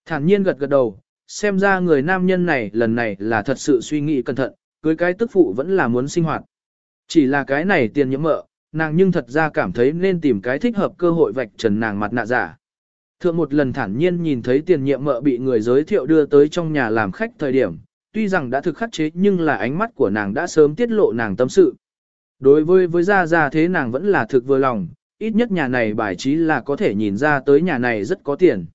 Thản nhiên gật gật đầu, xem ra người nam nhân này lần này là thật sự suy nghĩ cẩn thận, cưới cái tức phụ vẫn là muốn sinh hoạt. Chỉ là cái này tiền nhiễm mợ, nàng nhưng thật ra cảm thấy nên tìm cái thích hợp cơ hội vạch trần nàng mặt nạ giả. Thượng một lần thản nhiên nhìn thấy tiền nhiệm mợ bị người giới thiệu đưa tới trong nhà làm khách thời điểm, tuy rằng đã thực khắc chế nhưng là ánh mắt của nàng đã sớm tiết lộ nàng tâm sự. Đối với với gia gia thế nàng vẫn là thực vừa lòng, ít nhất nhà này bài trí là có thể nhìn ra tới nhà này rất có tiền.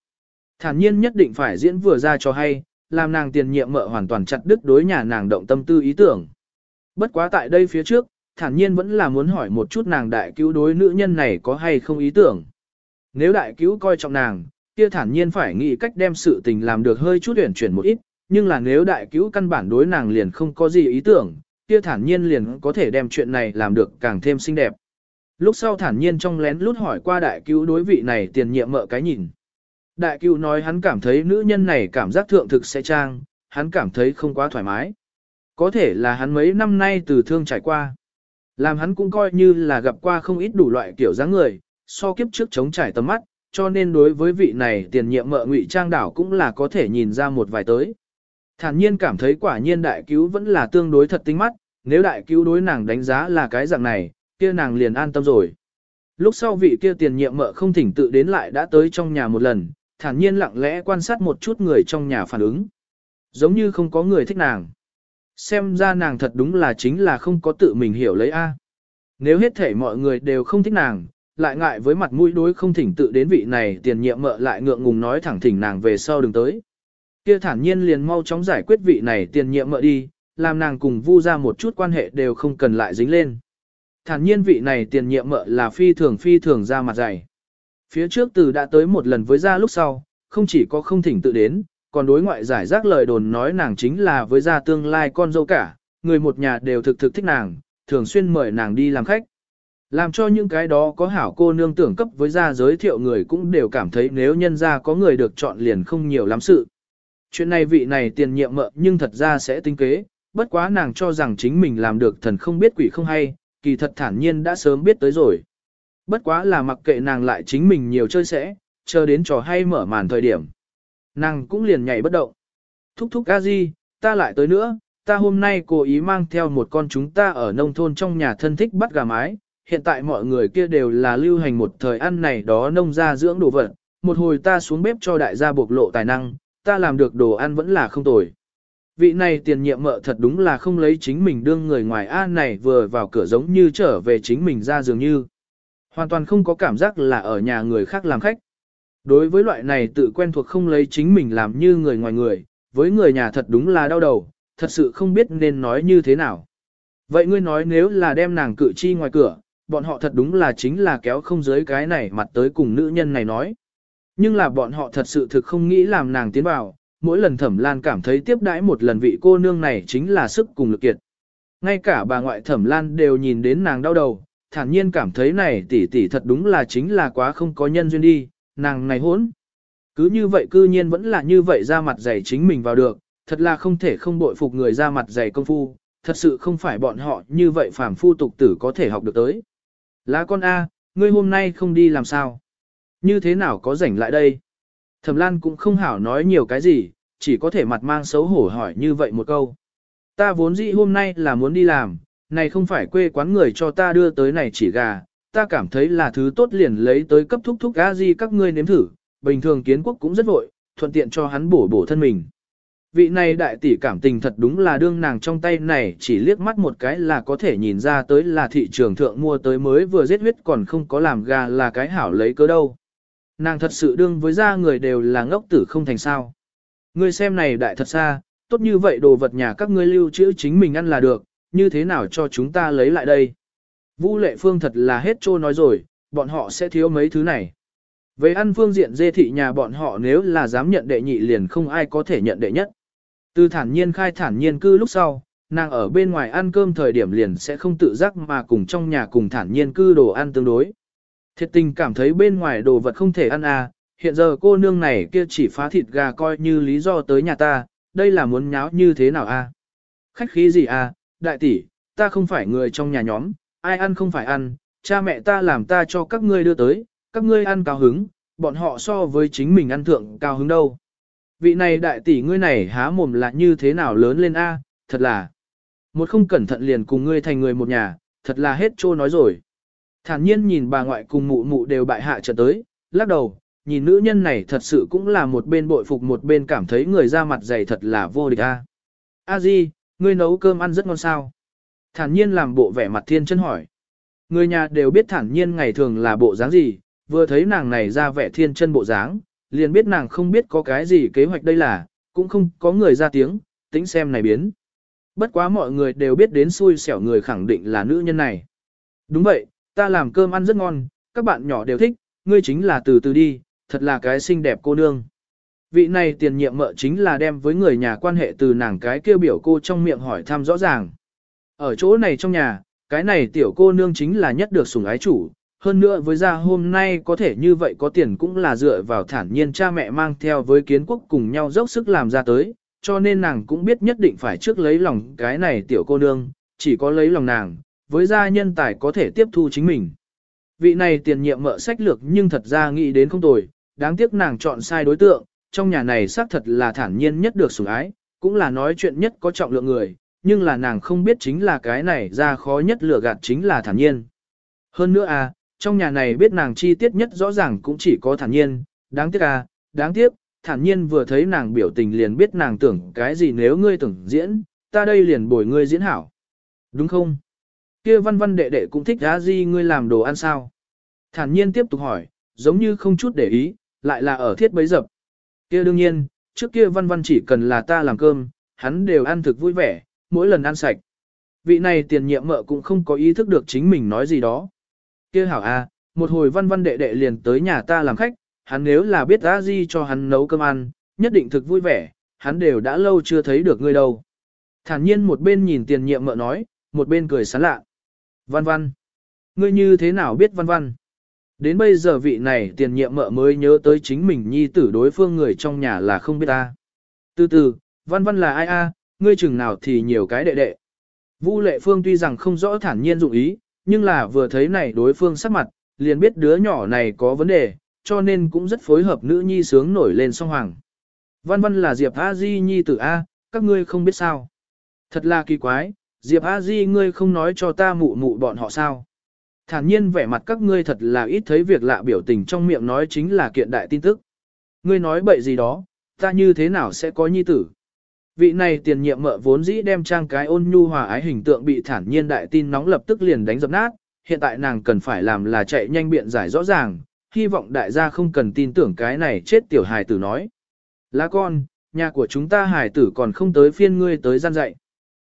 Thản nhiên nhất định phải diễn vừa ra cho hay, làm nàng tiền nhiệm mợ hoàn toàn chặt đứt đối nhà nàng động tâm tư ý tưởng. Bất quá tại đây phía trước, thản nhiên vẫn là muốn hỏi một chút nàng đại cứu đối nữ nhân này có hay không ý tưởng. Nếu đại cứu coi trọng nàng, kia thản nhiên phải nghĩ cách đem sự tình làm được hơi chút chuyển chuyển một ít, nhưng là nếu đại cứu căn bản đối nàng liền không có gì ý tưởng, kia thản nhiên liền có thể đem chuyện này làm được càng thêm xinh đẹp. Lúc sau thản nhiên trong lén lút hỏi qua đại cứu đối vị này tiền nhiệm mợ cái nhìn. Đại cứu nói hắn cảm thấy nữ nhân này cảm giác thượng thực sẽ trang, hắn cảm thấy không quá thoải mái. Có thể là hắn mấy năm nay từ thương trải qua. Làm hắn cũng coi như là gặp qua không ít đủ loại kiểu dáng người, so kiếp trước chống trải tầm mắt, cho nên đối với vị này tiền nhiệm mợ ngụy trang đảo cũng là có thể nhìn ra một vài tới. Thản nhiên cảm thấy quả nhiên đại cứu vẫn là tương đối thật tinh mắt, nếu đại cứu đối nàng đánh giá là cái dạng này, kia nàng liền an tâm rồi. Lúc sau vị kia tiền nhiệm mợ không thỉnh tự đến lại đã tới trong nhà một lần, thản nhiên lặng lẽ quan sát một chút người trong nhà phản ứng. Giống như không có người thích nàng. Xem ra nàng thật đúng là chính là không có tự mình hiểu lấy A. Nếu hết thể mọi người đều không thích nàng, lại ngại với mặt mũi đối không thỉnh tự đến vị này tiền nhiệm mợ lại ngượng ngùng nói thẳng thỉnh nàng về sau đừng tới. Kia thản nhiên liền mau chóng giải quyết vị này tiền nhiệm mợ đi, làm nàng cùng vu ra một chút quan hệ đều không cần lại dính lên. Thản nhiên vị này tiền nhiệm mợ là phi thường phi thường ra mặt dày. Phía trước từ đã tới một lần với gia lúc sau, không chỉ có không thỉnh tự đến, còn đối ngoại giải rác lời đồn nói nàng chính là với gia tương lai con dâu cả, người một nhà đều thực thực thích nàng, thường xuyên mời nàng đi làm khách. Làm cho những cái đó có hảo cô nương tưởng cấp với gia giới thiệu người cũng đều cảm thấy nếu nhân gia có người được chọn liền không nhiều lắm sự. Chuyện này vị này tiền nhiệm mợ nhưng thật ra sẽ tinh kế, bất quá nàng cho rằng chính mình làm được thần không biết quỷ không hay, kỳ thật thản nhiên đã sớm biết tới rồi. Bất quá là mặc kệ nàng lại chính mình nhiều chơi sẽ, chờ đến trò hay mở màn thời điểm. Nàng cũng liền nhảy bất động. Thúc thúc a di, ta lại tới nữa, ta hôm nay cố ý mang theo một con chúng ta ở nông thôn trong nhà thân thích bắt gà mái. Hiện tại mọi người kia đều là lưu hành một thời ăn này đó nông gia dưỡng đồ vật. Một hồi ta xuống bếp cho đại gia bộc lộ tài năng, ta làm được đồ ăn vẫn là không tồi. Vị này tiền nhiệm mợ thật đúng là không lấy chính mình đương người ngoài A này vừa vào cửa giống như trở về chính mình ra dường như. Hoàn toàn không có cảm giác là ở nhà người khác làm khách. Đối với loại này tự quen thuộc không lấy chính mình làm như người ngoài người, với người nhà thật đúng là đau đầu, thật sự không biết nên nói như thế nào. Vậy ngươi nói nếu là đem nàng cự chi ngoài cửa, bọn họ thật đúng là chính là kéo không giới cái này mặt tới cùng nữ nhân này nói. Nhưng là bọn họ thật sự thực không nghĩ làm nàng tiến vào, mỗi lần thẩm lan cảm thấy tiếp đãi một lần vị cô nương này chính là sức cùng lực kiệt. Ngay cả bà ngoại thẩm lan đều nhìn đến nàng đau đầu, thản nhiên cảm thấy này tỷ tỷ thật đúng là chính là quá không có nhân duyên đi, nàng này hốn. Cứ như vậy cư nhiên vẫn là như vậy ra mặt dày chính mình vào được, thật là không thể không bội phục người ra mặt dày công phu, thật sự không phải bọn họ như vậy phàm phu tục tử có thể học được tới. Lá con A, ngươi hôm nay không đi làm sao? Như thế nào có rảnh lại đây? Thẩm Lan cũng không hảo nói nhiều cái gì, chỉ có thể mặt mang xấu hổ hỏi như vậy một câu. Ta vốn dĩ hôm nay là muốn đi làm, này không phải quê quán người cho ta đưa tới này chỉ gà, ta cảm thấy là thứ tốt liền lấy tới cấp thúc thúc gà gì các ngươi nếm thử, bình thường kiến quốc cũng rất vội, thuận tiện cho hắn bổ bổ thân mình. Vị này đại tỷ cảm tình thật đúng là đương nàng trong tay này chỉ liếc mắt một cái là có thể nhìn ra tới là thị trường thượng mua tới mới vừa giết huyết còn không có làm gà là cái hảo lấy cớ đâu. Nàng thật sự đương với ra người đều là ngốc tử không thành sao. Ngươi xem này đại thật xa, tốt như vậy đồ vật nhà các ngươi lưu trữ chính mình ăn là được, như thế nào cho chúng ta lấy lại đây. Vũ lệ phương thật là hết trô nói rồi, bọn họ sẽ thiếu mấy thứ này. Về ăn phương diện dê thị nhà bọn họ nếu là dám nhận đệ nhị liền không ai có thể nhận đệ nhất. Từ thản nhiên khai thản nhiên cư lúc sau, nàng ở bên ngoài ăn cơm thời điểm liền sẽ không tự giác mà cùng trong nhà cùng thản nhiên cư đồ ăn tương đối. Thiệt tình cảm thấy bên ngoài đồ vật không thể ăn à, hiện giờ cô nương này kia chỉ phá thịt gà coi như lý do tới nhà ta, đây là muốn nháo như thế nào? À? Khách khí gì à, đại tỷ, ta không phải người trong nhà nhóm, ai ăn không phải ăn, cha mẹ ta làm ta cho các ngươi đưa tới, các ngươi ăn cao hứng, bọn họ so với chính mình ăn thượng cao hứng đâu. Vị này đại tỷ ngươi này há mồm là như thế nào lớn lên a, thật là. Một không cẩn thận liền cùng ngươi thành người một nhà, thật là hết trô nói rồi. Thản nhiên nhìn bà ngoại cùng mụ mụ đều bại hạ trở tới, lắc đầu, nhìn nữ nhân này thật sự cũng là một bên bội phục một bên cảm thấy người ra mặt dày thật là vô địch a. A Di, ngươi nấu cơm ăn rất ngon sao? Thản nhiên làm bộ vẻ mặt thiên chân hỏi. Người nhà đều biết thản nhiên ngày thường là bộ dáng gì, vừa thấy nàng này ra vẻ thiên chân bộ dáng, liền biết nàng không biết có cái gì kế hoạch đây là, cũng không có người ra tiếng, tính xem này biến. Bất quá mọi người đều biết đến xui xẻo người khẳng định là nữ nhân này. Đúng vậy, ta làm cơm ăn rất ngon, các bạn nhỏ đều thích, ngươi chính là từ từ đi, thật là cái xinh đẹp cô nương. Vị này tiền nhiệm mợ chính là đem với người nhà quan hệ từ nàng cái kêu biểu cô trong miệng hỏi thăm rõ ràng. Ở chỗ này trong nhà, cái này tiểu cô nương chính là nhất được sủng ái chủ, hơn nữa với gia hôm nay có thể như vậy có tiền cũng là dựa vào thản nhiên cha mẹ mang theo với kiến quốc cùng nhau dốc sức làm ra tới, cho nên nàng cũng biết nhất định phải trước lấy lòng cái này tiểu cô nương, chỉ có lấy lòng nàng, với gia nhân tài có thể tiếp thu chính mình. Vị này tiền nhiệm mợ sách lược nhưng thật ra nghĩ đến không tồi, đáng tiếc nàng chọn sai đối tượng, trong nhà này xác thật là thản nhiên nhất được sủng ái, cũng là nói chuyện nhất có trọng lượng người, nhưng là nàng không biết chính là cái này ra khó nhất lừa gạt chính là thản nhiên. Hơn nữa à, trong nhà này biết nàng chi tiết nhất rõ ràng cũng chỉ có thản nhiên, đáng tiếc à, đáng tiếc, thản nhiên vừa thấy nàng biểu tình liền biết nàng tưởng cái gì nếu ngươi tưởng diễn, ta đây liền bồi ngươi diễn hảo. Đúng không? Kia văn văn đệ đệ cũng thích giá gì ngươi làm đồ ăn sao? Thản nhiên tiếp tục hỏi, giống như không chút để ý, lại là ở thiết bấy dập. Kia đương nhiên, trước kia văn văn chỉ cần là ta làm cơm, hắn đều ăn thực vui vẻ, mỗi lần ăn sạch. Vị này tiền nhiệm mợ cũng không có ý thức được chính mình nói gì đó. Kia hảo a, một hồi văn văn đệ đệ liền tới nhà ta làm khách, hắn nếu là biết A Di cho hắn nấu cơm ăn, nhất định thực vui vẻ, hắn đều đã lâu chưa thấy được ngươi đâu. Thản nhiên một bên nhìn tiền nhiệm mợ nói, một bên cười sán lạ. Văn văn, ngươi như thế nào biết văn văn? Đến bây giờ vị này tiền nhiệm mợ mới nhớ tới chính mình nhi tử đối phương người trong nhà là không biết ta. Từ từ, văn văn là ai a? ngươi chừng nào thì nhiều cái đệ đệ. Vu lệ phương tuy rằng không rõ thản nhiên dụng ý, nhưng là vừa thấy này đối phương sắc mặt, liền biết đứa nhỏ này có vấn đề, cho nên cũng rất phối hợp nữ nhi sướng nổi lên song hoàng. Văn văn là Diệp A Di nhi tử A, các ngươi không biết sao. Thật là kỳ quái, Diệp A Di ngươi không nói cho ta mụ mụ bọn họ sao. Thản nhiên vẻ mặt các ngươi thật là ít thấy việc lạ biểu tình trong miệng nói chính là kiện đại tin tức. Ngươi nói bậy gì đó, ta như thế nào sẽ có nhi tử. Vị này tiền nhiệm mợ vốn dĩ đem trang cái ôn nhu hòa ái hình tượng bị thản nhiên đại tin nóng lập tức liền đánh dập nát, hiện tại nàng cần phải làm là chạy nhanh biện giải rõ ràng, hy vọng đại gia không cần tin tưởng cái này chết tiểu hài tử nói. Lá con, nhà của chúng ta hài tử còn không tới phiên ngươi tới gian dạy.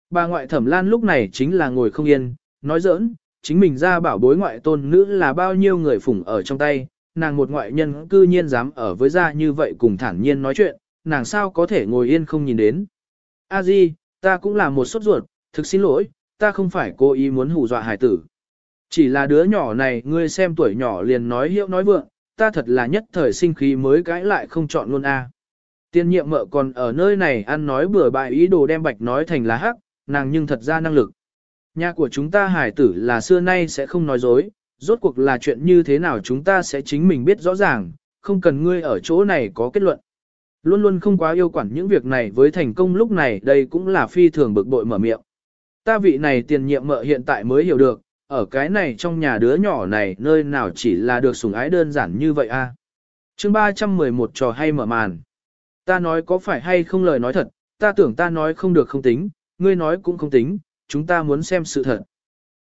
Bà ngoại thẩm lan lúc này chính là ngồi không yên, nói giỡn, chính mình ra bảo bối ngoại tôn nữ là bao nhiêu người phủng ở trong tay, nàng một ngoại nhân cư nhiên dám ở với gia như vậy cùng thản nhiên nói chuyện, nàng sao có thể ngồi yên không nhìn đến. A Di, ta cũng là một sốt ruột, thực xin lỗi, ta không phải cố ý muốn hù dọa hải tử. Chỉ là đứa nhỏ này ngươi xem tuổi nhỏ liền nói hiệu nói vượng, ta thật là nhất thời sinh khí mới cãi lại không chọn luôn A. Tiên nhiệm mợ còn ở nơi này ăn nói bừa bại ý đồ đem bạch nói thành lá hắc, nàng nhưng thật ra năng lực. Nhà của chúng ta hải tử là xưa nay sẽ không nói dối, rốt cuộc là chuyện như thế nào chúng ta sẽ chính mình biết rõ ràng, không cần ngươi ở chỗ này có kết luận. Luôn luôn không quá yêu quản những việc này với thành công lúc này đây cũng là phi thường bực bội mở miệng. Ta vị này tiền nhiệm mợ hiện tại mới hiểu được, ở cái này trong nhà đứa nhỏ này nơi nào chỉ là được sủng ái đơn giản như vậy a. À? Chương 311 trò hay mở màn. Ta nói có phải hay không lời nói thật, ta tưởng ta nói không được không tính, ngươi nói cũng không tính, chúng ta muốn xem sự thật.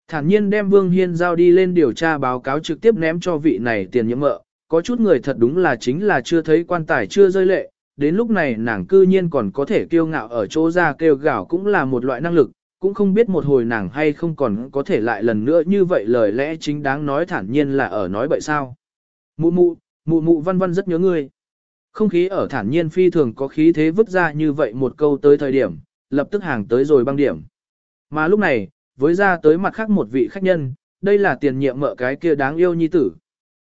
Thản nhiên đem Vương Hiên giao đi lên điều tra báo cáo trực tiếp ném cho vị này tiền nhiệm mợ, có chút người thật đúng là chính là chưa thấy quan tài chưa rơi lệ, đến lúc này nàng cư nhiên còn có thể kiêu ngạo ở chỗ ra kêu gào cũng là một loại năng lực, cũng không biết một hồi nàng hay không còn có thể lại lần nữa như vậy lời lẽ chính đáng nói thản nhiên là ở nói bậy sao. Mụ mụ, mụ mụ văn văn rất nhớ ngươi. Không khí ở thản nhiên phi thường có khí thế vứt ra như vậy một câu tới thời điểm, lập tức hàng tới rồi băng điểm. Mà lúc này, với ra tới mặt khác một vị khách nhân, đây là tiền nhiệm mợ cái kia đáng yêu nhi tử.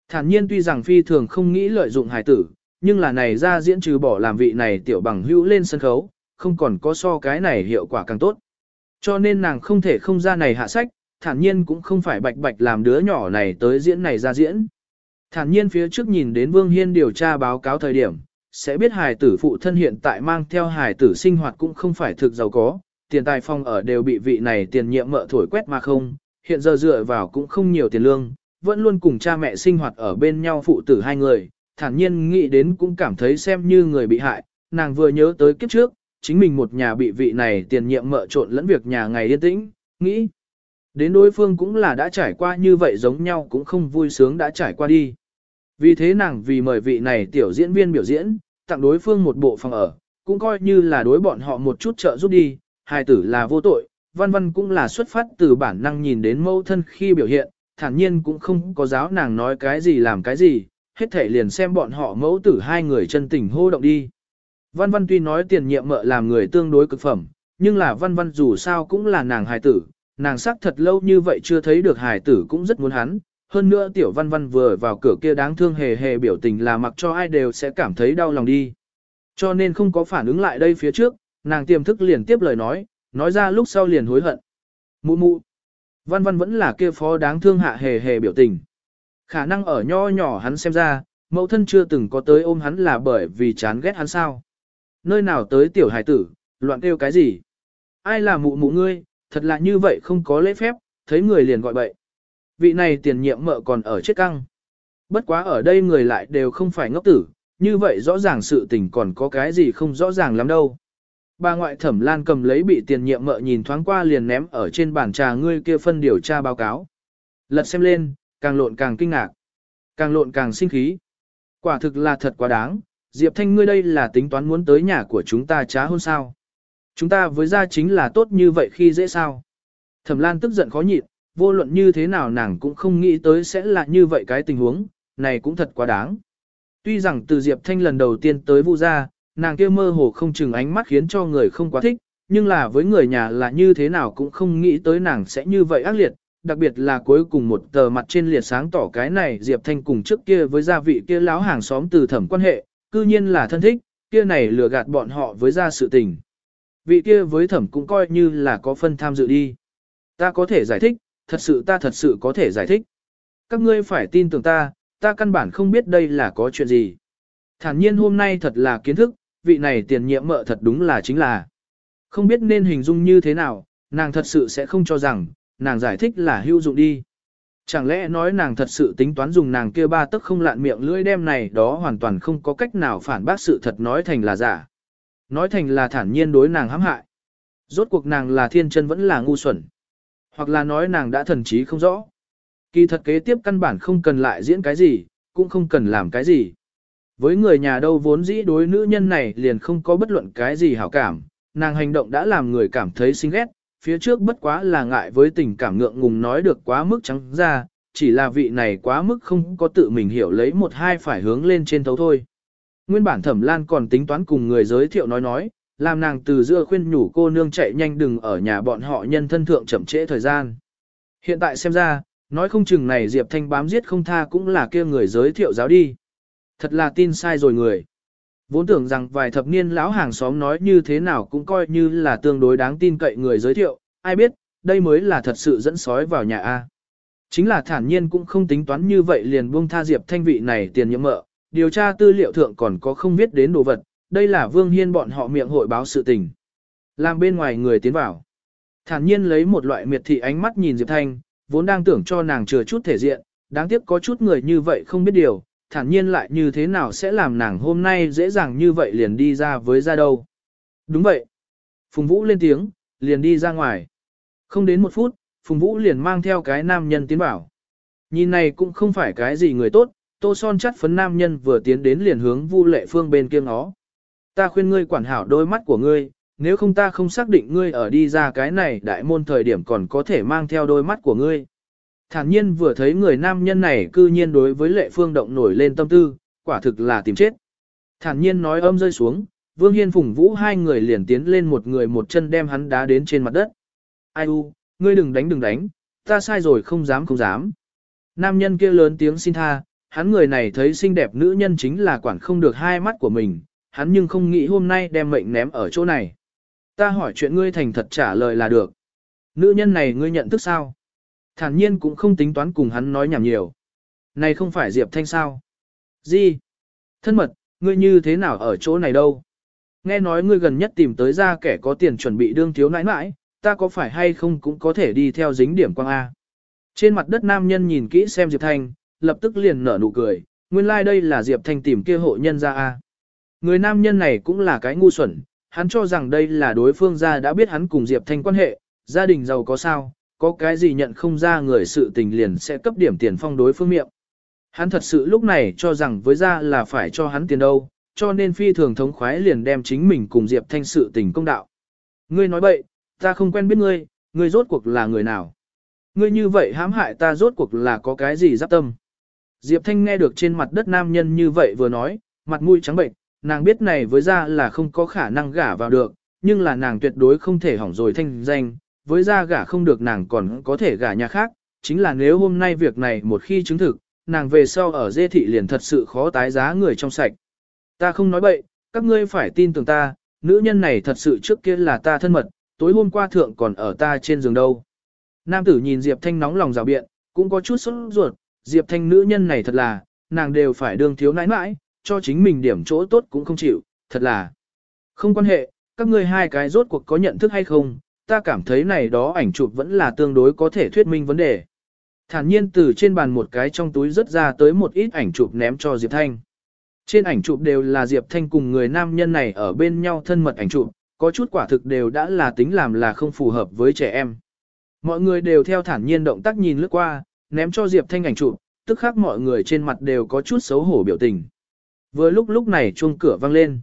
Thản nhiên tuy rằng phi thường không nghĩ lợi dụng hài tử, nhưng là này ra diễn trừ bỏ làm vị này tiểu bằng hữu lên sân khấu, không còn có so cái này hiệu quả càng tốt. Cho nên nàng không thể không ra này hạ sách, thản nhiên cũng không phải bạch bạch làm đứa nhỏ này tới diễn này ra diễn. Thản nhiên phía trước nhìn đến Vương Hiên điều tra báo cáo thời điểm, sẽ biết hài tử phụ thân hiện tại mang theo hài tử sinh hoạt cũng không phải thực giàu có, tiền tài phong ở đều bị vị này tiền nhiệm mợ thổi quét mà không, hiện giờ dựa vào cũng không nhiều tiền lương, vẫn luôn cùng cha mẹ sinh hoạt ở bên nhau phụ tử hai người, thản nhiên nghĩ đến cũng cảm thấy xem như người bị hại, nàng vừa nhớ tới kiếp trước, chính mình một nhà bị vị này tiền nhiệm mợ trộn lẫn việc nhà ngày yên tĩnh, nghĩ. Đến đối phương cũng là đã trải qua như vậy giống nhau cũng không vui sướng đã trải qua đi. Vì thế nàng vì mời vị này tiểu diễn viên biểu diễn, tặng đối phương một bộ phòng ở, cũng coi như là đối bọn họ một chút trợ giúp đi, hài tử là vô tội, văn văn cũng là xuất phát từ bản năng nhìn đến mâu thân khi biểu hiện, thản nhiên cũng không có giáo nàng nói cái gì làm cái gì, hết thể liền xem bọn họ mẫu tử hai người chân tình hô động đi. Văn văn tuy nói tiền nhiệm mợ làm người tương đối cực phẩm, nhưng là văn văn dù sao cũng là nàng hài tử, nàng sắc thật lâu như vậy chưa thấy được hài tử cũng rất muốn hắn. Hơn nữa tiểu văn văn vừa vào cửa kia đáng thương hề hề biểu tình là mặc cho ai đều sẽ cảm thấy đau lòng đi. Cho nên không có phản ứng lại đây phía trước, nàng tiềm thức liền tiếp lời nói, nói ra lúc sau liền hối hận. Mụ mụ. Văn văn vẫn là kia phó đáng thương hạ hề hề biểu tình. Khả năng ở nho nhỏ hắn xem ra, mẫu thân chưa từng có tới ôm hắn là bởi vì chán ghét hắn sao. Nơi nào tới tiểu hải tử, loạn kêu cái gì? Ai là mụ mụ ngươi, thật là như vậy không có lễ phép, thấy người liền gọi bậy. Vị này tiền nhiệm mợ còn ở chết căng. Bất quá ở đây người lại đều không phải ngốc tử, như vậy rõ ràng sự tình còn có cái gì không rõ ràng lắm đâu. Bà ngoại thẩm lan cầm lấy bị tiền nhiệm mợ nhìn thoáng qua liền ném ở trên bàn trà ngươi kia phân điều tra báo cáo. Lật xem lên, càng lộn càng kinh ngạc, càng lộn càng sinh khí. Quả thực là thật quá đáng, Diệp Thanh ngươi đây là tính toán muốn tới nhà của chúng ta trá hôn sao. Chúng ta với gia chính là tốt như vậy khi dễ sao. Thẩm Lan tức giận khó nhịn, vô luận như thế nào nàng cũng không nghĩ tới sẽ là như vậy cái tình huống, này cũng thật quá đáng. Tuy rằng từ Diệp Thanh lần đầu tiên tới Vu gia, nàng kia mơ hồ không chừng ánh mắt khiến cho người không quá thích, nhưng là với người nhà là như thế nào cũng không nghĩ tới nàng sẽ như vậy ác liệt, đặc biệt là cuối cùng một tờ mặt trên liệt sáng tỏ cái này Diệp Thanh cùng trước kia với gia vị kia láo hàng xóm từ thẩm quan hệ, cư nhiên là thân thích, kia này lừa gạt bọn họ với gia sự tình. Vị kia với thẩm cũng coi như là có phân tham dự đi. Ta có thể giải thích, thật sự ta thật sự có thể giải thích. Các ngươi phải tin tưởng ta, ta căn bản không biết đây là có chuyện gì. Thản nhiên hôm nay thật là kiến thức, vị này tiền nhiệm mợ thật đúng là chính là. Không biết nên hình dung như thế nào, nàng thật sự sẽ không cho rằng, nàng giải thích là hữu dụng đi. Chẳng lẽ nói nàng thật sự tính toán dùng nàng kia ba tức không lạn miệng lưỡi đem này đó hoàn toàn không có cách nào phản bác sự thật nói thành là giả. Nói thành là thản nhiên đối nàng hãm hại. Rốt cuộc nàng là thiên chân vẫn là ngu xuẩn. Hoặc là nói nàng đã thần trí không rõ. Kỳ thật kế tiếp căn bản không cần lại diễn cái gì, cũng không cần làm cái gì. Với người nhà đâu vốn dĩ đối nữ nhân này liền không có bất luận cái gì hảo cảm, nàng hành động đã làm người cảm thấy xinh ghét, phía trước bất quá là ngại với tình cảm ngượng ngùng nói được quá mức trắng ra, chỉ là vị này quá mức không có tự mình hiểu lấy một hai phải hướng lên trên thấu thôi. Nguyên bản thẩm lan còn tính toán cùng người giới thiệu nói nói, làm nàng từ giữa khuyên nhủ cô nương chạy nhanh đừng ở nhà bọn họ nhân thân thượng chậm trễ thời gian. Hiện tại xem ra, nói không chừng này Diệp Thanh bám giết không tha cũng là kia người giới thiệu giáo đi. Thật là tin sai rồi người. Vốn tưởng rằng vài thập niên lão hàng xóm nói như thế nào cũng coi như là tương đối đáng tin cậy người giới thiệu, ai biết, đây mới là thật sự dẫn sói vào nhà A. Chính là thản nhiên cũng không tính toán như vậy liền buông tha Diệp Thanh vị này tiền nhiễm mợ, điều tra tư liệu thượng còn có không biết đến đồ vật, đây là Vương Hiên bọn họ miệng hội báo sự tình. Làm bên ngoài người tiến vào. Thản nhiên lấy một loại miệt thị ánh mắt nhìn Diệp Thanh, vốn đang tưởng cho nàng chừa chút thể diện, đáng tiếc có chút người như vậy không biết điều, thản nhiên lại như thế nào sẽ làm nàng hôm nay dễ dàng như vậy liền đi ra với ra đâu. Đúng vậy. Phùng Vũ lên tiếng, liền đi ra ngoài. Không đến một phút, Phùng Vũ liền mang theo cái nam nhân tiến bảo. Nhìn này cũng không phải cái gì người tốt, tô son chắt phấn nam nhân vừa tiến đến liền hướng Vu Lệ Phương bên kia ngó. Ta khuyên ngươi quản hảo đôi mắt của ngươi, nếu không ta không xác định ngươi ở đi ra cái này đại môn thời điểm còn có thể mang theo đôi mắt của ngươi. Thản nhiên vừa thấy người nam nhân này cư nhiên đối với lệ phương động nổi lên tâm tư, quả thực là tìm chết. Thản nhiên nói âm rơi xuống, Vương Hiên Phùng Vũ hai người liền tiến lên một người một chân đem hắn đá đến trên mặt đất. Ai u, ngươi đừng đánh đừng đánh, ta sai rồi không dám không dám. Nam nhân kia lớn tiếng xin tha, hắn người này thấy xinh đẹp nữ nhân chính là quản không được hai mắt của mình, hắn nhưng không nghĩ hôm nay đem mệnh ném ở chỗ này. Ta hỏi chuyện ngươi thành thật trả lời là được. Nữ nhân này ngươi nhận thức sao? Thản nhiên cũng không tính toán cùng hắn nói nhảm nhiều. Này không phải Diệp Thanh sao? Gì? Thân mật, ngươi như thế nào ở chỗ này đâu? Nghe nói ngươi gần nhất tìm tới ra kẻ có tiền chuẩn bị đương thiếu nãi nãi, ta có phải hay không cũng có thể đi theo dính điểm quang A. Trên mặt đất nam nhân nhìn kỹ xem Diệp Thanh, lập tức liền nở nụ cười, nguyên lai like đây là Diệp Thanh tìm kia hộ nhân ra A. Người nam nhân này cũng là cái ngu xuẩn, hắn cho rằng đây là đối phương gia đã biết hắn cùng Diệp Thanh quan hệ, gia đình giàu có sao, có cái gì nhận không ra người sự tình liền sẽ cấp điểm tiền phong đối phương miệng. Hắn thật sự lúc này cho rằng với gia là phải cho hắn tiền đâu, cho nên phi thường thống khoái liền đem chính mình cùng Diệp Thanh sự tình công đạo. Ngươi nói bậy, ta không quen biết ngươi, ngươi rốt cuộc là người nào. Ngươi như vậy hãm hại ta rốt cuộc là có cái gì giáp tâm. Diệp Thanh nghe được trên mặt đất nam nhân như vậy vừa nói, mặt mũi trắng bệnh, nàng biết này với ra là không có khả năng gả vào được, nhưng là nàng tuyệt đối không thể hỏng rồi thanh danh, với ra gả không được nàng còn có thể gả nhà khác, chính là nếu hôm nay việc này một khi chứng thực, nàng về sau ở dê thị liền thật sự khó tái giá người trong sạch. Ta không nói bậy, các ngươi phải tin tưởng ta, nữ nhân này thật sự trước kia là ta thân mật, tối hôm qua thượng còn ở ta trên giường đâu. Nam tử nhìn Diệp Thanh nóng lòng rào biện, cũng có chút sốt ruột, Diệp Thanh nữ nhân này thật là, nàng đều phải đương thiếu nãi nãi, cho chính mình điểm chỗ tốt cũng không chịu, thật là. Không quan hệ, các ngươi hai cái rốt cuộc có nhận thức hay không, ta cảm thấy này đó ảnh chụp vẫn là tương đối có thể thuyết minh vấn đề. Thản nhiên từ trên bàn một cái trong túi rớt ra tới một ít ảnh chụp ném cho Diệp Thanh. Trên ảnh chụp đều là Diệp Thanh cùng người nam nhân này ở bên nhau thân mật ảnh chụp, có chút quả thực đều đã là tính làm là không phù hợp với trẻ em. Mọi người đều theo thản nhiên động tác nhìn lướt qua, ném cho Diệp Thanh ảnh chụp, tức khác mọi người trên mặt đều có chút xấu hổ biểu tình. Vừa lúc lúc này chuông cửa vang lên.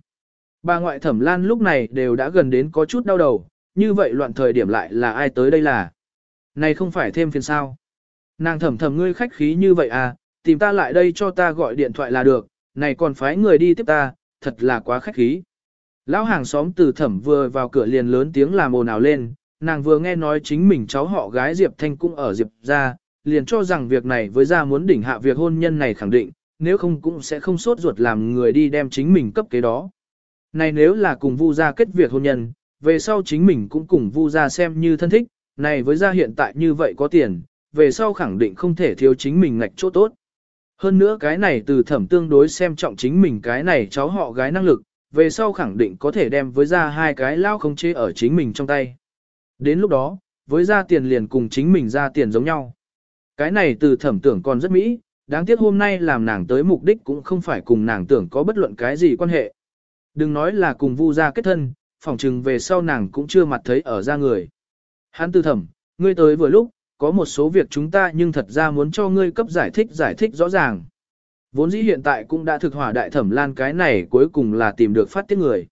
Bà ngoại thẩm lan lúc này đều đã gần đến có chút đau đầu, như vậy loạn thời điểm lại là ai tới đây là. Này không phải thêm phiền sao. Nàng thầm thầm ngươi khách khí như vậy à, tìm ta lại đây cho ta gọi điện thoại là được, này còn phái người đi tiếp ta, thật là quá khách khí. Lão hàng xóm từ thẩm vừa vào cửa liền lớn tiếng làm ồn ào lên, nàng vừa nghe nói chính mình cháu họ gái Diệp Thanh cũng ở Diệp ra, liền cho rằng việc này với gia muốn đỉnh hạ việc hôn nhân này khẳng định, nếu không cũng sẽ không sốt ruột làm người đi đem chính mình cấp kế đó. Này nếu là cùng Vu gia kết việc hôn nhân, về sau chính mình cũng cùng Vu gia xem như thân thích, này với gia hiện tại như vậy có tiền, về sau khẳng định không thể thiếu chính mình ngạch chỗ tốt. Hơn nữa cái này từ thẩm tương đối xem trọng chính mình cái này cháu họ gái năng lực, về sau khẳng định có thể đem với gia hai cái lao không chế ở chính mình trong tay. Đến lúc đó, với gia tiền liền cùng chính mình ra tiền giống nhau. Cái này từ thẩm tưởng còn rất mỹ, đáng tiếc hôm nay làm nàng tới mục đích cũng không phải cùng nàng tưởng có bất luận cái gì quan hệ. Đừng nói là cùng vu gia kết thân, phỏng chừng về sau nàng cũng chưa mặt thấy ở ra người. Hắn tư thẩm, ngươi tới vừa lúc, có một số việc chúng ta nhưng thật ra muốn cho ngươi cấp giải thích giải thích rõ ràng. Vốn dĩ hiện tại cũng đã thực hỏa đại thẩm lan cái này cuối cùng là tìm được phát tiết người.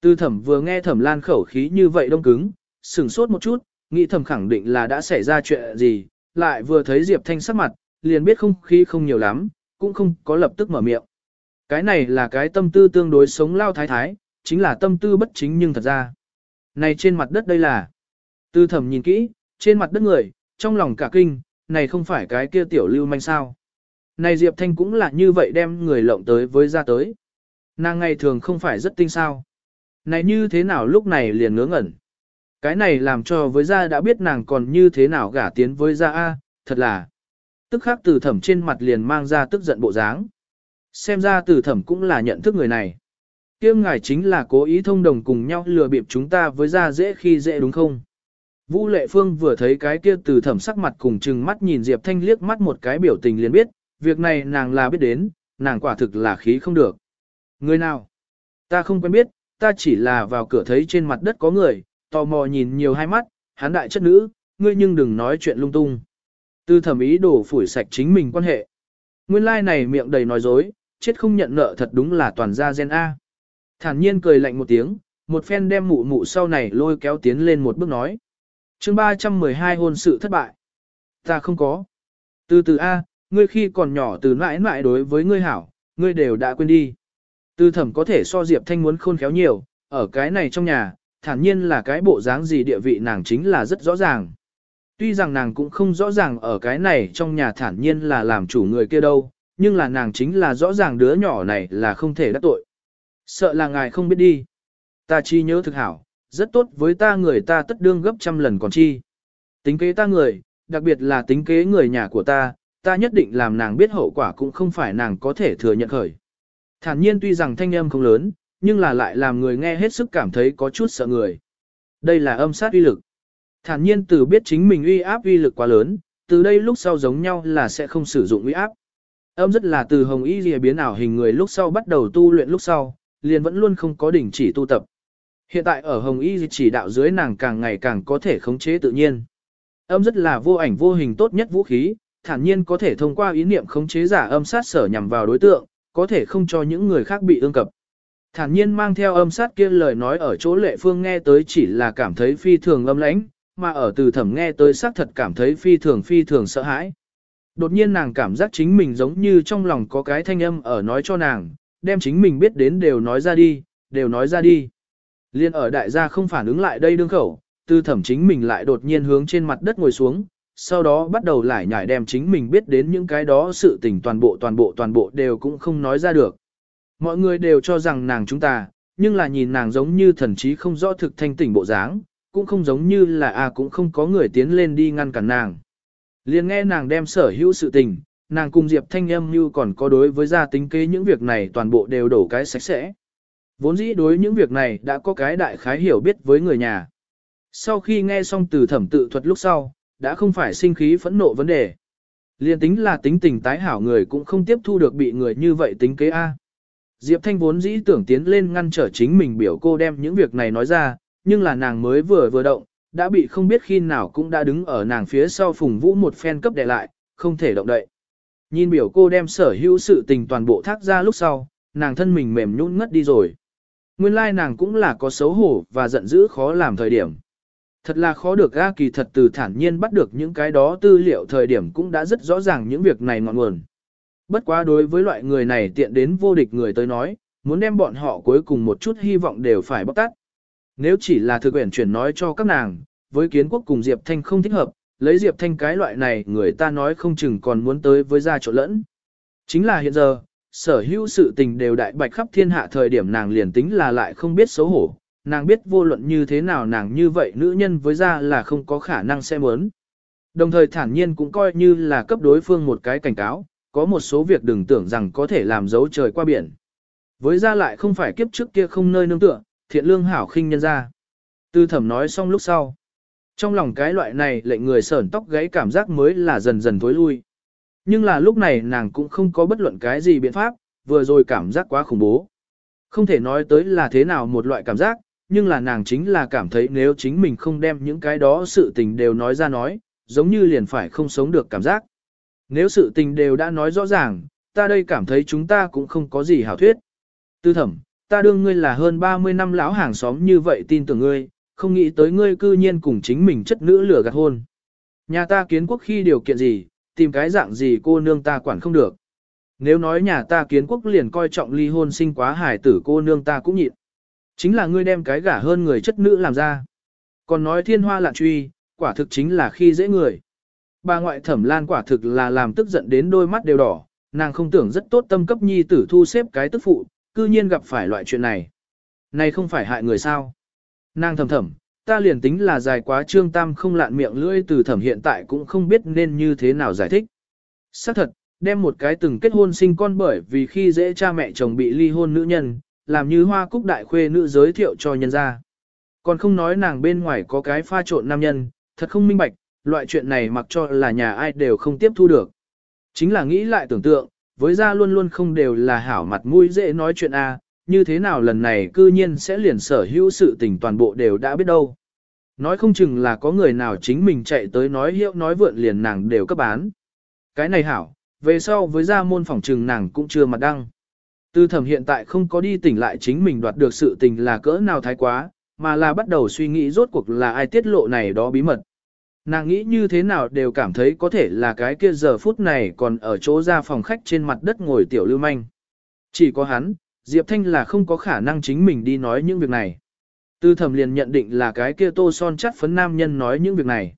Tư thẩm vừa nghe thẩm lan khẩu khí như vậy đông cứng, sửng sốt một chút, nghĩ thẩm khẳng định là đã xảy ra chuyện gì, lại vừa thấy Diệp Thanh sắc mặt, liền biết không khí không nhiều lắm, cũng không có lập tức mở miệng. Cái này là cái tâm tư tương đối sống lao thái thái, chính là tâm tư bất chính nhưng thật ra. Này trên mặt đất đây là. Tư thẩm nhìn kỹ, trên mặt đất người, trong lòng cả kinh, này không phải cái kia tiểu lưu manh sao. Này Diệp Thanh cũng là như vậy đem người lộng tới với ra tới. Nàng ngày thường không phải rất tinh sao. Này như thế nào lúc này liền ngớ ngẩn. Cái này làm cho với gia đã biết nàng còn như thế nào gả tiến với gia A, thật là tức khắc từ thẩm trên mặt liền mang ra tức giận bộ dáng. Xem ra từ thẩm cũng là nhận thức người này. Kiêm ngài chính là cố ý thông đồng cùng nhau lừa bịp chúng ta với ra dễ khi dễ đúng không? Vũ Lệ Phương vừa thấy cái kia từ thẩm sắc mặt cùng chừng mắt nhìn Diệp Thanh liếc mắt một cái biểu tình liền biết, việc này nàng là biết đến, nàng quả thực là khí không được. Người nào? Ta không quen biết, ta chỉ là vào cửa thấy trên mặt đất có người, tò mò nhìn nhiều hai mắt, hán đại chất nữ, ngươi nhưng đừng nói chuyện lung tung. Tư thẩm ý đổ phủi sạch chính mình quan hệ. Nguyên lai like này miệng đầy nói dối, chết không nhận nợ thật đúng là toàn gia gen A. Thản nhiên cười lạnh một tiếng, một phen đem mụ mụ sau này lôi kéo tiến lên một bước nói. chương 312 hôn sự thất bại. Ta không có. Từ từ A, ngươi khi còn nhỏ từ mãi mãi đối với ngươi hảo, ngươi đều đã quên đi. từ thẩm có thể so Diệp Thanh muốn khôn khéo nhiều, ở cái này trong nhà, thản nhiên là cái bộ dáng gì địa vị nàng chính là rất rõ ràng. Tuy rằng nàng cũng không rõ ràng ở cái này trong nhà thản nhiên là làm chủ người kia đâu, nhưng là nàng chính là rõ ràng đứa nhỏ này là không thể đắc tội. Sợ là ngài không biết đi. Ta chi nhớ thực hảo, rất tốt với ta người ta tất đương gấp trăm lần còn chi. Tính kế ta người, đặc biệt là tính kế người nhà của ta, ta nhất định làm nàng biết hậu quả cũng không phải nàng có thể thừa nhận khởi. Thản nhiên tuy rằng thanh âm không lớn, nhưng là lại làm người nghe hết sức cảm thấy có chút sợ người. Đây là âm sát uy lực. Thản nhiên từ biết chính mình uy áp uy lực quá lớn, từ đây lúc sau giống nhau là sẽ không sử dụng uy áp. Âm rất là từ hồng y lìa biến ảo hình người lúc sau bắt đầu tu luyện lúc sau, liền vẫn luôn không có đỉnh chỉ tu tập. Hiện tại ở hồng y chỉ đạo dưới nàng càng ngày càng có thể khống chế tự nhiên. Âm rất là vô ảnh vô hình tốt nhất vũ khí, thản nhiên có thể thông qua ý niệm khống chế giả âm sát sở nhằm vào đối tượng, có thể không cho những người khác bị ương cập. Thản nhiên mang theo âm sát kia lời nói ở chỗ lệ phương nghe tới chỉ là cảm thấy phi thường âm lãnh, mà ở từ thẩm nghe tới xác thật cảm thấy phi thường phi thường sợ hãi. Đột nhiên nàng cảm giác chính mình giống như trong lòng có cái thanh âm ở nói cho nàng, đem chính mình biết đến đều nói ra đi, đều nói ra đi. Liên ở đại gia không phản ứng lại đây đương khẩu, tư thẩm chính mình lại đột nhiên hướng trên mặt đất ngồi xuống, sau đó bắt đầu lại nhải đem chính mình biết đến những cái đó sự tình toàn bộ toàn bộ toàn bộ đều cũng không nói ra được. Mọi người đều cho rằng nàng chúng ta, nhưng là nhìn nàng giống như thần trí không rõ thực thanh tỉnh bộ dáng, cũng không giống như là à cũng không có người tiến lên đi ngăn cản nàng. Liền nghe nàng đem sở hữu sự tình, nàng cùng Diệp Thanh Âm như còn có đối với gia tính kế những việc này toàn bộ đều đổ cái sạch sẽ. Vốn dĩ đối những việc này đã có cái đại khái hiểu biết với người nhà. Sau khi nghe xong từ thẩm tự thuật lúc sau, đã không phải sinh khí phẫn nộ vấn đề. Liên tính là tính tình tái hảo người cũng không tiếp thu được bị người như vậy tính kế A. Diệp Thanh vốn dĩ tưởng tiến lên ngăn trở chính mình biểu cô đem những việc này nói ra, nhưng là nàng mới vừa vừa động, đã bị không biết khi nào cũng đã đứng ở nàng phía sau phùng vũ một phen cấp đè lại, không thể động đậy. Nhìn biểu cô đem sở hữu sự tình toàn bộ thác ra lúc sau, nàng thân mình mềm nhũn ngất đi rồi. Nguyên lai nàng cũng là có xấu hổ và giận dữ khó làm thời điểm. Thật là khó được A kỳ thật từ thản nhiên bắt được những cái đó tư liệu thời điểm cũng đã rất rõ ràng những việc này ngọn nguồn. Bất quá đối với loại người này tiện đến vô địch người tới nói, muốn đem bọn họ cuối cùng một chút hy vọng đều phải bóc tát. Nếu chỉ là thực quyển chuyển nói cho các nàng, với kiến quốc cùng Diệp Thanh không thích hợp, lấy Diệp Thanh cái loại này người ta nói không chừng còn muốn tới với gia chỗ lẫn. Chính là hiện giờ, sở hữu sự tình đều đại bạch khắp thiên hạ thời điểm nàng liền tính là lại không biết xấu hổ, nàng biết vô luận như thế nào nàng như vậy nữ nhân với gia là không có khả năng xem muốn. Đồng thời thản nhiên cũng coi như là cấp đối phương một cái cảnh cáo, có một số việc đừng tưởng rằng có thể làm dấu trời qua biển. Với gia lại không phải kiếp trước kia không nơi nương tựa, thiện lương hảo khinh nhân gia Tư thẩm nói xong lúc sau. Trong lòng cái loại này lệnh người sởn tóc gáy cảm giác mới là dần dần thối lui. Nhưng là lúc này nàng cũng không có bất luận cái gì biện pháp, vừa rồi cảm giác quá khủng bố. Không thể nói tới là thế nào một loại cảm giác, nhưng là nàng chính là cảm thấy nếu chính mình không đem những cái đó sự tình đều nói ra nói, giống như liền phải không sống được cảm giác. Nếu sự tình đều đã nói rõ ràng, ta đây cảm thấy chúng ta cũng không có gì hảo thuyết. Tư thẩm, ta đương ngươi là hơn 30 năm lão hàng xóm như vậy tin tưởng ngươi, không nghĩ tới ngươi cư nhiên cùng chính mình chất nữ lửa gạt hôn. Nhà ta kiến quốc khi điều kiện gì, tìm cái dạng gì cô nương ta quản không được. Nếu nói nhà ta kiến quốc liền coi trọng ly hôn sinh quá hải tử cô nương ta cũng nhịn. Chính là ngươi đem cái gả hơn người chất nữ làm ra. Còn nói thiên hoa lạn truy, quả thực chính là khi dễ người. Bà ngoại thẩm lan quả thực là làm tức giận đến đôi mắt đều đỏ, nàng không tưởng rất tốt tâm cấp nhi tử thu xếp cái tức phụ, cư nhiên gặp phải loại chuyện này. Này không phải hại người sao? Nàng thầm thầm, ta liền tính là dài quá trương tam không lạn miệng lưỡi từ thẩm hiện tại cũng không biết nên như thế nào giải thích. Xác thật, đem một cái từng kết hôn sinh con bởi vì khi dễ cha mẹ chồng bị ly hôn nữ nhân, làm như hoa cúc đại khuê nữ giới thiệu cho nhân ra. Còn không nói nàng bên ngoài có cái pha trộn nam nhân, thật không minh bạch, loại chuyện này mặc cho là nhà ai đều không tiếp thu được. Chính là nghĩ lại tưởng tượng, với gia luôn luôn không đều là hảo mặt mũi dễ nói chuyện a, như thế nào lần này cư nhiên sẽ liền sở hữu sự tình toàn bộ đều đã biết đâu. Nói không chừng là có người nào chính mình chạy tới nói hiệu nói vượn liền nàng đều cấp bán. Cái này hảo, về sau với gia môn phòng trừng nàng cũng chưa mặt đăng. Tư thẩm hiện tại không có đi tỉnh lại chính mình đoạt được sự tình là cỡ nào thái quá, mà là bắt đầu suy nghĩ rốt cuộc là ai tiết lộ này đó bí mật. Nàng nghĩ như thế nào đều cảm thấy có thể là cái kia giờ phút này còn ở chỗ ra phòng khách trên mặt đất ngồi tiểu lưu manh. Chỉ có hắn, Diệp Thanh là không có khả năng chính mình đi nói những việc này. Tư thẩm liền nhận định là cái kia tô son chắt phấn nam nhân nói những việc này.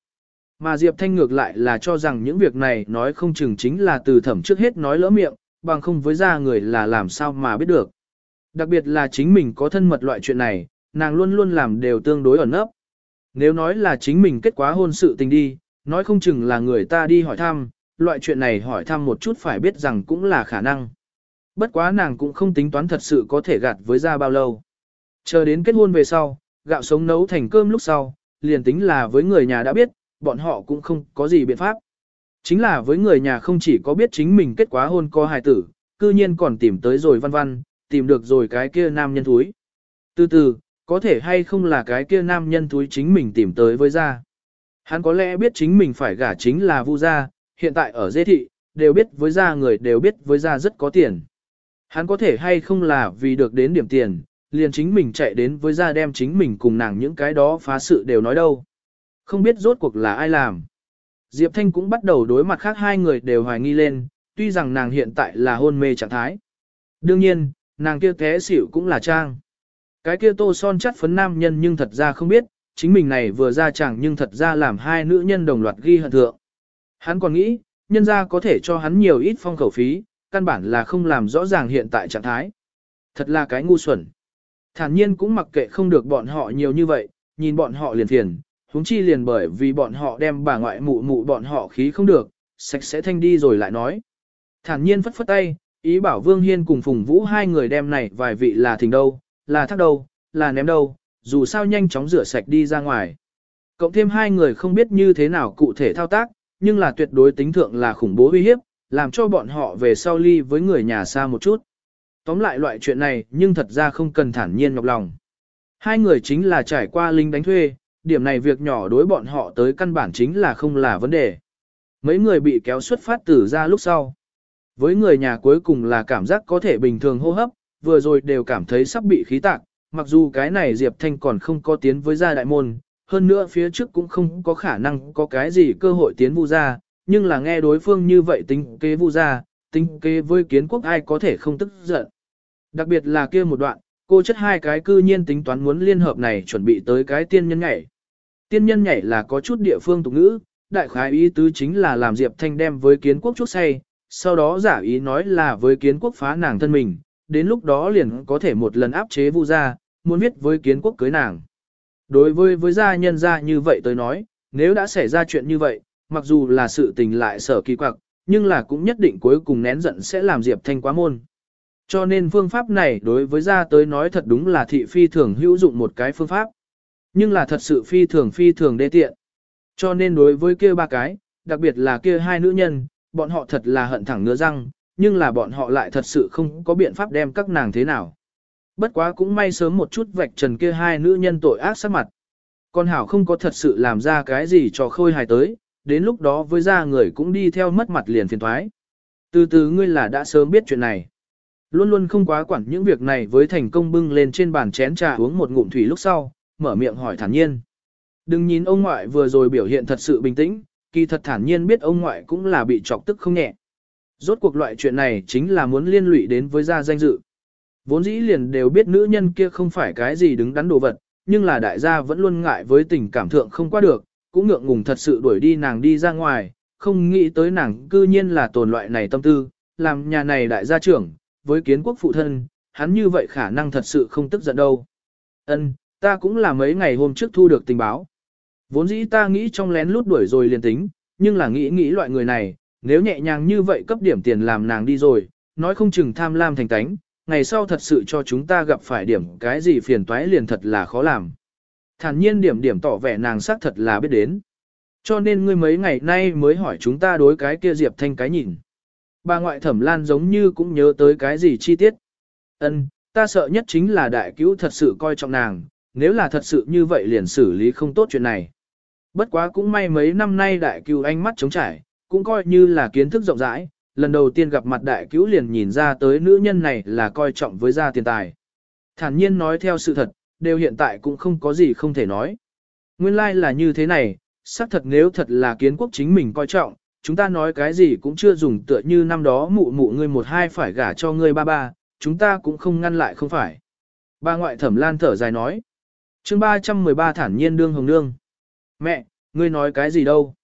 Mà Diệp Thanh ngược lại là cho rằng những việc này nói không chừng chính là từ thẩm trước hết nói lỡ miệng, bằng không với ra người là làm sao mà biết được. Đặc biệt là chính mình có thân mật loại chuyện này, nàng luôn luôn làm đều tương đối ẩn nấp. Nếu nói là chính mình kết quả hôn sự tình đi, nói không chừng là người ta đi hỏi thăm, loại chuyện này hỏi thăm một chút phải biết rằng cũng là khả năng. Bất quá nàng cũng không tính toán thật sự có thể gạt với ra bao lâu. Chờ đến kết hôn về sau, gạo sống nấu thành cơm lúc sau, liền tính là với người nhà đã biết, bọn họ cũng không có gì biện pháp. Chính là với người nhà không chỉ có biết chính mình kết quả hôn có hài tử, cư nhiên còn tìm tới rồi văn văn, tìm được rồi cái kia nam nhân thúi. Từ từ, có thể hay không là cái kia nam nhân thúi chính mình tìm tới với gia. Hắn có lẽ biết chính mình phải gả chính là vu gia, hiện tại ở dê thị, đều biết với gia người đều biết với gia rất có tiền. Hắn có thể hay không là vì được đến điểm tiền, liền chính mình chạy đến với ra đem chính mình cùng nàng những cái đó phá sự đều nói đâu. Không biết rốt cuộc là ai làm. Diệp Thanh cũng bắt đầu đối mặt khác hai người đều hoài nghi lên, tuy rằng nàng hiện tại là hôn mê trạng thái. Đương nhiên, nàng kia té xỉu cũng là trang. Cái kia tô son chắt phấn nam nhân nhưng thật ra không biết, chính mình này vừa ra chẳng nhưng thật ra làm hai nữ nhân đồng loạt ghi hận thượng. Hắn còn nghĩ, nhân ra có thể cho hắn nhiều ít phong khẩu phí, căn bản là không làm rõ ràng hiện tại trạng thái. Thật là cái ngu xuẩn. Thản nhiên cũng mặc kệ không được bọn họ nhiều như vậy, nhìn bọn họ liền phiền, huống chi liền bởi vì bọn họ đem bà ngoại mụ mụ bọn họ khí không được, sạch sẽ thanh đi rồi lại nói. Thản nhiên phất phất tay, ý bảo Vương Hiên cùng Phùng Vũ hai người đem này vài vị là thỉnh đâu, là thác đâu, là ném đâu, dù sao nhanh chóng rửa sạch đi ra ngoài. Cộng thêm hai người không biết như thế nào cụ thể thao tác, nhưng là tuyệt đối tính thượng là khủng bố uy hiếp, làm cho bọn họ về sau ly với người nhà xa một chút. Tóm lại loại chuyện này nhưng thật ra không cần thản nhiên nhọc lòng. Hai người chính là trải qua linh đánh thuê, điểm này việc nhỏ đối bọn họ tới căn bản chính là không là vấn đề. Mấy người bị kéo xuất phát từ ra lúc sau. Với người nhà cuối cùng là cảm giác có thể bình thường hô hấp, vừa rồi đều cảm thấy sắp bị khí tạc, mặc dù cái này Diệp Thanh còn không có tiến với gia đại môn, hơn nữa phía trước cũng không có khả năng có cái gì cơ hội tiến vu gia, nhưng là nghe đối phương như vậy tính kế vu gia, tính kế với kiến quốc ai có thể không tức giận. Đặc biệt là kia một đoạn, cô chất hai cái cư nhiên tính toán muốn liên hợp này chuẩn bị tới cái tiên nhân nhảy. Tiên nhân nhảy là có chút địa phương tục ngữ, đại khái ý tứ chính là làm Diệp Thanh đem với kiến quốc chút say, sau đó giả ý nói là với kiến quốc phá nàng thân mình, đến lúc đó liền có thể một lần áp chế vu gia, muốn viết với kiến quốc cưới nàng. Đối với với gia nhân gia như vậy tới nói, nếu đã xảy ra chuyện như vậy, mặc dù là sự tình lại sở kỳ quặc, nhưng là cũng nhất định cuối cùng nén giận sẽ làm Diệp Thanh quá môn. Cho nên phương pháp này đối với gia tới nói thật đúng là thị phi thường hữu dụng một cái phương pháp. Nhưng là thật sự phi thường phi thường đê tiện. Cho nên đối với kia ba cái, đặc biệt là kia hai nữ nhân, bọn họ thật là hận thẳng ngứa răng, nhưng là bọn họ lại thật sự không có biện pháp đem các nàng thế nào. Bất quá cũng may sớm một chút vạch trần kia hai nữ nhân tội ác sát mặt. Con Hảo không có thật sự làm ra cái gì cho khôi hài tới, đến lúc đó với ra người cũng đi theo mất mặt liền phiền thoái. Từ từ ngươi là đã sớm biết chuyện này. Luôn luôn không quá quản những việc này với thành công bưng lên trên bàn chén trà uống một ngụm thủy lúc sau, mở miệng hỏi thản nhiên. Đừng nhìn ông ngoại vừa rồi biểu hiện thật sự bình tĩnh, kỳ thật thản nhiên biết ông ngoại cũng là bị chọc tức không nhẹ. Rốt cuộc loại chuyện này chính là muốn liên lụy đến với gia danh dự. Vốn dĩ liền đều biết nữ nhân kia không phải cái gì đứng đắn đồ vật, nhưng là đại gia vẫn luôn ngại với tình cảm thượng không qua được, cũng ngượng ngùng thật sự đuổi đi nàng đi ra ngoài, không nghĩ tới nàng cư nhiên là tồn loại này tâm tư, làm nhà này đại gia trưởng, với kiến quốc phụ thân, hắn như vậy khả năng thật sự không tức giận đâu. Ân, ta cũng là mấy ngày hôm trước thu được tình báo. Vốn dĩ ta nghĩ trong lén lút đuổi rồi liền tính, nhưng là nghĩ nghĩ loại người này, nếu nhẹ nhàng như vậy cấp điểm tiền làm nàng đi rồi, nói không chừng tham lam thành tánh, ngày sau thật sự cho chúng ta gặp phải điểm cái gì phiền toái liền thật là khó làm. Thản nhiên điểm điểm tỏ vẻ nàng xác thật là biết đến. Cho nên ngươi mấy ngày nay mới hỏi chúng ta đối cái kia Diệp Thanh cái nhìn. Bà ngoại thẩm lan giống như cũng nhớ tới cái gì chi tiết. Ân, ta sợ nhất chính là đại cứu thật sự coi trọng nàng, nếu là thật sự như vậy liền xử lý không tốt chuyện này. Bất quá cũng may mấy năm nay đại cứu ánh mắt chống trải, cũng coi như là kiến thức rộng rãi, lần đầu tiên gặp mặt đại cứu liền nhìn ra tới nữ nhân này là coi trọng với gia tiền tài. Thản nhiên nói theo sự thật, đều hiện tại cũng không có gì không thể nói. Nguyên lai like là như thế này, xác thật nếu thật là kiến quốc chính mình coi trọng, chúng ta nói cái gì cũng chưa dùng tựa như năm đó mụ mụ ngươi một hai phải gả cho ngươi ba ba, chúng ta cũng không ngăn lại không phải. Ba ngoại thẩm lan thở dài nói. chương 313 thản nhiên đương hồng nương. Mẹ, ngươi nói cái gì đâu?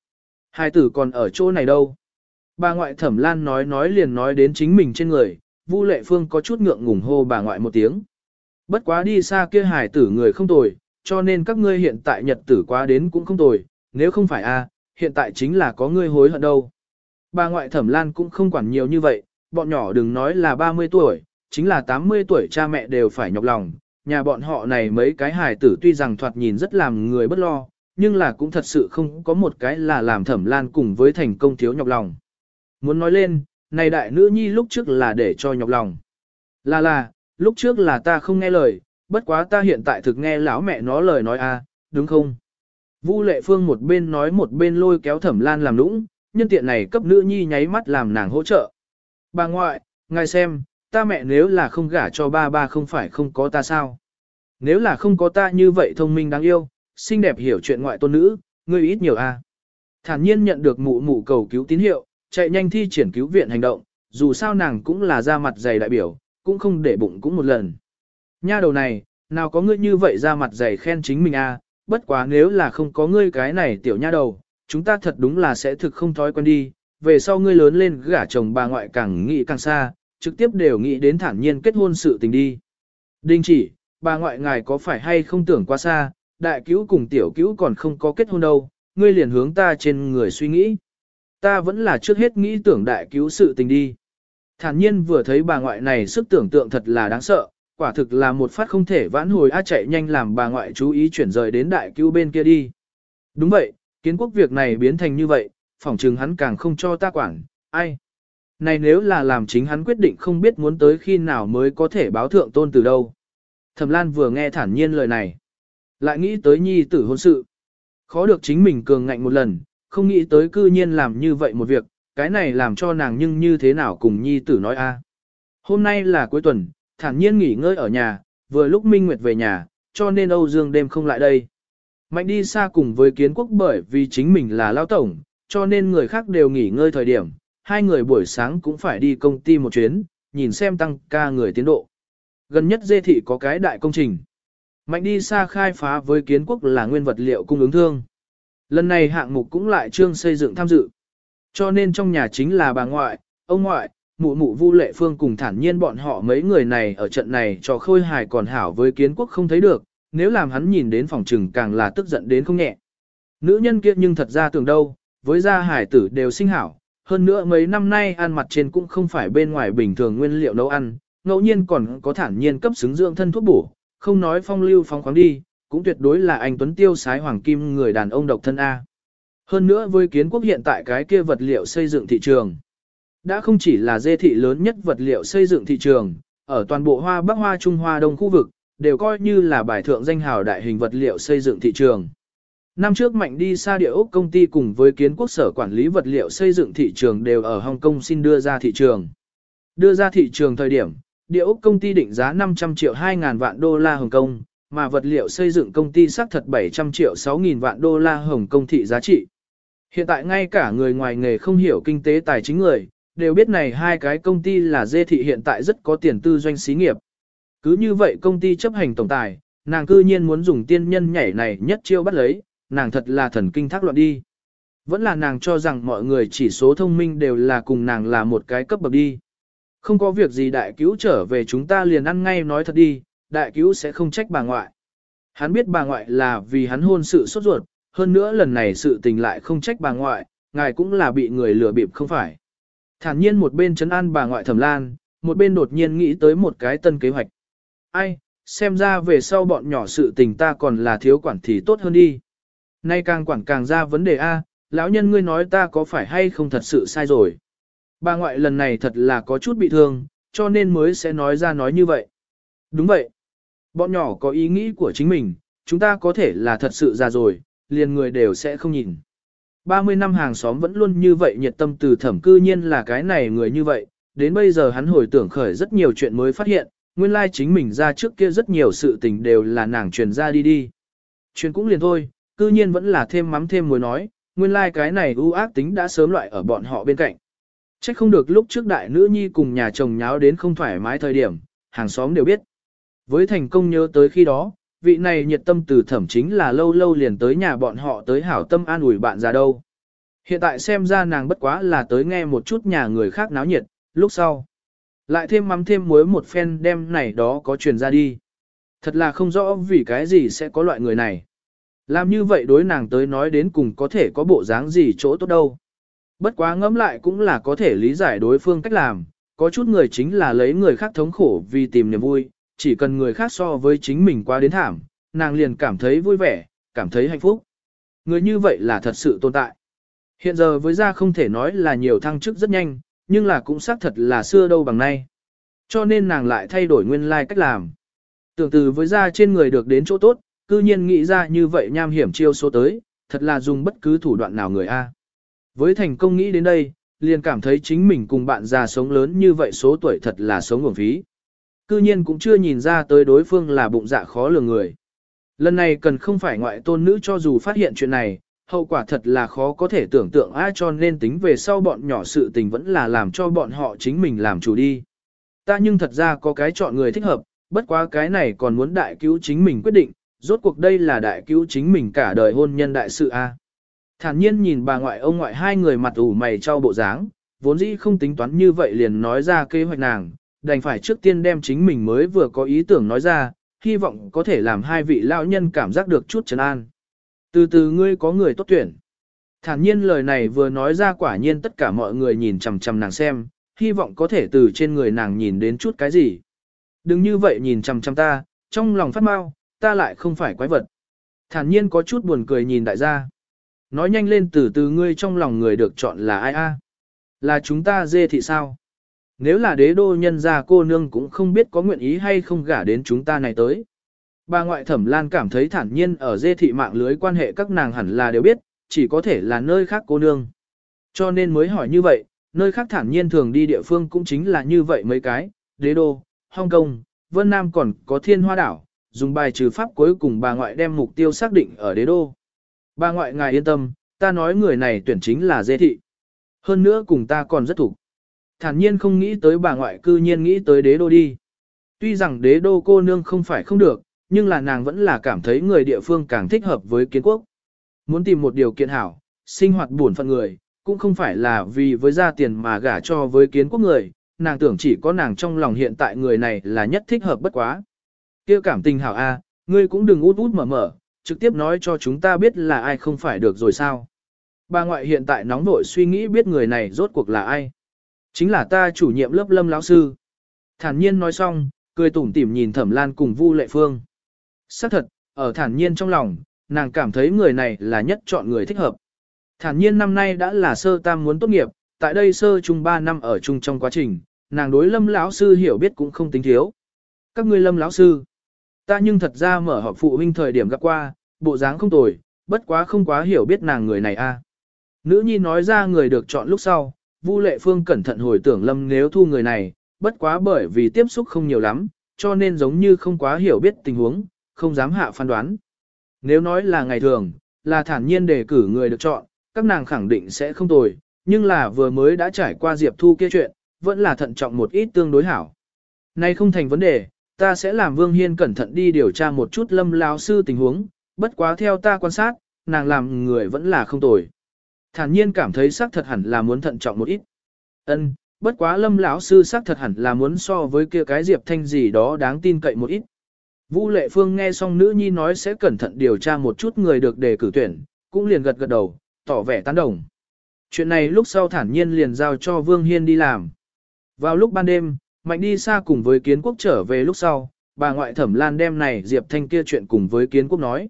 Hai tử còn ở chỗ này đâu? Bà ngoại thẩm lan nói nói liền nói đến chính mình trên người, Vu lệ phương có chút ngượng ngùng hô bà ngoại một tiếng. Bất quá đi xa kia hải tử người không tồi, cho nên các ngươi hiện tại nhật tử quá đến cũng không tồi, nếu không phải a, hiện tại chính là có ngươi hối hận đâu. Bà ngoại thẩm lan cũng không quản nhiều như vậy, bọn nhỏ đừng nói là 30 tuổi, chính là 80 tuổi cha mẹ đều phải nhọc lòng, nhà bọn họ này mấy cái hài tử tuy rằng thoạt nhìn rất làm người bất lo, nhưng là cũng thật sự không có một cái là làm thẩm lan cùng với thành công thiếu nhọc lòng. Muốn nói lên, này đại nữ nhi lúc trước là để cho nhọc lòng. Là là, lúc trước là ta không nghe lời, bất quá ta hiện tại thực nghe lão mẹ nó lời nói a, đúng không? Vu lệ phương một bên nói một bên lôi kéo thẩm lan làm nũng, nhân tiện này cấp nữ nhi nháy mắt làm nàng hỗ trợ. Bà ngoại, ngài xem, ta mẹ nếu là không gả cho ba ba không phải không có ta sao? Nếu là không có ta như vậy thông minh đáng yêu, xinh đẹp hiểu chuyện ngoại tôn nữ, ngươi ít nhiều a. Thản nhiên nhận được mụ mụ cầu cứu tín hiệu, chạy nhanh thi triển cứu viện hành động, dù sao nàng cũng là ra mặt dày đại biểu, cũng không để bụng cũng một lần. Nha đầu này, nào có ngươi như vậy ra mặt dày khen chính mình a, bất quá nếu là không có ngươi cái này tiểu nha đầu, chúng ta thật đúng là sẽ thực không thói quen đi, về sau ngươi lớn lên gả chồng bà ngoại càng nghĩ càng xa, trực tiếp đều nghĩ đến thản nhiên kết hôn sự tình đi. Đinh chỉ, bà ngoại ngài có phải hay không tưởng quá xa, đại cứu cùng tiểu cứu còn không có kết hôn đâu, ngươi liền hướng ta trên người suy nghĩ. Ta vẫn là trước hết nghĩ tưởng đại cứu sự tình đi. Thản nhiên vừa thấy bà ngoại này sức tưởng tượng thật là đáng sợ, quả thực là một phát không thể vãn hồi á chạy nhanh làm bà ngoại chú ý chuyển rời đến đại cứu bên kia đi. Đúng vậy, kiến quốc việc này biến thành như vậy, phỏng chừng hắn càng không cho ta quản, ai. Này nếu là làm chính hắn quyết định không biết muốn tới khi nào mới có thể báo thượng tôn từ đâu. Thẩm Lan vừa nghe thản nhiên lời này, lại nghĩ tới nhi tử hôn sự. Khó được chính mình cường ngạnh một lần, không nghĩ tới cư nhiên làm như vậy một việc, cái này làm cho nàng nhưng như thế nào cùng nhi tử nói a. Hôm nay là cuối tuần, thản nhiên nghỉ ngơi ở nhà, vừa lúc Minh Nguyệt về nhà, cho nên Âu Dương đêm không lại đây. Mạnh đi xa cùng với kiến quốc bởi vì chính mình là lao tổng, cho nên người khác đều nghỉ ngơi thời điểm, hai người buổi sáng cũng phải đi công ty một chuyến, nhìn xem tăng ca người tiến độ. Gần nhất dê thị có cái đại công trình. Mạnh đi xa khai phá với kiến quốc là nguyên vật liệu cung ứng thương. Lần này hạng mục cũng lại trương xây dựng tham dự. Cho nên trong nhà chính là bà ngoại, ông ngoại, mụ mụ vu lệ phương cùng thản nhiên bọn họ mấy người này ở trận này cho khôi hài còn hảo với kiến quốc không thấy được, nếu làm hắn nhìn đến phòng trừng càng là tức giận đến không nhẹ. Nữ nhân kia nhưng thật ra tưởng đâu, với gia hải tử đều sinh hảo, hơn nữa mấy năm nay ăn mặt trên cũng không phải bên ngoài bình thường nguyên liệu nấu ăn, ngẫu nhiên còn có thản nhiên cấp xứng dưỡng thân thuốc bổ, không nói phong lưu phong khoáng đi, cũng tuyệt đối là anh Tuấn Tiêu sái hoàng kim người đàn ông độc thân A. Hơn nữa với kiến quốc hiện tại cái kia vật liệu xây dựng thị trường. Đã không chỉ là dê thị lớn nhất vật liệu xây dựng thị trường, ở toàn bộ Hoa Bắc Hoa Trung Hoa Đông khu vực, đều coi như là bài thượng danh hào đại hình vật liệu xây dựng thị trường. Năm trước mạnh đi xa địa ốc công ty cùng với kiến quốc sở quản lý vật liệu xây dựng thị trường đều ở Hồng Kông xin đưa ra thị trường. Đưa ra thị trường thời điểm, địa ốc công ty định giá 500 triệu 2.000 vạn đô la Hồng Kông, mà vật liệu xây dựng công ty xác thật 700 triệu 6.000 vạn đô la Hồng Kông thị giá trị. Hiện tại ngay cả người ngoài nghề không hiểu kinh tế tài chính người, đều biết này hai cái công ty là dê thị hiện tại rất có tiền tư doanh xí nghiệp. Cứ như vậy công ty chấp hành tổng tài, nàng cư nhiên muốn dùng tiên nhân nhảy này nhất chiêu bắt lấy, nàng thật là thần kinh thác loạn đi. Vẫn là nàng cho rằng mọi người chỉ số thông minh đều là cùng nàng là một cái cấp bậc đi. Không có việc gì đại cứu trở về chúng ta liền ăn ngay nói thật đi, đại cứu sẽ không trách bà ngoại. Hắn biết bà ngoại là vì hắn hôn sự sốt ruột, hơn nữa lần này sự tình lại không trách bà ngoại, ngài cũng là bị người lừa bịp không phải. Thản nhiên một bên chấn an bà ngoại thẩm lan, một bên đột nhiên nghĩ tới một cái tân kế hoạch. Ai, xem ra về sau bọn nhỏ sự tình ta còn là thiếu quản thì tốt hơn đi. Nay càng quản càng ra vấn đề A, lão nhân ngươi nói ta có phải hay không thật sự sai rồi. Bà ngoại lần này thật là có chút bị thương, cho nên mới sẽ nói ra nói như vậy. Đúng vậy. Bọn nhỏ có ý nghĩ của chính mình, chúng ta có thể là thật sự già rồi, liền người đều sẽ không nhìn. 30 năm hàng xóm vẫn luôn như vậy nhiệt tâm từ thẩm cư nhiên là cái này người như vậy, đến bây giờ hắn hồi tưởng khởi rất nhiều chuyện mới phát hiện, nguyên lai chính mình ra trước kia rất nhiều sự tình đều là nàng truyền ra đi đi. Truyền cũng liền thôi, cư nhiên vẫn là thêm mắm thêm muối nói, nguyên lai cái này ưu ác tính đã sớm loại ở bọn họ bên cạnh. Trách không được lúc trước đại nữ nhi cùng nhà chồng nháo đến không thoải mái thời điểm, hàng xóm đều biết. Với thành công nhớ tới khi đó, vị này nhiệt tâm từ thẩm chính là lâu lâu liền tới nhà bọn họ tới hảo tâm an ủi bạn già đâu. Hiện tại xem ra nàng bất quá là tới nghe một chút nhà người khác náo nhiệt, lúc sau. Lại thêm mắm thêm muối một phen đem này đó có truyền ra đi. Thật là không rõ vì cái gì sẽ có loại người này. Làm như vậy đối nàng tới nói đến cùng có thể có bộ dáng gì chỗ tốt đâu. Bất quá ngẫm lại cũng là có thể lý giải đối phương cách làm, có chút người chính là lấy người khác thống khổ vì tìm niềm vui, chỉ cần người khác so với chính mình quá đến thảm, nàng liền cảm thấy vui vẻ, cảm thấy hạnh phúc. Người như vậy là thật sự tồn tại. Hiện giờ với gia không thể nói là nhiều thăng chức rất nhanh, nhưng là cũng xác thật là xưa đâu bằng nay. Cho nên nàng lại thay đổi nguyên lai like cách làm. Tưởng từ với gia trên người được đến chỗ tốt, cư nhiên nghĩ ra như vậy nham hiểm chiêu số tới, thật là dùng bất cứ thủ đoạn nào người A. Với thành công nghĩ đến đây, liền cảm thấy chính mình cùng bạn già sống lớn như vậy số tuổi thật là sống nguồn phí. Cư nhiên cũng chưa nhìn ra tới đối phương là bụng dạ khó lường người. Lần này cần không phải ngoại tôn nữ cho dù phát hiện chuyện này, hậu quả thật là khó có thể tưởng tượng ai cho nên tính về sau bọn nhỏ sự tình vẫn là làm cho bọn họ chính mình làm chủ đi. Ta nhưng thật ra có cái chọn người thích hợp, bất quá cái này còn muốn đại cứu chính mình quyết định, rốt cuộc đây là đại cứu chính mình cả đời hôn nhân đại sự a. Thản nhiên nhìn bà ngoại ông ngoại hai người mặt ủ mày cho bộ dáng, vốn dĩ không tính toán như vậy liền nói ra kế hoạch nàng, đành phải trước tiên đem chính mình mới vừa có ý tưởng nói ra, hy vọng có thể làm hai vị lão nhân cảm giác được chút trấn an. Từ từ ngươi có người tốt tuyển. Thản nhiên lời này vừa nói ra quả nhiên tất cả mọi người nhìn chằm chằm nàng xem, hy vọng có thể từ trên người nàng nhìn đến chút cái gì. Đừng như vậy nhìn chằm chằm ta, trong lòng phát mau, ta lại không phải quái vật. Thản nhiên có chút buồn cười nhìn đại gia. Nói nhanh lên từ từ ngươi trong lòng người được chọn là ai a? Là chúng ta dê thị sao? Nếu là đế đô nhân gia cô nương cũng không biết có nguyện ý hay không gả đến chúng ta này tới. Bà ngoại thẩm lan cảm thấy thản nhiên ở dê thị mạng lưới quan hệ các nàng hẳn là đều biết, chỉ có thể là nơi khác cô nương. Cho nên mới hỏi như vậy, nơi khác thản nhiên thường đi địa phương cũng chính là như vậy mấy cái, đế đô, Hong Kong, Vân Nam còn có thiên hoa đảo, dùng bài trừ pháp cuối cùng bà ngoại đem mục tiêu xác định ở đế đô. Bà ngoại ngài yên tâm, ta nói người này tuyển chính là dê thị. Hơn nữa cùng ta còn rất thủ. Thản nhiên không nghĩ tới bà ngoại cư nhiên nghĩ tới đế đô đi. Tuy rằng đế đô cô nương không phải không được, nhưng là nàng vẫn là cảm thấy người địa phương càng thích hợp với kiến quốc. Muốn tìm một điều kiện hảo, sinh hoạt buồn phận người, cũng không phải là vì với gia tiền mà gả cho với kiến quốc người, nàng tưởng chỉ có nàng trong lòng hiện tại người này là nhất thích hợp bất quá. kia cảm tình hảo a, ngươi cũng đừng út út mở mở, trực tiếp nói cho chúng ta biết là ai không phải được rồi sao. Bà ngoại hiện tại nóng nổi suy nghĩ biết người này rốt cuộc là ai. Chính là ta chủ nhiệm lớp lâm lão sư. Thản nhiên nói xong, cười tủm tỉm nhìn thẩm lan cùng vu lệ phương. Xác thật, ở thản nhiên trong lòng, nàng cảm thấy người này là nhất chọn người thích hợp. Thản nhiên năm nay đã là sơ tam muốn tốt nghiệp, tại đây sơ trung 3 năm ở chung trong quá trình, nàng đối lâm lão sư hiểu biết cũng không tính thiếu. Các ngươi lâm lão sư, ta nhưng thật ra mở họp phụ huynh thời điểm gặp qua, bộ dáng không tồi, bất quá không quá hiểu biết nàng người này a. Nữ nhi nói ra người được chọn lúc sau, Vu Lệ Phương cẩn thận hồi tưởng lâm nếu thu người này, bất quá bởi vì tiếp xúc không nhiều lắm, cho nên giống như không quá hiểu biết tình huống, không dám hạ phán đoán. Nếu nói là ngày thường, là thản nhiên đề cử người được chọn, các nàng khẳng định sẽ không tồi, nhưng là vừa mới đã trải qua Diệp Thu kia chuyện, vẫn là thận trọng một ít tương đối hảo. Nay không thành vấn đề, ta sẽ làm Vương Hiên cẩn thận đi điều tra một chút lâm lão sư tình huống, bất quá theo ta quan sát, nàng làm người vẫn là không tồi. Thản nhiên cảm thấy xác thật hẳn là muốn thận trọng một ít. Ân, bất quá lâm lão sư xác thật hẳn là muốn so với kia cái Diệp Thanh gì đó đáng tin cậy một ít. Vũ Lệ Phương nghe xong nữ nhi nói sẽ cẩn thận điều tra một chút người được đề cử tuyển, cũng liền gật gật đầu, tỏ vẻ tán đồng. Chuyện này lúc sau thản nhiên liền giao cho Vương Hiên đi làm. Vào lúc ban đêm, Mạnh đi xa cùng với kiến quốc trở về lúc sau, bà ngoại thẩm lan đem này Diệp Thanh kia chuyện cùng với kiến quốc nói.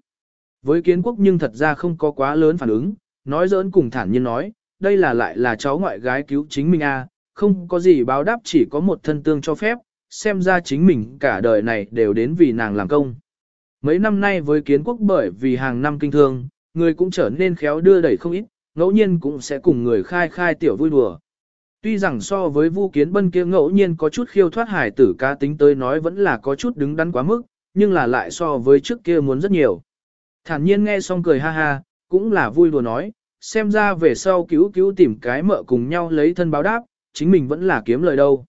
Với kiến quốc nhưng thật ra không có quá lớn phản ứng, nói giỡn cùng thản nhiên nói, đây là lại là cháu ngoại gái cứu chính mình a, à, không có gì báo đáp chỉ có một thân tương cho phép, xem ra chính mình cả đời này đều đến vì nàng làm công. Mấy năm nay với kiến quốc bởi vì hàng năm kinh thương, người cũng trở nên khéo đưa đẩy không ít, ngẫu nhiên cũng sẽ cùng người khai khai tiểu vui đùa. Tuy rằng so với Vu Kiến Bân kia ngẫu nhiên có chút khiêu thoát hải tử ca tính tới nói vẫn là có chút đứng đắn quá mức, nhưng là lại so với trước kia muốn rất nhiều. Thản nhiên nghe xong cười ha ha, cũng là vui đùa nói, xem ra về sau cứu cứu tìm cái mợ cùng nhau lấy thân báo đáp, chính mình vẫn là kiếm lời đâu.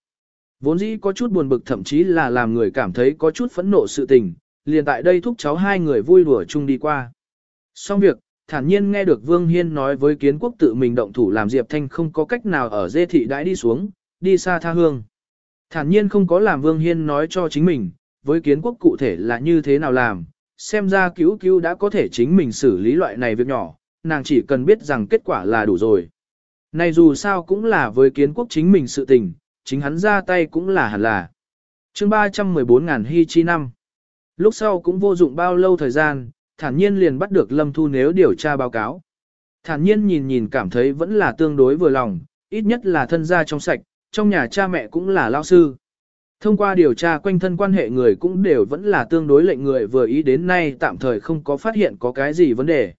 Vốn dĩ có chút buồn bực thậm chí là làm người cảm thấy có chút phẫn nộ sự tình, liền tại đây thúc cháu hai người vui đùa chung đi qua. Xong việc, thản nhiên nghe được Vương Hiên nói với kiến quốc tự mình động thủ làm Diệp Thanh không có cách nào ở dê thị đãi đi xuống, đi xa tha hương. Thản nhiên không có làm Vương Hiên nói cho chính mình, với kiến quốc cụ thể là như thế nào làm, xem ra cứu cứu đã có thể chính mình xử lý loại này việc nhỏ, nàng chỉ cần biết rằng kết quả là đủ rồi. Này dù sao cũng là với kiến quốc chính mình sự tình, chính hắn ra tay cũng là hẳn là. chương 314 ngàn hy chi năm. Lúc sau cũng vô dụng bao lâu thời gian, thản nhiên liền bắt được Lâm Thu nếu điều tra báo cáo. Thản nhiên nhìn nhìn cảm thấy vẫn là tương đối vừa lòng, ít nhất là thân gia trong sạch, trong nhà cha mẹ cũng là lao sư. Thông qua điều tra quanh thân quan hệ người cũng đều vẫn là tương đối lệnh người vừa ý đến nay tạm thời không có phát hiện có cái gì vấn đề.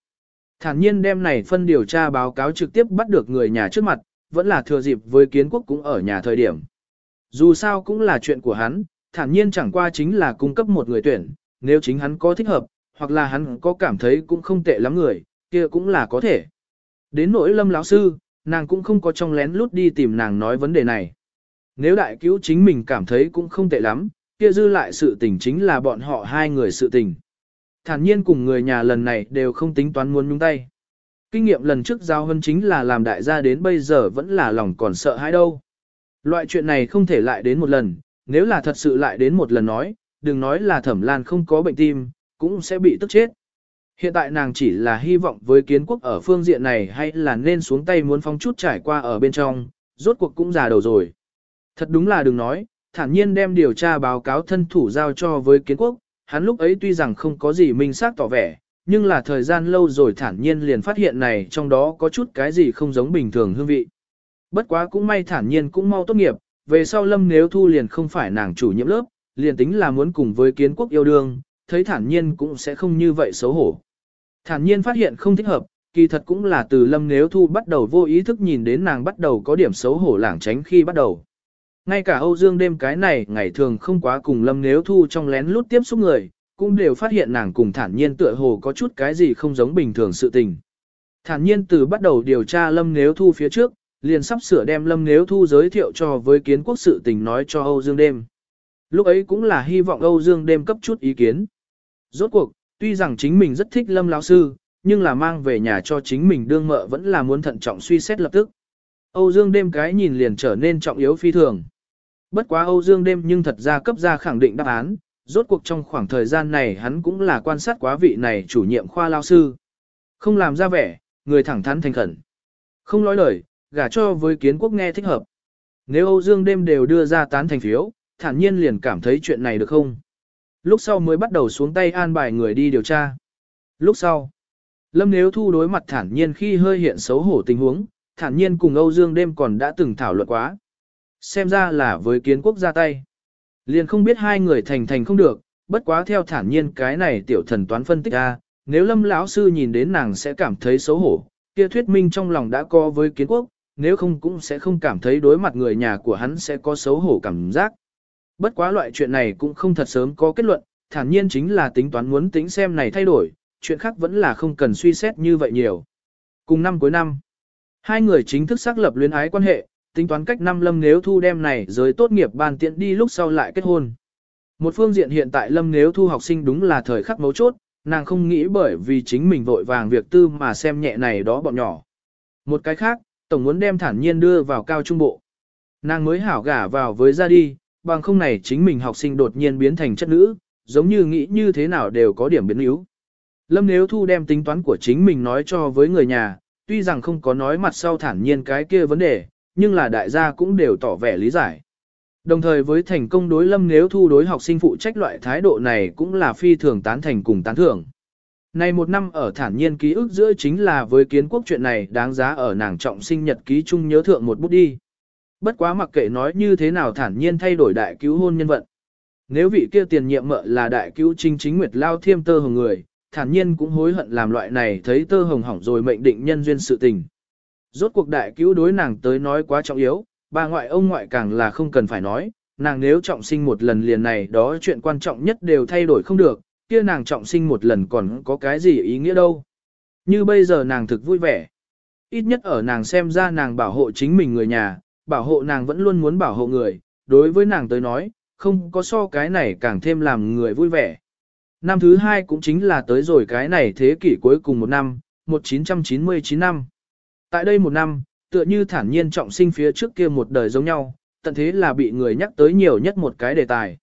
Thản nhiên đem này phân điều tra báo cáo trực tiếp bắt được người nhà trước mặt, vẫn là thừa dịp với kiến quốc cũng ở nhà thời điểm. Dù sao cũng là chuyện của hắn, thản nhiên chẳng qua chính là cung cấp một người tuyển, nếu chính hắn có thích hợp, hoặc là hắn có cảm thấy cũng không tệ lắm người, kia cũng là có thể. Đến nỗi lâm lão sư, nàng cũng không có trong lén lút đi tìm nàng nói vấn đề này. Nếu đại cứu chính mình cảm thấy cũng không tệ lắm, kia dư lại sự tình chính là bọn họ hai người sự tình. Thản nhiên cùng người nhà lần này đều không tính toán muốn nhúng tay. Kinh nghiệm lần trước giao hơn chính là làm đại gia đến bây giờ vẫn là lòng còn sợ hãi đâu. Loại chuyện này không thể lại đến một lần, nếu là thật sự lại đến một lần nói, đừng nói là thẩm lan không có bệnh tim, cũng sẽ bị tức chết. Hiện tại nàng chỉ là hy vọng với kiến quốc ở phương diện này hay là nên xuống tay muốn phong chút trải qua ở bên trong, rốt cuộc cũng già đầu rồi. Thật đúng là đừng nói, thản nhiên đem điều tra báo cáo thân thủ giao cho với kiến quốc, hắn lúc ấy tuy rằng không có gì minh xác tỏ vẻ, nhưng là thời gian lâu rồi thản nhiên liền phát hiện này trong đó có chút cái gì không giống bình thường hương vị. Bất quá cũng may thản nhiên cũng mau tốt nghiệp, về sau lâm nếu thu liền không phải nàng chủ nhiệm lớp, liền tính là muốn cùng với kiến quốc yêu đương, thấy thản nhiên cũng sẽ không như vậy xấu hổ. Thản nhiên phát hiện không thích hợp, kỳ thật cũng là từ lâm nếu thu bắt đầu vô ý thức nhìn đến nàng bắt đầu có điểm xấu hổ lảng tránh khi bắt đầu. Ngay cả Âu Dương đêm cái này ngày thường không quá cùng lâm nếu thu trong lén lút tiếp xúc người, cũng đều phát hiện nàng cùng thản nhiên tựa hồ có chút cái gì không giống bình thường sự tình. Thản nhiên từ bắt đầu điều tra lâm nếu thu phía trước, liền sắp sửa đem lâm nếu thu giới thiệu cho với kiến quốc sự tình nói cho Âu Dương đêm. Lúc ấy cũng là hy vọng Âu Dương đêm cấp chút ý kiến. Rốt cuộc, tuy rằng chính mình rất thích lâm lão sư, nhưng là mang về nhà cho chính mình đương mợ vẫn là muốn thận trọng suy xét lập tức. Âu Dương đêm cái nhìn liền trở nên trọng yếu phi thường. Bất quá Âu Dương đêm nhưng thật ra cấp ra khẳng định đáp án, rốt cuộc trong khoảng thời gian này hắn cũng là quan sát quá vị này chủ nhiệm khoa lao sư. Không làm ra vẻ, người thẳng thắn thành khẩn. Không nói lời, gả cho với kiến quốc nghe thích hợp. Nếu Âu Dương đêm đều đưa ra tán thành phiếu, thản nhiên liền cảm thấy chuyện này được không? Lúc sau mới bắt đầu xuống tay an bài người đi điều tra. Lúc sau, Lâm Nếu Thu đối mặt thản nhiên khi hơi hiện xấu hổ tình huống, thản nhiên cùng Âu Dương đêm còn đã từng thảo luận quá. Xem ra là với kiến quốc ra tay. Liền không biết hai người thành thành không được, bất quá theo thản nhiên cái này tiểu thần toán phân tích ra, nếu lâm lão sư nhìn đến nàng sẽ cảm thấy xấu hổ, kia thuyết minh trong lòng đã co với kiến quốc, nếu không cũng sẽ không cảm thấy đối mặt người nhà của hắn sẽ có xấu hổ cảm giác. Bất quá loại chuyện này cũng không thật sớm có kết luận, thản nhiên chính là tính toán muốn tính xem này thay đổi, chuyện khác vẫn là không cần suy xét như vậy nhiều. Cùng năm cuối năm, hai người chính thức xác lập luyến ái quan hệ, tính toán cách năm lâm nếu thu đem này giới tốt nghiệp ban tiện đi lúc sau lại kết hôn. Một phương diện hiện tại lâm nếu thu học sinh đúng là thời khắc mấu chốt, nàng không nghĩ bởi vì chính mình vội vàng việc tư mà xem nhẹ này đó bọn nhỏ. Một cái khác, tổng muốn đem thản nhiên đưa vào cao trung bộ. Nàng mới hảo gả vào với ra đi, bằng không này chính mình học sinh đột nhiên biến thành chất nữ, giống như nghĩ như thế nào đều có điểm biến yếu. Lâm nếu thu đem tính toán của chính mình nói cho với người nhà, tuy rằng không có nói mặt sau thản nhiên cái kia vấn đề, nhưng là đại gia cũng đều tỏ vẻ lý giải. Đồng thời với thành công đối lâm nếu thu đối học sinh phụ trách loại thái độ này cũng là phi thường tán thành cùng tán thưởng. Này một năm ở thản nhiên ký ức giữa chính là với kiến quốc chuyện này đáng giá ở nàng trọng sinh nhật ký chung nhớ thượng một bút đi. Bất quá mặc kệ nói như thế nào thản nhiên thay đổi đại cứu hôn nhân vận. Nếu vị kia tiền nhiệm mợ là đại cứu chính chính nguyệt lao thiêm tơ hồng người, thản nhiên cũng hối hận làm loại này thấy tơ hồng hỏng rồi mệnh định nhân duyên sự tình. Rốt cuộc đại cứu đối nàng tới nói quá trọng yếu, bà ngoại ông ngoại càng là không cần phải nói, nàng nếu trọng sinh một lần liền này đó chuyện quan trọng nhất đều thay đổi không được, kia nàng trọng sinh một lần còn có cái gì ý nghĩa đâu. Như bây giờ nàng thực vui vẻ. Ít nhất ở nàng xem ra nàng bảo hộ chính mình người nhà, bảo hộ nàng vẫn luôn muốn bảo hộ người, đối với nàng tới nói, không có so cái này càng thêm làm người vui vẻ. Năm thứ hai cũng chính là tới rồi cái này thế kỷ cuối cùng một năm, 1999 năm. Tại đây một năm, tựa như thản nhiên trọng sinh phía trước kia một đời giống nhau, tận thế là bị người nhắc tới nhiều nhất một cái đề tài.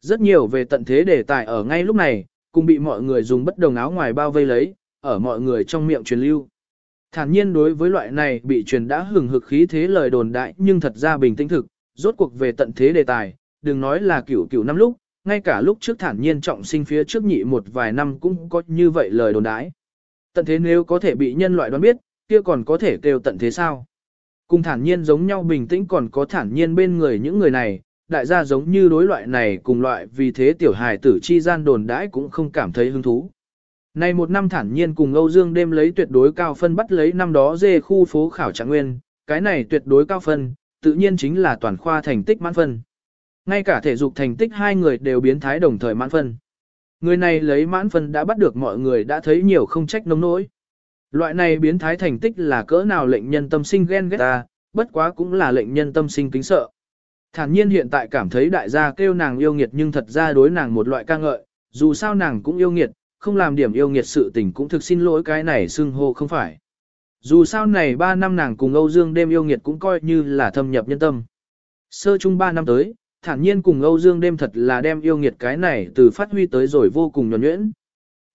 Rất nhiều về tận thế đề tài ở ngay lúc này, cũng bị mọi người dùng bất đồng áo ngoài bao vây lấy, ở mọi người trong miệng truyền lưu. Thản nhiên đối với loại này bị truyền đã hừng hực khí thế lời đồn đại nhưng thật ra bình tĩnh thực, rốt cuộc về tận thế đề tài, đừng nói là cửu cửu năm lúc, ngay cả lúc trước thản nhiên trọng sinh phía trước nhị một vài năm cũng có như vậy lời đồn đãi. Tận thế nếu có thể bị nhân loại đoán biết, kia còn có thể kêu tận thế sao? Cùng thản nhiên giống nhau bình tĩnh còn có thản nhiên bên người những người này, đại gia giống như đối loại này cùng loại vì thế tiểu hài tử chi gian đồn đãi cũng không cảm thấy hứng thú. Này một năm thản nhiên cùng Âu Dương đêm lấy tuyệt đối cao phân bắt lấy năm đó dê khu phố khảo trạng nguyên, cái này tuyệt đối cao phân, tự nhiên chính là toàn khoa thành tích mãn phân. Ngay cả thể dục thành tích hai người đều biến thái đồng thời mãn phân. Người này lấy mãn phân đã bắt được mọi người đã thấy nhiều không trách nông nỗi. Loại này biến thái thành tích là cỡ nào lệnh nhân tâm sinh ghen ghét ta, bất quá cũng là lệnh nhân tâm sinh kính sợ. Thản nhiên hiện tại cảm thấy đại gia kêu nàng yêu nghiệt nhưng thật ra đối nàng một loại ca ngợi, dù sao nàng cũng yêu nghiệt, không làm điểm yêu nghiệt sự tình cũng thực xin lỗi cái này xưng hô không phải. Dù sao này 3 năm nàng cùng Âu Dương đêm yêu nghiệt cũng coi như là thâm nhập nhân tâm. Sơ chung 3 năm tới, thản nhiên cùng Âu Dương đêm thật là đem yêu nghiệt cái này từ phát huy tới rồi vô cùng nhuẩn nhuyễn.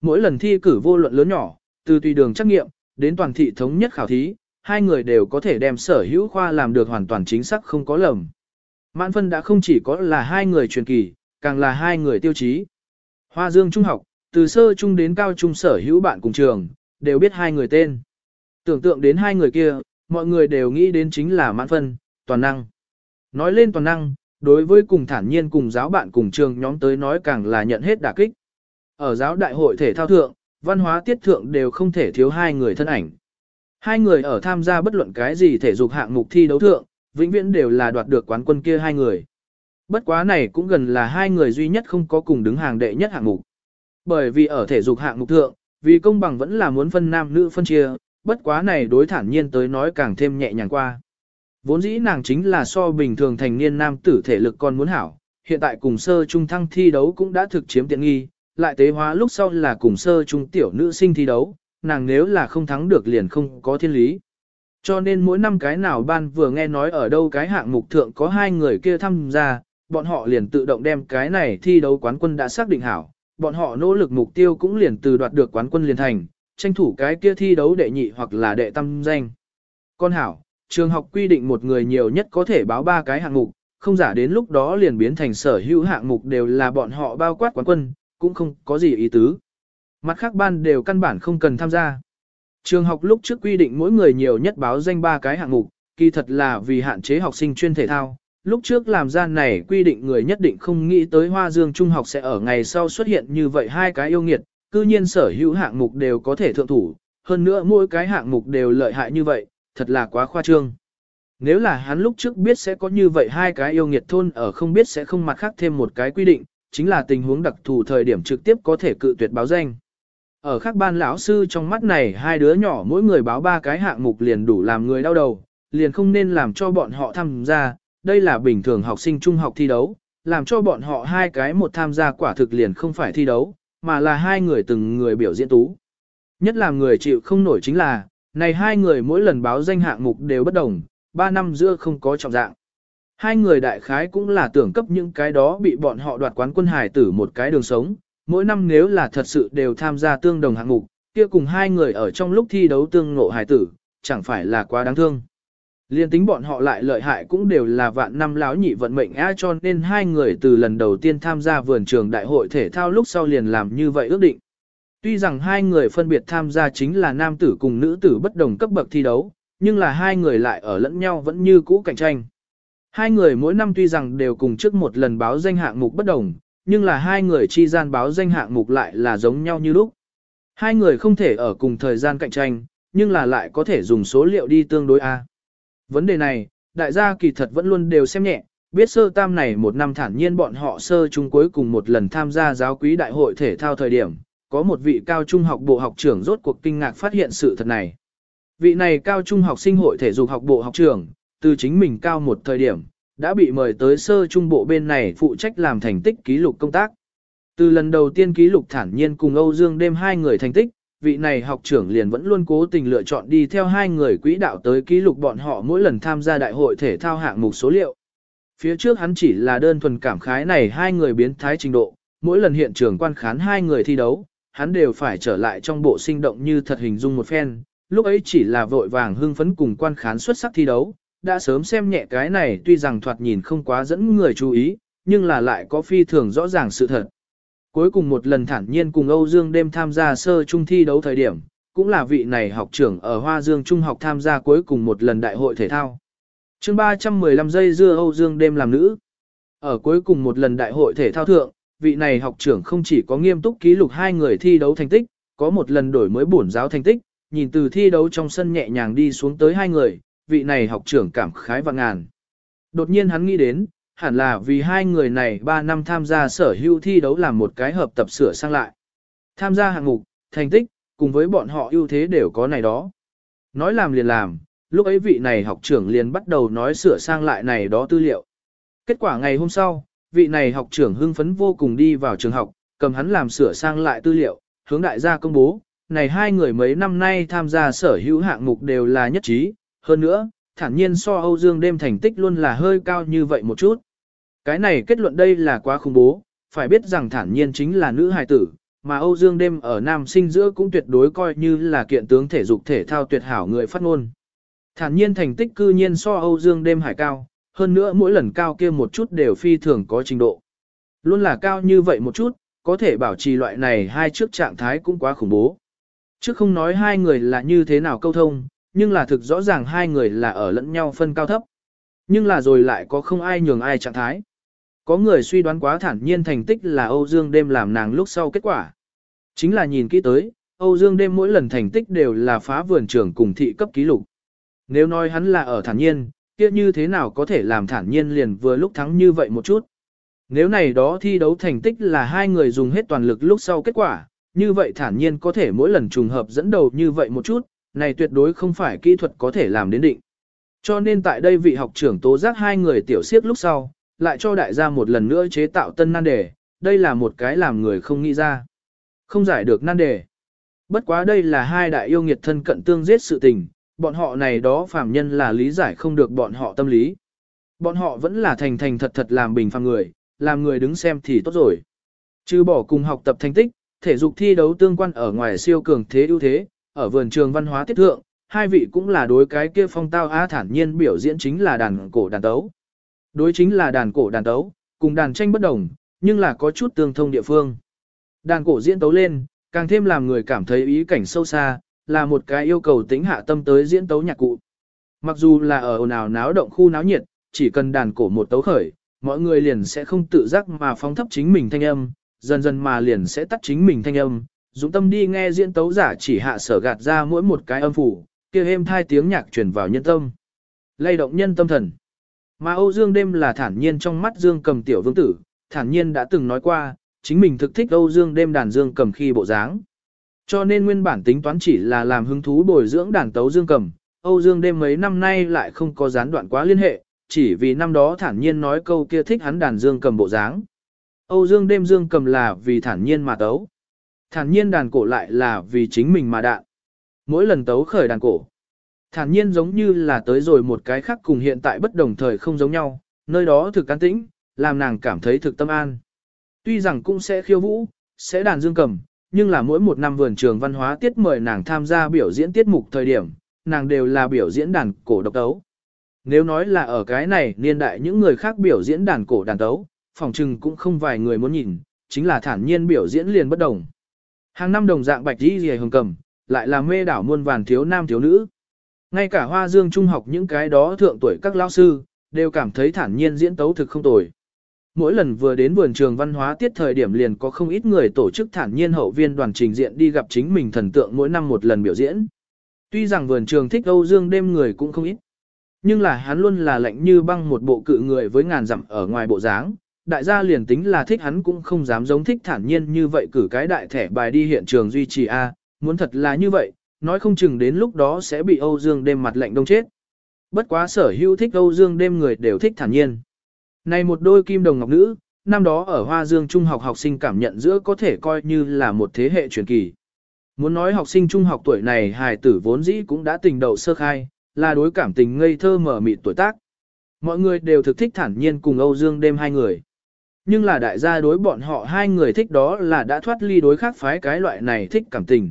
Mỗi lần thi cử vô luận lớn nhỏ, từ tùy đường trắc nghiệm, đến toàn thị thống nhất khảo thí, hai người đều có thể đem sở hữu khoa làm được hoàn toàn chính xác không có lầm. Mãn phân đã không chỉ có là hai người truyền kỳ, càng là hai người tiêu chí. Hoa Dương Trung học, từ sơ trung đến cao trung sở hữu bạn cùng trường, đều biết hai người tên. Tưởng tượng đến hai người kia, mọi người đều nghĩ đến chính là mãn phân, toàn năng. Nói lên toàn năng, đối với cùng thản nhiên cùng giáo bạn cùng trường nhóm tới nói càng là nhận hết đả kích. Ở giáo đại hội thể thao thượng, văn hóa tiết thượng đều không thể thiếu hai người thân ảnh. Hai người ở tham gia bất luận cái gì thể dục hạng mục thi đấu thượng, vĩnh viễn đều là đoạt được quán quân kia hai người. Bất quá này cũng gần là hai người duy nhất không có cùng đứng hàng đệ nhất hạng mục. Bởi vì ở thể dục hạng mục thượng, vì công bằng vẫn là muốn phân nam nữ phân chia, bất quá này đối thản nhiên tới nói càng thêm nhẹ nhàng qua. Vốn dĩ nàng chính là so bình thường thành niên nam tử thể lực còn muốn hảo, hiện tại cùng sơ trung thăng thi đấu cũng đã thực chiếm tiện nghi, lại tế hóa lúc sau là cùng sơ trung tiểu nữ sinh thi đấu, nàng nếu là không thắng được liền không có thiên lý. Cho nên mỗi năm cái nào ban vừa nghe nói ở đâu cái hạng mục thượng có hai người kia tham gia, bọn họ liền tự động đem cái này thi đấu quán quân đã xác định hảo, bọn họ nỗ lực mục tiêu cũng liền từ đoạt được quán quân liền thành, tranh thủ cái kia thi đấu đệ nhị hoặc là đệ tam danh. Con hảo, trường học quy định một người nhiều nhất có thể báo ba cái hạng mục, không giả đến lúc đó liền biến thành sở hữu hạng mục đều là bọn họ bao quát quán quân, cũng không có gì ý tứ. Mặt khác ban đều căn bản không cần tham gia. Trường học lúc trước quy định mỗi người nhiều nhất báo danh ba cái hạng mục, kỳ thật là vì hạn chế học sinh chuyên thể thao. Lúc trước làm ra này quy định người nhất định không nghĩ tới Hoa Dương Trung học sẽ ở ngày sau xuất hiện như vậy hai cái yêu nghiệt, cư nhiên sở hữu hạng mục đều có thể thượng thủ, hơn nữa mỗi cái hạng mục đều lợi hại như vậy, thật là quá khoa trương. Nếu là hắn lúc trước biết sẽ có như vậy hai cái yêu nghiệt thôn ở không biết sẽ không mặt khác thêm một cái quy định, chính là tình huống đặc thù thời điểm trực tiếp có thể cự tuyệt báo danh. Ở khác ban lão sư trong mắt này hai đứa nhỏ mỗi người báo ba cái hạng mục liền đủ làm người đau đầu, liền không nên làm cho bọn họ tham gia, đây là bình thường học sinh trung học thi đấu, làm cho bọn họ hai cái một tham gia quả thực liền không phải thi đấu, mà là hai người từng người biểu diễn tú. Nhất là người chịu không nổi chính là, này hai người mỗi lần báo danh hạng mục đều bất đồng, ba năm giữa không có trọng dạng. Hai người đại khái cũng là tưởng cấp những cái đó bị bọn họ đoạt quán quân hải tử một cái đường sống, mỗi năm nếu là thật sự đều tham gia tương đồng hạng mục, kia cùng hai người ở trong lúc thi đấu tương ngộ hải tử, chẳng phải là quá đáng thương. Liên tính bọn họ lại lợi hại cũng đều là vạn năm láo nhị vận mệnh á cho nên hai người từ lần đầu tiên tham gia vườn trường đại hội thể thao lúc sau liền làm như vậy ước định. Tuy rằng hai người phân biệt tham gia chính là nam tử cùng nữ tử bất đồng cấp bậc thi đấu, nhưng là hai người lại ở lẫn nhau vẫn như cũ cạnh tranh. Hai người mỗi năm tuy rằng đều cùng trước một lần báo danh hạng mục bất đồng, nhưng là hai người chi gian báo danh hạng mục lại là giống nhau như lúc. Hai người không thể ở cùng thời gian cạnh tranh, nhưng là lại có thể dùng số liệu đi tương đối A. Vấn đề này, đại gia kỳ thật vẫn luôn đều xem nhẹ, biết sơ tam này một năm thản nhiên bọn họ sơ chung cuối cùng một lần tham gia giáo quý đại hội thể thao thời điểm, có một vị cao trung học bộ học trưởng rốt cuộc kinh ngạc phát hiện sự thật này. Vị này cao trung học sinh hội thể dục học bộ học trưởng, từ chính mình cao một thời điểm, đã bị mời tới sơ trung bộ bên này phụ trách làm thành tích ký lục công tác. Từ lần đầu tiên ký lục thản nhiên cùng Âu Dương đêm hai người thành tích, vị này học trưởng liền vẫn luôn cố tình lựa chọn đi theo hai người quỹ đạo tới ký lục bọn họ mỗi lần tham gia đại hội thể thao hạng mục số liệu. Phía trước hắn chỉ là đơn thuần cảm khái này hai người biến thái trình độ, mỗi lần hiện trường quan khán hai người thi đấu, hắn đều phải trở lại trong bộ sinh động như thật hình dung một phen, lúc ấy chỉ là vội vàng hưng phấn cùng quan khán xuất sắc thi đấu, đã sớm xem nhẹ cái này tuy rằng thoạt nhìn không quá dẫn người chú ý, nhưng là lại có phi thường rõ ràng sự thật. Cuối cùng một lần thản nhiên cùng Âu Dương đêm tham gia sơ trung thi đấu thời điểm, cũng là vị này học trưởng ở Hoa Dương Trung học tham gia cuối cùng một lần đại hội thể thao. chương 315 giây dưa Âu Dương đêm làm nữ. Ở cuối cùng một lần đại hội thể thao thượng, vị này học trưởng không chỉ có nghiêm túc ký lục hai người thi đấu thành tích, có một lần đổi mới bổn giáo thành tích, nhìn từ thi đấu trong sân nhẹ nhàng đi xuống tới hai người, vị này học trưởng cảm khái và ngàn. Đột nhiên hắn nghĩ đến, hẳn là vì hai người này 3 năm tham gia sở hữu thi đấu làm một cái hợp tập sửa sang lại. Tham gia hạng mục, thành tích, cùng với bọn họ ưu thế đều có này đó. Nói làm liền làm, lúc ấy vị này học trưởng liền bắt đầu nói sửa sang lại này đó tư liệu. Kết quả ngày hôm sau, vị này học trưởng hưng phấn vô cùng đi vào trường học, cầm hắn làm sửa sang lại tư liệu, hướng đại gia công bố, này hai người mấy năm nay tham gia sở hữu hạng mục đều là nhất trí, hơn nữa, thản nhiên so Âu Dương đêm thành tích luôn là hơi cao như vậy một chút. Cái này kết luận đây là quá khủng bố, phải biết rằng thản nhiên chính là nữ hài tử, mà Âu Dương đêm ở nam sinh giữa cũng tuyệt đối coi như là kiện tướng thể dục thể thao tuyệt hảo người phát ngôn. Thản nhiên thành tích cư nhiên so Âu Dương đêm hải cao, hơn nữa mỗi lần cao kia một chút đều phi thường có trình độ. Luôn là cao như vậy một chút, có thể bảo trì loại này hai trước trạng thái cũng quá khủng bố. Trước không nói hai người là như thế nào câu thông, nhưng là thực rõ ràng hai người là ở lẫn nhau phân cao thấp. Nhưng là rồi lại có không ai nhường ai trạng thái. Có người suy đoán quá thản nhiên thành tích là Âu Dương đêm làm nàng lúc sau kết quả. Chính là nhìn kỹ tới, Âu Dương đêm mỗi lần thành tích đều là phá vườn trưởng cùng thị cấp ký lục. Nếu nói hắn là ở thản nhiên, kia như thế nào có thể làm thản nhiên liền vừa lúc thắng như vậy một chút. Nếu này đó thi đấu thành tích là hai người dùng hết toàn lực lúc sau kết quả, như vậy thản nhiên có thể mỗi lần trùng hợp dẫn đầu như vậy một chút, này tuyệt đối không phải kỹ thuật có thể làm đến định. Cho nên tại đây vị học trưởng tố giác hai người tiểu siết lúc sau, lại cho đại gia một lần nữa chế tạo tân nan đề, đây là một cái làm người không nghĩ ra. Không giải được nan đề. Bất quá đây là hai đại yêu nghiệt thân cận tương giết sự tình, bọn họ này đó phàm nhân là lý giải không được bọn họ tâm lý. Bọn họ vẫn là thành thành thật thật làm bình phàm người, làm người đứng xem thì tốt rồi. Chứ bỏ cùng học tập thành tích, thể dục thi đấu tương quan ở ngoài siêu cường thế ưu thế, ở vườn trường văn hóa tiết thượng, hai vị cũng là đối cái kia phong tao á thản nhiên biểu diễn chính là đàn cổ đàn tấu. Đối chính là đàn cổ đàn tấu, cùng đàn tranh bất đồng, nhưng là có chút tương thông địa phương. Đàn cổ diễn tấu lên, càng thêm làm người cảm thấy ý cảnh sâu xa, là một cái yêu cầu tính hạ tâm tới diễn tấu nhạc cụ. Mặc dù là ở ồn ào náo động khu náo nhiệt, chỉ cần đàn cổ một tấu khởi, mọi người liền sẽ không tự giác mà phóng thấp chính mình thanh âm, dần dần mà liền sẽ tắt chính mình thanh âm, dũng tâm đi nghe diễn tấu giả chỉ hạ sở gạt ra mỗi một cái âm phủ, kia êm thai tiếng nhạc truyền vào nhân tâm. lay động nhân tâm thần. Mà Âu Dương đêm là thản nhiên trong mắt Dương cầm tiểu vương tử, thản nhiên đã từng nói qua, chính mình thực thích Âu Dương đêm đàn Dương cầm khi bộ dáng. Cho nên nguyên bản tính toán chỉ là làm hứng thú bồi dưỡng đàn tấu Dương cầm, Âu Dương đêm mấy năm nay lại không có gián đoạn quá liên hệ, chỉ vì năm đó thản nhiên nói câu kia thích hắn đàn Dương cầm bộ dáng. Âu Dương đêm Dương cầm là vì thản nhiên mà tấu. Thản nhiên đàn cổ lại là vì chính mình mà đạn. Mỗi lần tấu khởi đàn cổ. Thản nhiên giống như là tới rồi một cái khác cùng hiện tại bất đồng thời không giống nhau, nơi đó thực can tĩnh, làm nàng cảm thấy thực tâm an. Tuy rằng cũng sẽ khiêu vũ, sẽ đàn dương cầm, nhưng là mỗi một năm vườn trường văn hóa tiết mời nàng tham gia biểu diễn tiết mục thời điểm, nàng đều là biểu diễn đàn cổ độc tấu. Nếu nói là ở cái này niên đại những người khác biểu diễn đàn cổ đàn tấu, phòng trừng cũng không vài người muốn nhìn, chính là thản nhiên biểu diễn liền bất đồng. Hàng năm đồng dạng bạch đi rìa hồng cầm, lại là mê đảo muôn vàn thiếu nam thiếu nữ. Ngay cả hoa dương trung học những cái đó thượng tuổi các lao sư, đều cảm thấy thản nhiên diễn tấu thực không tồi. Mỗi lần vừa đến vườn trường văn hóa tiết thời điểm liền có không ít người tổ chức thản nhiên hậu viên đoàn trình diện đi gặp chính mình thần tượng mỗi năm một lần biểu diễn. Tuy rằng vườn trường thích Âu Dương đêm người cũng không ít. Nhưng là hắn luôn là lạnh như băng một bộ cự người với ngàn dặm ở ngoài bộ dáng. Đại gia liền tính là thích hắn cũng không dám giống thích thản nhiên như vậy cử cái đại thẻ bài đi hiện trường duy trì A, muốn thật là như vậy, nói không chừng đến lúc đó sẽ bị Âu Dương đêm mặt lạnh đông chết. Bất quá sở hữu thích Âu Dương đêm người đều thích thản nhiên. Này một đôi kim đồng ngọc nữ, năm đó ở Hoa Dương Trung học học sinh cảm nhận giữa có thể coi như là một thế hệ truyền kỳ. Muốn nói học sinh trung học tuổi này hài tử vốn dĩ cũng đã tình đầu sơ khai, là đối cảm tình ngây thơ mở mịt tuổi tác. Mọi người đều thực thích thản nhiên cùng Âu Dương đêm hai người. Nhưng là đại gia đối bọn họ hai người thích đó là đã thoát ly đối khác phái cái loại này thích cảm tình.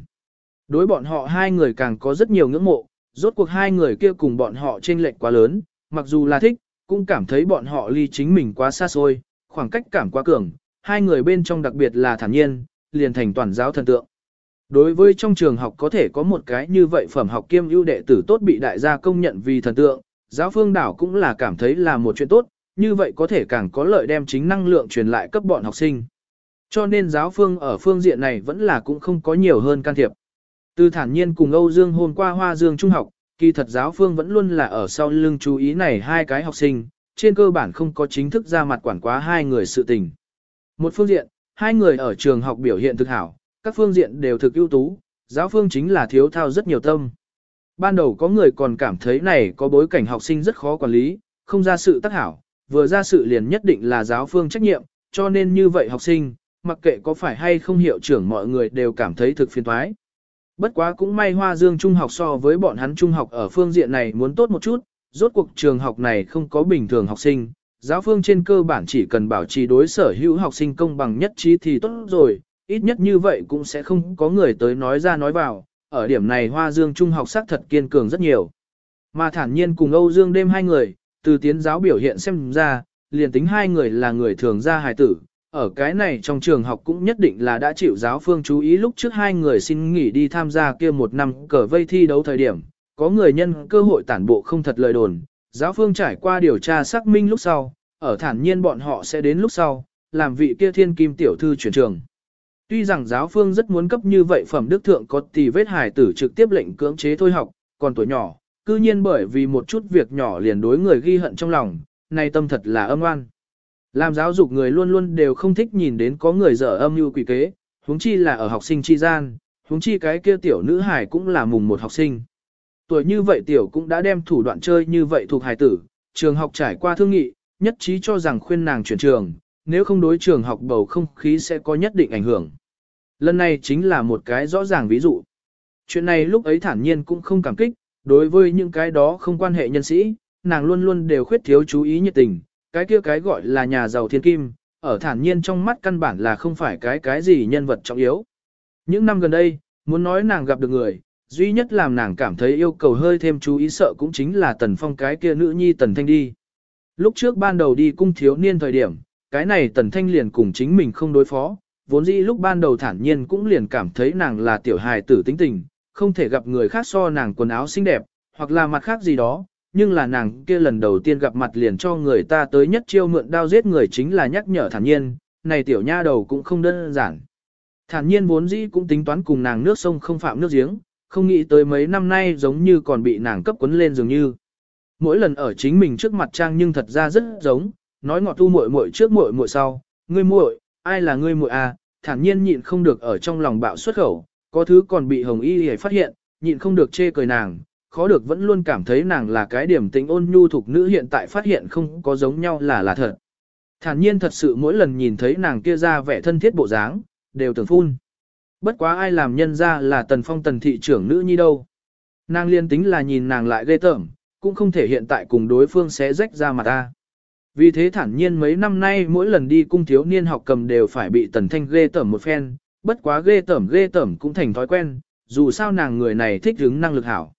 Đối bọn họ hai người càng có rất nhiều ngưỡng mộ, rốt cuộc hai người kia cùng bọn họ chênh lệch quá lớn, mặc dù là thích, cũng cảm thấy bọn họ ly chính mình quá xa xôi, khoảng cách cảm quá cường, hai người bên trong đặc biệt là thản nhiên, liền thành toàn giáo thần tượng. Đối với trong trường học có thể có một cái như vậy phẩm học kiêm ưu đệ tử tốt bị đại gia công nhận vì thần tượng, giáo phương đảo cũng là cảm thấy là một chuyện tốt, như vậy có thể càng có lợi đem chính năng lượng truyền lại cấp bọn học sinh. Cho nên giáo phương ở phương diện này vẫn là cũng không có nhiều hơn can thiệp. Từ thản nhiên cùng Âu Dương hôm qua Hoa Dương Trung học, kỳ thật giáo phương vẫn luôn là ở sau lưng chú ý này hai cái học sinh, trên cơ bản không có chính thức ra mặt quản quá hai người sự tình. Một phương diện, hai người ở trường học biểu hiện thực hảo, các phương diện đều thực ưu tú, giáo phương chính là thiếu thao rất nhiều tâm. Ban đầu có người còn cảm thấy này có bối cảnh học sinh rất khó quản lý, không ra sự tác hảo, vừa ra sự liền nhất định là giáo phương trách nhiệm, cho nên như vậy học sinh, mặc kệ có phải hay không hiệu trưởng mọi người đều cảm thấy thực phiền thoái. Bất quá cũng may Hoa Dương Trung học so với bọn hắn Trung học ở phương diện này muốn tốt một chút, rốt cuộc trường học này không có bình thường học sinh, giáo phương trên cơ bản chỉ cần bảo trì đối sở hữu học sinh công bằng nhất trí thì tốt rồi, ít nhất như vậy cũng sẽ không có người tới nói ra nói vào, ở điểm này Hoa Dương Trung học xác thật kiên cường rất nhiều. Mà thản nhiên cùng Âu Dương đêm hai người, từ tiến giáo biểu hiện xem ra, liền tính hai người là người thường ra hài tử, ở cái này trong trường học cũng nhất định là đã chịu giáo phương chú ý lúc trước hai người xin nghỉ đi tham gia kia một năm cờ vây thi đấu thời điểm, có người nhân cơ hội tản bộ không thật lời đồn, giáo phương trải qua điều tra xác minh lúc sau, ở thản nhiên bọn họ sẽ đến lúc sau, làm vị kia thiên kim tiểu thư chuyển trường. Tuy rằng giáo phương rất muốn cấp như vậy phẩm đức thượng có tì vết hài tử trực tiếp lệnh cưỡng chế thôi học, còn tuổi nhỏ, cư nhiên bởi vì một chút việc nhỏ liền đối người ghi hận trong lòng, nay tâm thật là âm oan. Làm giáo dục người luôn luôn đều không thích nhìn đến có người dở âm mưu quỷ kế, huống chi là ở học sinh chi gian, huống chi cái kia tiểu nữ hài cũng là mùng một học sinh. Tuổi như vậy tiểu cũng đã đem thủ đoạn chơi như vậy thuộc hài tử, trường học trải qua thương nghị, nhất trí cho rằng khuyên nàng chuyển trường, nếu không đối trường học bầu không khí sẽ có nhất định ảnh hưởng. Lần này chính là một cái rõ ràng ví dụ. Chuyện này lúc ấy thản nhiên cũng không cảm kích, đối với những cái đó không quan hệ nhân sĩ, nàng luôn luôn đều khuyết thiếu chú ý nhiệt tình, cái kia cái gọi là nhà giàu thiên kim, ở thản nhiên trong mắt căn bản là không phải cái cái gì nhân vật trọng yếu. Những năm gần đây, muốn nói nàng gặp được người, duy nhất làm nàng cảm thấy yêu cầu hơi thêm chú ý sợ cũng chính là tần phong cái kia nữ nhi tần thanh đi. Lúc trước ban đầu đi cung thiếu niên thời điểm, cái này tần thanh liền cùng chính mình không đối phó, vốn dĩ lúc ban đầu thản nhiên cũng liền cảm thấy nàng là tiểu hài tử tính tình, không thể gặp người khác so nàng quần áo xinh đẹp, hoặc là mặt khác gì đó, nhưng là nàng kia lần đầu tiên gặp mặt liền cho người ta tới nhất chiêu mượn đao giết người chính là nhắc nhở thản nhiên, này tiểu nha đầu cũng không đơn giản. Thản nhiên vốn dĩ cũng tính toán cùng nàng nước sông không phạm nước giếng, không nghĩ tới mấy năm nay giống như còn bị nàng cấp quấn lên dường như. Mỗi lần ở chính mình trước mặt trang nhưng thật ra rất giống, nói ngọt tu muội muội trước muội muội sau, ngươi muội, ai là ngươi muội à, thản nhiên nhịn không được ở trong lòng bạo xuất khẩu, có thứ còn bị Hồng Y hề phát hiện, nhịn không được chê cười nàng, khó được vẫn luôn cảm thấy nàng là cái điểm tính ôn nhu thuộc nữ hiện tại phát hiện không có giống nhau là là thật. Thản nhiên thật sự mỗi lần nhìn thấy nàng kia ra vẻ thân thiết bộ dáng, đều tưởng phun. Bất quá ai làm nhân ra là tần phong tần thị trưởng nữ nhi đâu. Nàng liên tính là nhìn nàng lại ghê tởm, cũng không thể hiện tại cùng đối phương xé rách ra mặt ta. Vì thế thản nhiên mấy năm nay mỗi lần đi cung thiếu niên học cầm đều phải bị tần thanh ghê tởm một phen, bất quá ghê tởm ghê tởm cũng thành thói quen, dù sao nàng người này thích hứng năng lực hảo.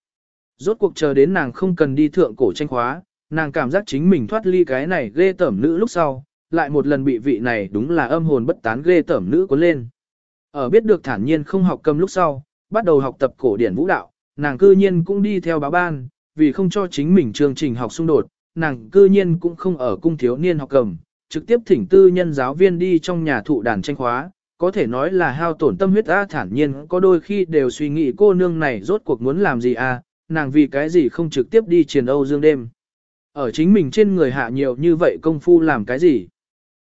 Rốt cuộc chờ đến nàng không cần đi thượng cổ tranh khóa, nàng cảm giác chính mình thoát ly cái này ghê tởm nữ lúc sau, lại một lần bị vị này đúng là âm hồn bất tán ghê tởm nữ cuốn lên. Ở biết được thản nhiên không học cầm lúc sau, bắt đầu học tập cổ điển vũ đạo, nàng cư nhiên cũng đi theo báo ban, vì không cho chính mình chương trình học xung đột, nàng cư nhiên cũng không ở cung thiếu niên học cầm, trực tiếp thỉnh tư nhân giáo viên đi trong nhà thụ đàn tranh khóa, có thể nói là hao tổn tâm huyết a thản nhiên có đôi khi đều suy nghĩ cô nương này rốt cuộc muốn làm gì a, nàng vì cái gì không trực tiếp đi triền Âu Dương đêm. Ở chính mình trên người hạ nhiều như vậy công phu làm cái gì?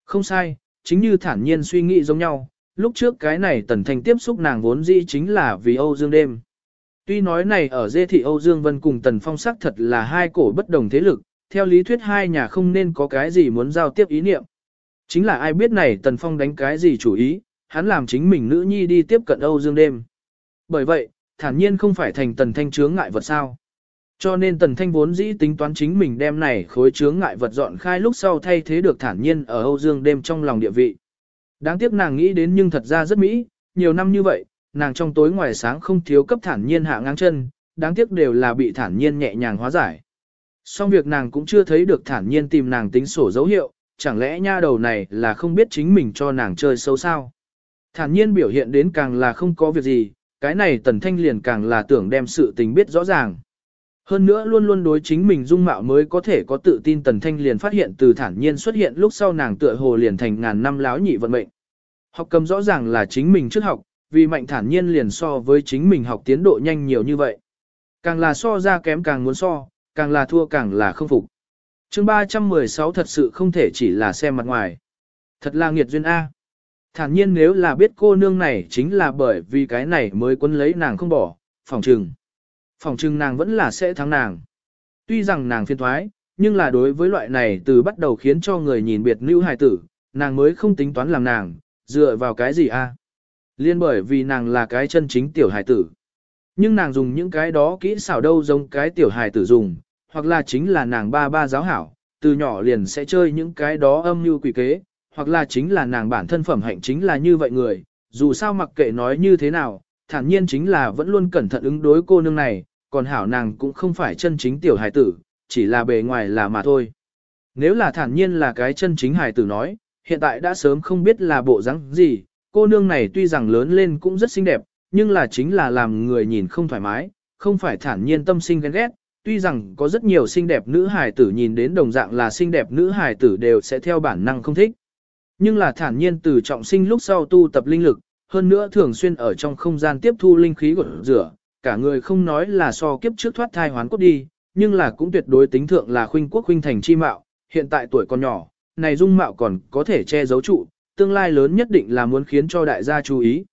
Không sai, chính như thản nhiên suy nghĩ giống nhau, lúc trước cái này tần thành tiếp xúc nàng vốn dĩ chính là vì Âu Dương đêm. Tuy nói này ở dê thị Âu Dương Vân cùng tần phong sắc thật là hai cổ bất đồng thế lực, theo lý thuyết hai nhà không nên có cái gì muốn giao tiếp ý niệm. Chính là ai biết này tần phong đánh cái gì chủ ý, hắn làm chính mình nữ nhi đi tiếp cận Âu Dương đêm. Bởi vậy, thản nhiên không phải thành tần thanh chướng ngại vật sao. Cho nên tần thanh vốn dĩ tính toán chính mình đem này khối chướng ngại vật dọn khai lúc sau thay thế được thản nhiên ở Âu Dương đêm trong lòng địa vị. Đáng tiếc nàng nghĩ đến nhưng thật ra rất mỹ, nhiều năm như vậy, nàng trong tối ngoài sáng không thiếu cấp thản nhiên hạ ngang chân, đáng tiếc đều là bị thản nhiên nhẹ nhàng hóa giải. Song việc nàng cũng chưa thấy được thản nhiên tìm nàng tính sổ dấu hiệu, chẳng lẽ nha đầu này là không biết chính mình cho nàng chơi xấu sao. Thản nhiên biểu hiện đến càng là không có việc gì, cái này tần thanh liền càng là tưởng đem sự tình biết rõ ràng. Hơn nữa luôn luôn đối chính mình dung mạo mới có thể có tự tin tần thanh liền phát hiện từ thản nhiên xuất hiện lúc sau nàng tựa hồ liền thành ngàn năm láo nhị vận mệnh. Học cầm rõ ràng là chính mình trước học, vì mạnh thản nhiên liền so với chính mình học tiến độ nhanh nhiều như vậy. Càng là so ra kém càng muốn so, càng là thua càng là không phục. chương 316 thật sự không thể chỉ là xem mặt ngoài. Thật là nghiệt duyên A. Thản nhiên nếu là biết cô nương này chính là bởi vì cái này mới quân lấy nàng không bỏ, phòng trừng. Phòng trừng nàng vẫn là sẽ thắng nàng. Tuy rằng nàng phiên thoái, nhưng là đối với loại này từ bắt đầu khiến cho người nhìn biệt nữ hài tử, nàng mới không tính toán làm nàng, dựa vào cái gì a? Liên bởi vì nàng là cái chân chính tiểu hài tử. Nhưng nàng dùng những cái đó kỹ xảo đâu giống cái tiểu hài tử dùng, hoặc là chính là nàng ba ba giáo hảo, từ nhỏ liền sẽ chơi những cái đó âm mưu quỷ kế, hoặc là chính là nàng bản thân phẩm hạnh chính là như vậy người, dù sao mặc kệ nói như thế nào, thản nhiên chính là vẫn luôn cẩn thận ứng đối cô nương này, còn hảo nàng cũng không phải chân chính tiểu hài tử, chỉ là bề ngoài là mà thôi. Nếu là thản nhiên là cái chân chính hài tử nói, hiện tại đã sớm không biết là bộ dáng gì, cô nương này tuy rằng lớn lên cũng rất xinh đẹp, nhưng là chính là làm người nhìn không thoải mái, không phải thản nhiên tâm sinh ghen ghét, tuy rằng có rất nhiều xinh đẹp nữ hài tử nhìn đến đồng dạng là xinh đẹp nữ hài tử đều sẽ theo bản năng không thích. Nhưng là thản nhiên từ trọng sinh lúc sau tu tập linh lực, hơn nữa thường xuyên ở trong không gian tiếp thu linh khí của rửa, cả người không nói là so kiếp trước thoát thai hoán cốt đi, nhưng là cũng tuyệt đối tính thượng là khuynh quốc khuynh thành chi mạo, hiện tại tuổi còn nhỏ, này dung mạo còn có thể che giấu trụ, tương lai lớn nhất định là muốn khiến cho đại gia chú ý.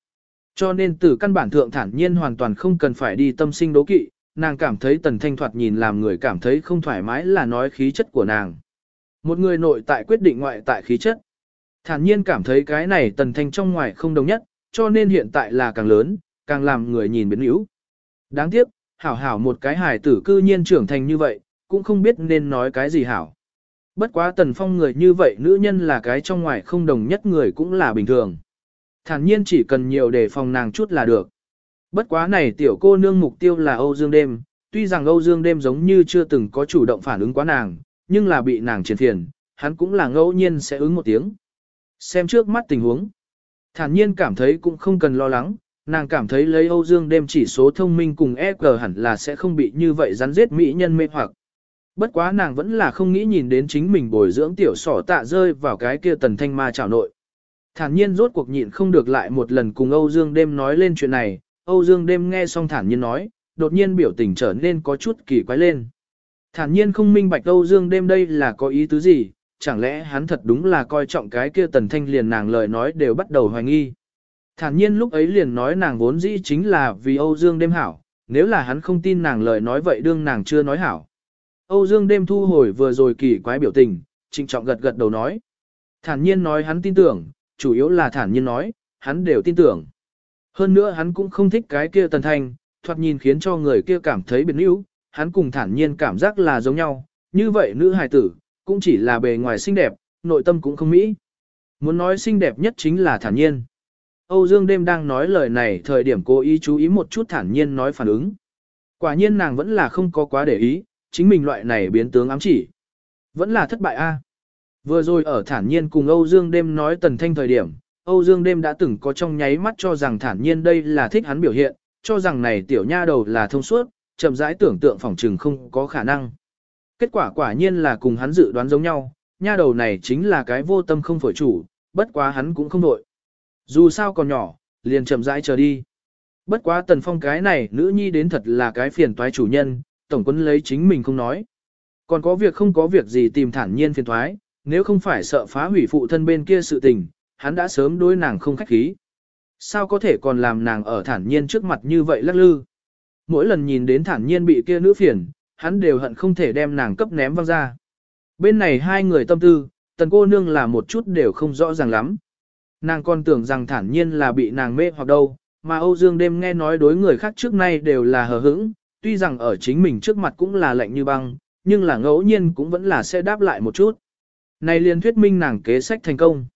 Cho nên từ căn bản thượng thản nhiên hoàn toàn không cần phải đi tâm sinh đố kỵ, nàng cảm thấy tần thanh thoạt nhìn làm người cảm thấy không thoải mái là nói khí chất của nàng. Một người nội tại quyết định ngoại tại khí chất. Thản nhiên cảm thấy cái này tần thanh trong ngoài không đồng nhất, cho nên hiện tại là càng lớn, càng làm người nhìn biến yếu. Đáng tiếc, hảo hảo một cái hài tử cư nhiên trưởng thành như vậy, cũng không biết nên nói cái gì hảo. Bất quá tần phong người như vậy nữ nhân là cái trong ngoài không đồng nhất người cũng là bình thường. Thản nhiên chỉ cần nhiều để phòng nàng chút là được. Bất quá này tiểu cô nương mục tiêu là Âu Dương đêm, tuy rằng Âu Dương đêm giống như chưa từng có chủ động phản ứng quá nàng, nhưng là bị nàng triển thiền, hắn cũng là ngẫu nhiên sẽ ứng một tiếng. Xem trước mắt tình huống. Thản nhiên cảm thấy cũng không cần lo lắng, nàng cảm thấy lấy Âu Dương đêm chỉ số thông minh cùng EQ hẳn là sẽ không bị như vậy rắn giết mỹ nhân mê hoặc. Bất quá nàng vẫn là không nghĩ nhìn đến chính mình bồi dưỡng tiểu sỏ tạ rơi vào cái kia tần thanh ma chảo nội. Thản nhiên rốt cuộc nhịn không được lại một lần cùng Âu Dương đêm nói lên chuyện này, Âu Dương đêm nghe xong thản nhiên nói, đột nhiên biểu tình trở nên có chút kỳ quái lên. Thản nhiên không minh bạch Âu Dương đêm đây là có ý tứ gì, chẳng lẽ hắn thật đúng là coi trọng cái kia tần thanh liền nàng lời nói đều bắt đầu hoài nghi. Thản nhiên lúc ấy liền nói nàng vốn dĩ chính là vì Âu Dương đêm hảo, nếu là hắn không tin nàng lời nói vậy đương nàng chưa nói hảo. Âu Dương đêm thu hồi vừa rồi kỳ quái biểu tình, trịnh trọng gật gật đầu nói. Thản nhiên nói hắn tin tưởng, chủ yếu là thản nhiên nói, hắn đều tin tưởng. Hơn nữa hắn cũng không thích cái kia tần thanh, thoạt nhìn khiến cho người kia cảm thấy biệt níu, hắn cùng thản nhiên cảm giác là giống nhau, như vậy nữ hài tử, cũng chỉ là bề ngoài xinh đẹp, nội tâm cũng không mỹ. Muốn nói xinh đẹp nhất chính là thản nhiên. Âu Dương đêm đang nói lời này thời điểm cố ý chú ý một chút thản nhiên nói phản ứng. Quả nhiên nàng vẫn là không có quá để ý, chính mình loại này biến tướng ám chỉ. Vẫn là thất bại a. Vừa rồi ở thản nhiên cùng Âu Dương đêm nói tần thanh thời điểm, Âu Dương đêm đã từng có trong nháy mắt cho rằng thản nhiên đây là thích hắn biểu hiện, cho rằng này tiểu nha đầu là thông suốt, chậm rãi tưởng tượng phỏng trừng không có khả năng kết quả quả nhiên là cùng hắn dự đoán giống nhau, nha đầu này chính là cái vô tâm không phổi chủ, bất quá hắn cũng không đội. Dù sao còn nhỏ, liền chậm rãi chờ đi. Bất quá tần phong cái này nữ nhi đến thật là cái phiền toái chủ nhân, tổng quân lấy chính mình không nói. Còn có việc không có việc gì tìm thản nhiên phiền toái, nếu không phải sợ phá hủy phụ thân bên kia sự tình, hắn đã sớm đối nàng không khách khí. Sao có thể còn làm nàng ở thản nhiên trước mặt như vậy lắc lư. Mỗi lần nhìn đến thản nhiên bị kia nữ phiền, hắn đều hận không thể đem nàng cấp ném văng ra. Bên này hai người tâm tư, tần cô nương là một chút đều không rõ ràng lắm. Nàng còn tưởng rằng thản nhiên là bị nàng mê hoặc đâu, mà Âu Dương đêm nghe nói đối người khác trước nay đều là hờ hững, tuy rằng ở chính mình trước mặt cũng là lạnh như băng, nhưng là ngẫu nhiên cũng vẫn là sẽ đáp lại một chút. Này liền thuyết minh nàng kế sách thành công.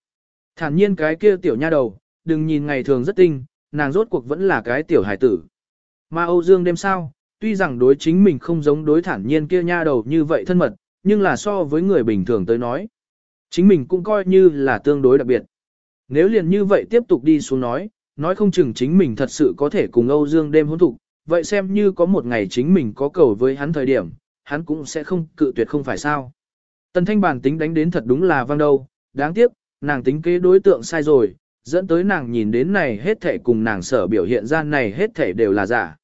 Thản nhiên cái kia tiểu nha đầu, đừng nhìn ngày thường rất tinh, nàng rốt cuộc vẫn là cái tiểu hải tử. Mà Âu Dương đêm sao, tuy rằng đối chính mình không giống đối thản nhiên kia nha đầu như vậy thân mật, nhưng là so với người bình thường tới nói. Chính mình cũng coi như là tương đối đặc biệt. Nếu liền như vậy tiếp tục đi xuống nói, nói không chừng chính mình thật sự có thể cùng Âu Dương đêm hôn thục, vậy xem như có một ngày chính mình có cầu với hắn thời điểm, hắn cũng sẽ không cự tuyệt không phải sao. Tần thanh bản tính đánh đến thật đúng là vang đâu, đáng tiếc, nàng tính kế đối tượng sai rồi, dẫn tới nàng nhìn đến này hết thể cùng nàng sở biểu hiện ra này hết thể đều là giả.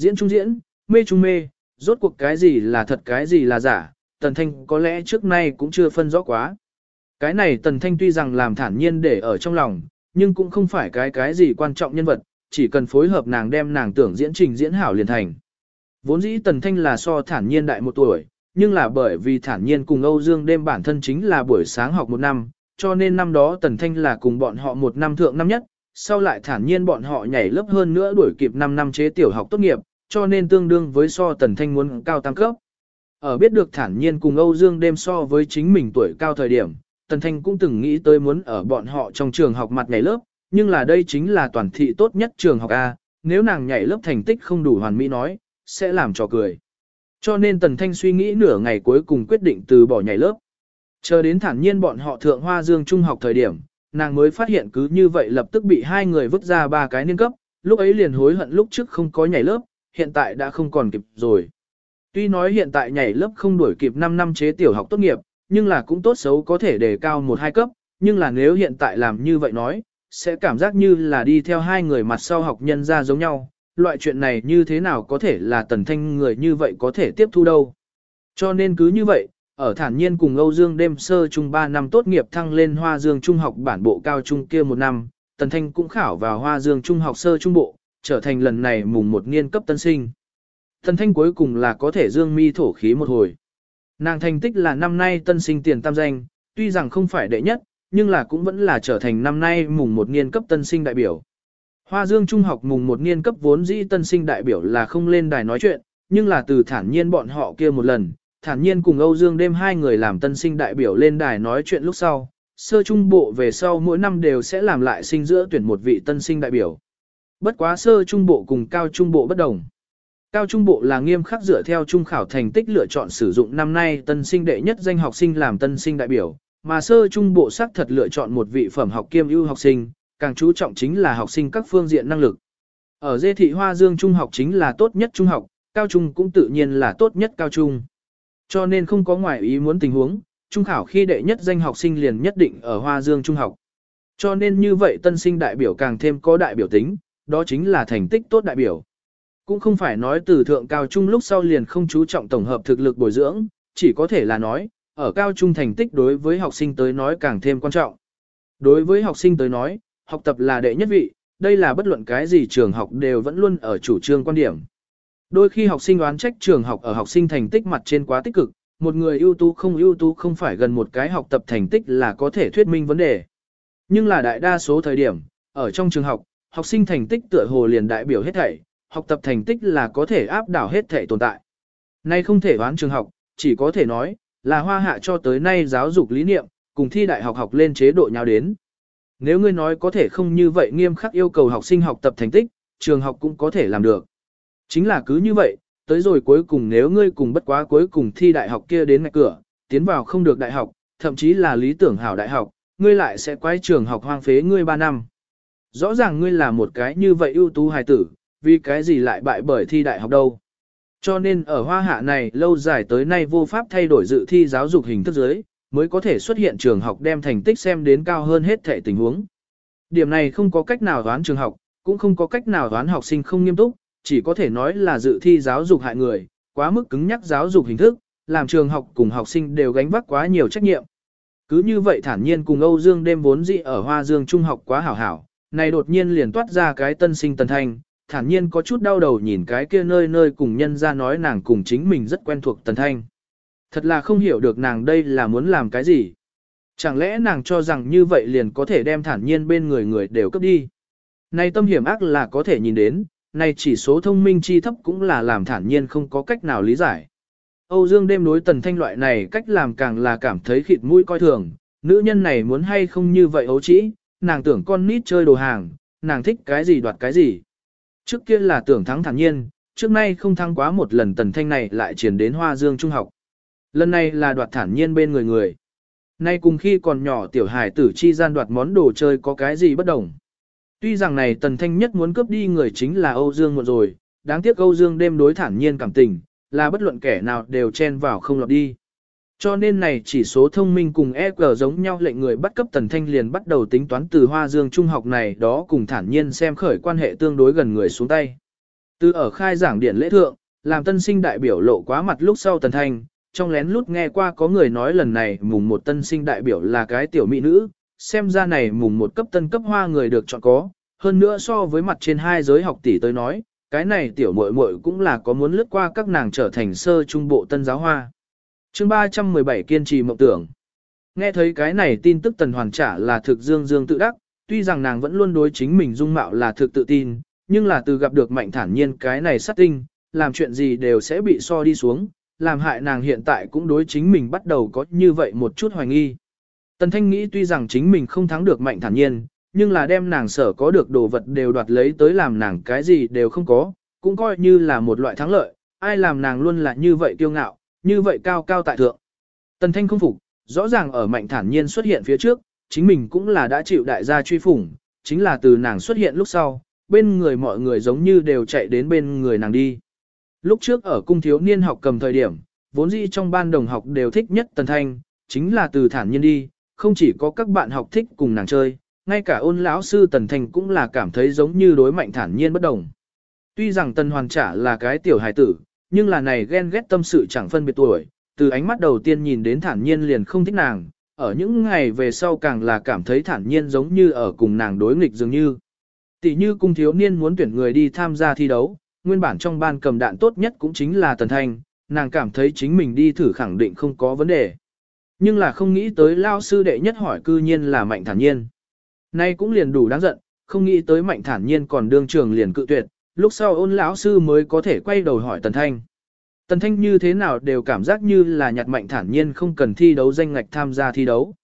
Diễn trung diễn, mê trung mê, rốt cuộc cái gì là thật cái gì là giả, tần thanh có lẽ trước nay cũng chưa phân rõ quá. Cái này tần thanh tuy rằng làm thản nhiên để ở trong lòng, nhưng cũng không phải cái cái gì quan trọng nhân vật, chỉ cần phối hợp nàng đem nàng tưởng diễn trình diễn hảo liền thành. Vốn dĩ tần thanh là so thản nhiên đại một tuổi, nhưng là bởi vì thản nhiên cùng Âu Dương đêm bản thân chính là buổi sáng học một năm, cho nên năm đó tần thanh là cùng bọn họ một năm thượng năm nhất, sau lại thản nhiên bọn họ nhảy lớp hơn nữa đuổi kịp 5 năm chế tiểu học tốt nghiệp, cho nên tương đương với so tần thanh muốn cao tăng cấp. Ở biết được thản nhiên cùng Âu Dương đêm so với chính mình tuổi cao thời điểm, Tần Thanh cũng từng nghĩ tới muốn ở bọn họ trong trường học mặt nhảy lớp, nhưng là đây chính là toàn thị tốt nhất trường học A, nếu nàng nhảy lớp thành tích không đủ hoàn mỹ nói, sẽ làm trò cười. Cho nên Tần Thanh suy nghĩ nửa ngày cuối cùng quyết định từ bỏ nhảy lớp. Chờ đến thản nhiên bọn họ thượng hoa dương trung học thời điểm, nàng mới phát hiện cứ như vậy lập tức bị hai người vứt ra ba cái niên cấp, lúc ấy liền hối hận lúc trước không có nhảy lớp, hiện tại đã không còn kịp rồi. Tuy nói hiện tại nhảy lớp không đuổi kịp 5 năm chế tiểu học tốt nghiệp, nhưng là cũng tốt xấu có thể đề cao một hai cấp, nhưng là nếu hiện tại làm như vậy nói, sẽ cảm giác như là đi theo hai người mặt sau học nhân ra giống nhau, loại chuyện này như thế nào có thể là tần thanh người như vậy có thể tiếp thu đâu. Cho nên cứ như vậy, ở thản nhiên cùng Âu Dương đêm sơ trung 3 năm tốt nghiệp thăng lên Hoa Dương Trung học bản bộ cao trung kia một năm, tần thanh cũng khảo vào Hoa Dương Trung học sơ trung bộ, trở thành lần này mùng một niên cấp tân sinh. thần thanh cuối cùng là có thể dương mi thổ khí một hồi. Nàng thành tích là năm nay tân sinh tiền tam danh, tuy rằng không phải đệ nhất, nhưng là cũng vẫn là trở thành năm nay mùng một niên cấp tân sinh đại biểu. Hoa Dương Trung học mùng một niên cấp vốn dĩ tân sinh đại biểu là không lên đài nói chuyện, nhưng là từ thản nhiên bọn họ kia một lần, thản nhiên cùng Âu Dương đêm hai người làm tân sinh đại biểu lên đài nói chuyện lúc sau, sơ trung bộ về sau mỗi năm đều sẽ làm lại sinh giữa tuyển một vị tân sinh đại biểu. Bất quá sơ trung bộ cùng cao trung bộ bất đồng. Cao trung bộ là nghiêm khắc dựa theo trung khảo thành tích lựa chọn sử dụng năm nay tân sinh đệ nhất danh học sinh làm tân sinh đại biểu, mà sơ trung bộ xác thật lựa chọn một vị phẩm học kiêm ưu học sinh, càng chú trọng chính là học sinh các phương diện năng lực. Ở dê thị Hoa Dương trung học chính là tốt nhất trung học, cao trung cũng tự nhiên là tốt nhất cao trung. Cho nên không có ngoại ý muốn tình huống, trung khảo khi đệ nhất danh học sinh liền nhất định ở Hoa Dương trung học. Cho nên như vậy tân sinh đại biểu càng thêm có đại biểu tính, đó chính là thành tích tốt đại biểu. Cũng không phải nói từ thượng cao trung lúc sau liền không chú trọng tổng hợp thực lực bồi dưỡng, chỉ có thể là nói, ở cao trung thành tích đối với học sinh tới nói càng thêm quan trọng. Đối với học sinh tới nói, học tập là đệ nhất vị, đây là bất luận cái gì trường học đều vẫn luôn ở chủ trương quan điểm. Đôi khi học sinh đoán trách trường học ở học sinh thành tích mặt trên quá tích cực, một người ưu tú không ưu tú không phải gần một cái học tập thành tích là có thể thuyết minh vấn đề. Nhưng là đại đa số thời điểm, ở trong trường học, học sinh thành tích tựa hồ liền đại biểu hết thảy, học tập thành tích là có thể áp đảo hết thảy tồn tại. Nay không thể đoán trường học, chỉ có thể nói, là hoa hạ cho tới nay giáo dục lý niệm, cùng thi đại học học lên chế độ nhau đến. Nếu ngươi nói có thể không như vậy nghiêm khắc yêu cầu học sinh học tập thành tích, trường học cũng có thể làm được. Chính là cứ như vậy, tới rồi cuối cùng nếu ngươi cùng bất quá cuối cùng thi đại học kia đến ngạch cửa, tiến vào không được đại học, thậm chí là lý tưởng hảo đại học, ngươi lại sẽ quay trường học hoang phế ngươi 3 năm. Rõ ràng ngươi là một cái như vậy ưu tú hài tử, vì cái gì lại bại bởi thi đại học đâu. Cho nên ở hoa hạ này lâu dài tới nay vô pháp thay đổi dự thi giáo dục hình thức giới, mới có thể xuất hiện trường học đem thành tích xem đến cao hơn hết thể tình huống. Điểm này không có cách nào đoán trường học, cũng không có cách nào đoán học sinh không nghiêm túc, chỉ có thể nói là dự thi giáo dục hại người, quá mức cứng nhắc giáo dục hình thức, làm trường học cùng học sinh đều gánh vác quá nhiều trách nhiệm. Cứ như vậy thản nhiên cùng Âu Dương đêm vốn dị ở Hoa Dương Trung học quá hảo hảo, này đột nhiên liền toát ra cái tân sinh tần thanh, thản nhiên có chút đau đầu nhìn cái kia nơi nơi cùng nhân ra nói nàng cùng chính mình rất quen thuộc tần thanh. Thật là không hiểu được nàng đây là muốn làm cái gì. Chẳng lẽ nàng cho rằng như vậy liền có thể đem thản nhiên bên người người đều cấp đi. Này tâm hiểm ác là có thể nhìn đến, này chỉ số thông minh chi thấp cũng là làm thản nhiên không có cách nào lý giải. Âu Dương đêm đối tần thanh loại này cách làm càng là cảm thấy khịt mũi coi thường, nữ nhân này muốn hay không như vậy ấu trĩ, nàng tưởng con nít chơi đồ hàng, nàng thích cái gì đoạt cái gì. Trước kia là tưởng thắng thản nhiên, trước nay không thắng quá một lần tần thanh này lại chuyển đến Hoa Dương Trung học. Lần này là đoạt thản nhiên bên người người. Nay cùng khi còn nhỏ tiểu hải tử chi gian đoạt món đồ chơi có cái gì bất đồng. Tuy rằng này tần thanh nhất muốn cướp đi người chính là Âu Dương một rồi, đáng tiếc Âu Dương đêm đối thản nhiên cảm tình, là bất luận kẻ nào đều chen vào không lọt đi. Cho nên này chỉ số thông minh cùng EQ giống nhau lệnh người bắt cấp tần thanh liền bắt đầu tính toán từ hoa dương trung học này đó cùng thản nhiên xem khởi quan hệ tương đối gần người xuống tay. Từ ở khai giảng điện lễ thượng, làm tân sinh đại biểu lộ quá mặt lúc sau tần thanh, trong lén lút nghe qua có người nói lần này mùng một tân sinh đại biểu là cái tiểu mỹ nữ, xem ra này mùng một cấp tân cấp hoa người được chọn có, hơn nữa so với mặt trên hai giới học tỷ tới nói, cái này tiểu muội muội cũng là có muốn lướt qua các nàng trở thành sơ trung bộ tân giáo hoa chương 317 kiên trì mộng tưởng. Nghe thấy cái này tin tức tần hoàn trả là thực dương dương tự đắc, tuy rằng nàng vẫn luôn đối chính mình dung mạo là thực tự tin, nhưng là từ gặp được mạnh thản nhiên cái này sát tinh, làm chuyện gì đều sẽ bị so đi xuống, làm hại nàng hiện tại cũng đối chính mình bắt đầu có như vậy một chút hoài nghi. Tần Thanh nghĩ tuy rằng chính mình không thắng được mạnh thản nhiên, nhưng là đem nàng sở có được đồ vật đều đoạt lấy tới làm nàng cái gì đều không có, cũng coi như là một loại thắng lợi, ai làm nàng luôn là như vậy kiêu ngạo, như vậy cao cao tại thượng. Tần Thanh không phục, rõ ràng ở mạnh thản nhiên xuất hiện phía trước, chính mình cũng là đã chịu đại gia truy phủng, chính là từ nàng xuất hiện lúc sau, bên người mọi người giống như đều chạy đến bên người nàng đi. Lúc trước ở cung thiếu niên học cầm thời điểm, vốn dĩ trong ban đồng học đều thích nhất Tần Thanh, chính là từ thản nhiên đi, không chỉ có các bạn học thích cùng nàng chơi, ngay cả ôn lão sư Tần Thanh cũng là cảm thấy giống như đối mạnh thản nhiên bất đồng. Tuy rằng Tần Hoàn trả là cái tiểu hài tử, nhưng là này ghen ghét tâm sự chẳng phân biệt tuổi, từ ánh mắt đầu tiên nhìn đến thản nhiên liền không thích nàng, ở những ngày về sau càng là cảm thấy thản nhiên giống như ở cùng nàng đối nghịch dường như. Tỷ như cung thiếu niên muốn tuyển người đi tham gia thi đấu, nguyên bản trong ban cầm đạn tốt nhất cũng chính là Tần Thanh, nàng cảm thấy chính mình đi thử khẳng định không có vấn đề. Nhưng là không nghĩ tới lao sư đệ nhất hỏi cư nhiên là mạnh thản nhiên. Nay cũng liền đủ đáng giận, không nghĩ tới mạnh thản nhiên còn đương trường liền cự tuyệt, lúc sau ôn lão sư mới có thể quay đầu hỏi Tần Thanh. Tần Thanh như thế nào đều cảm giác như là nhặt mạnh thản nhiên không cần thi đấu danh ngạch tham gia thi đấu.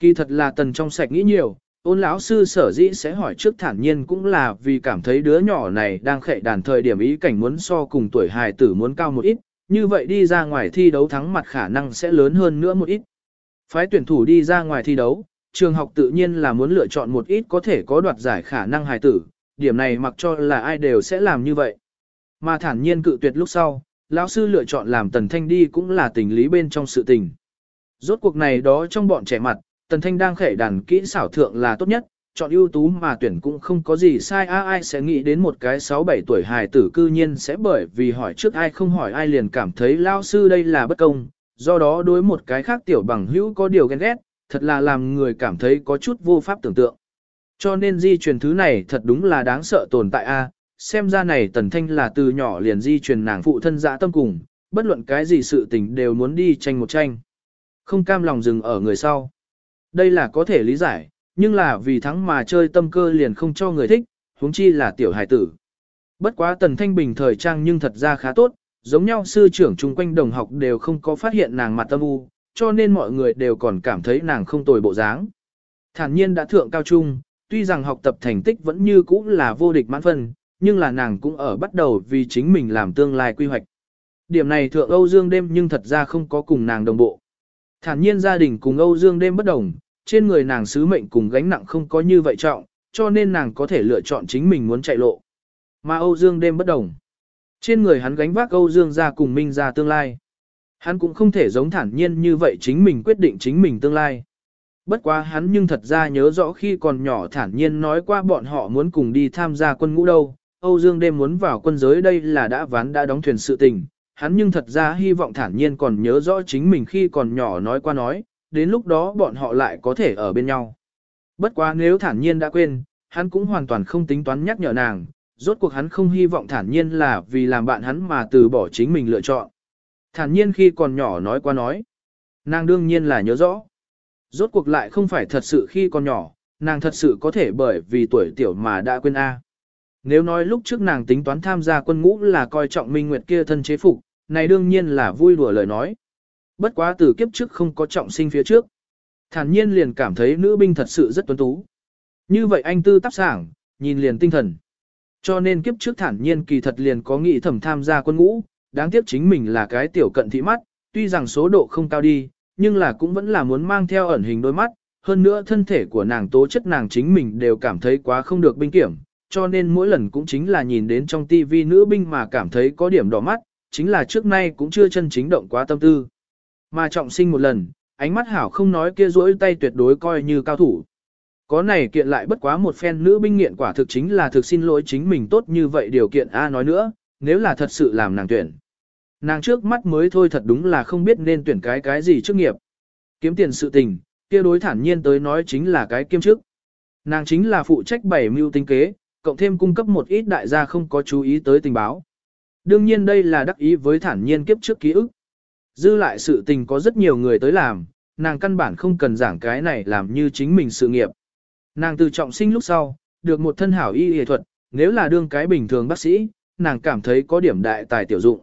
Kỳ thật là Tần trong sạch nghĩ nhiều, ôn lão sư sở dĩ sẽ hỏi trước thản nhiên cũng là vì cảm thấy đứa nhỏ này đang khệ đàn thời điểm ý cảnh muốn so cùng tuổi hài tử muốn cao một ít, như vậy đi ra ngoài thi đấu thắng mặt khả năng sẽ lớn hơn nữa một ít. Phái tuyển thủ đi ra ngoài thi đấu, trường học tự nhiên là muốn lựa chọn một ít có thể có đoạt giải khả năng hài tử, điểm này mặc cho là ai đều sẽ làm như vậy. Mà thản nhiên cự tuyệt lúc sau, lão sư lựa chọn làm Tần Thanh đi cũng là tình lý bên trong sự tình. Rốt cuộc này đó trong bọn trẻ mặt, Tần Thanh đang khẻ đàn kỹ xảo thượng là tốt nhất, chọn ưu tú mà tuyển cũng không có gì sai a ai sẽ nghĩ đến một cái 6-7 tuổi hài tử cư nhiên sẽ bởi vì hỏi trước ai không hỏi ai liền cảm thấy lao sư đây là bất công, do đó đối một cái khác tiểu bằng hữu có điều ghen ghét, thật là làm người cảm thấy có chút vô pháp tưởng tượng. Cho nên di truyền thứ này thật đúng là đáng sợ tồn tại a. xem ra này tần thanh là từ nhỏ liền di truyền nàng phụ thân dã tâm cùng, bất luận cái gì sự tình đều muốn đi tranh một tranh. Không cam lòng dừng ở người sau. Đây là có thể lý giải, nhưng là vì thắng mà chơi tâm cơ liền không cho người thích, huống chi là tiểu hải tử. Bất quá tần thanh bình thời trang nhưng thật ra khá tốt, giống nhau sư trưởng chung quanh đồng học đều không có phát hiện nàng mặt tâm u, cho nên mọi người đều còn cảm thấy nàng không tồi bộ dáng. Thản nhiên đã thượng cao trung, tuy rằng học tập thành tích vẫn như cũ là vô địch mãn phân, nhưng là nàng cũng ở bắt đầu vì chính mình làm tương lai quy hoạch. Điểm này thượng Âu Dương đêm nhưng thật ra không có cùng nàng đồng bộ. Thản nhiên gia đình cùng Âu Dương đêm bất đồng, trên người nàng sứ mệnh cùng gánh nặng không có như vậy trọng, cho nên nàng có thể lựa chọn chính mình muốn chạy lộ. Mà Âu Dương đêm bất đồng. Trên người hắn gánh vác Âu Dương gia cùng Minh gia tương lai. Hắn cũng không thể giống thản nhiên như vậy chính mình quyết định chính mình tương lai. Bất quá hắn nhưng thật ra nhớ rõ khi còn nhỏ thản nhiên nói qua bọn họ muốn cùng đi tham gia quân ngũ đâu. Âu Dương đêm muốn vào quân giới đây là đã ván đã đóng thuyền sự tình. Hắn nhưng thật ra hy vọng thản nhiên còn nhớ rõ chính mình khi còn nhỏ nói qua nói, đến lúc đó bọn họ lại có thể ở bên nhau. Bất quá nếu thản nhiên đã quên, hắn cũng hoàn toàn không tính toán nhắc nhở nàng, rốt cuộc hắn không hy vọng thản nhiên là vì làm bạn hắn mà từ bỏ chính mình lựa chọn. Thản nhiên khi còn nhỏ nói qua nói, nàng đương nhiên là nhớ rõ. Rốt cuộc lại không phải thật sự khi còn nhỏ, nàng thật sự có thể bởi vì tuổi tiểu mà đã quên A. Nếu nói lúc trước nàng tính toán tham gia quân ngũ là coi trọng minh nguyệt kia thân chế phục, này đương nhiên là vui đùa lời nói. Bất quá từ kiếp trước không có trọng sinh phía trước. Thản nhiên liền cảm thấy nữ binh thật sự rất tuấn tú. Như vậy anh tư tác sảng, nhìn liền tinh thần. Cho nên kiếp trước thản nhiên kỳ thật liền có nghị thẩm tham gia quân ngũ, đáng tiếc chính mình là cái tiểu cận thị mắt, tuy rằng số độ không cao đi, nhưng là cũng vẫn là muốn mang theo ẩn hình đôi mắt, hơn nữa thân thể của nàng tố chất nàng chính mình đều cảm thấy quá không được binh kiểm, cho nên mỗi lần cũng chính là nhìn đến trong tivi nữ binh mà cảm thấy có điểm đỏ mắt, chính là trước nay cũng chưa chân chính động quá tâm tư. Mà trọng sinh một lần, ánh mắt hảo không nói kia rỗi tay tuyệt đối coi như cao thủ. Có này kiện lại bất quá một phen nữ binh nghiện quả thực chính là thực xin lỗi chính mình tốt như vậy điều kiện A nói nữa, nếu là thật sự làm nàng tuyển. Nàng trước mắt mới thôi thật đúng là không biết nên tuyển cái cái gì trước nghiệp. Kiếm tiền sự tình, kia đối thản nhiên tới nói chính là cái kiêm chức. Nàng chính là phụ trách bảy mưu tinh kế, cộng thêm cung cấp một ít đại gia không có chú ý tới tình báo. Đương nhiên đây là đắc ý với thản nhiên kiếp trước ký ức. Dư lại sự tình có rất nhiều người tới làm, nàng căn bản không cần giảng cái này làm như chính mình sự nghiệp. Nàng từ trọng sinh lúc sau, được một thân hảo y y thuật, nếu là đương cái bình thường bác sĩ, nàng cảm thấy có điểm đại tài tiểu dụng.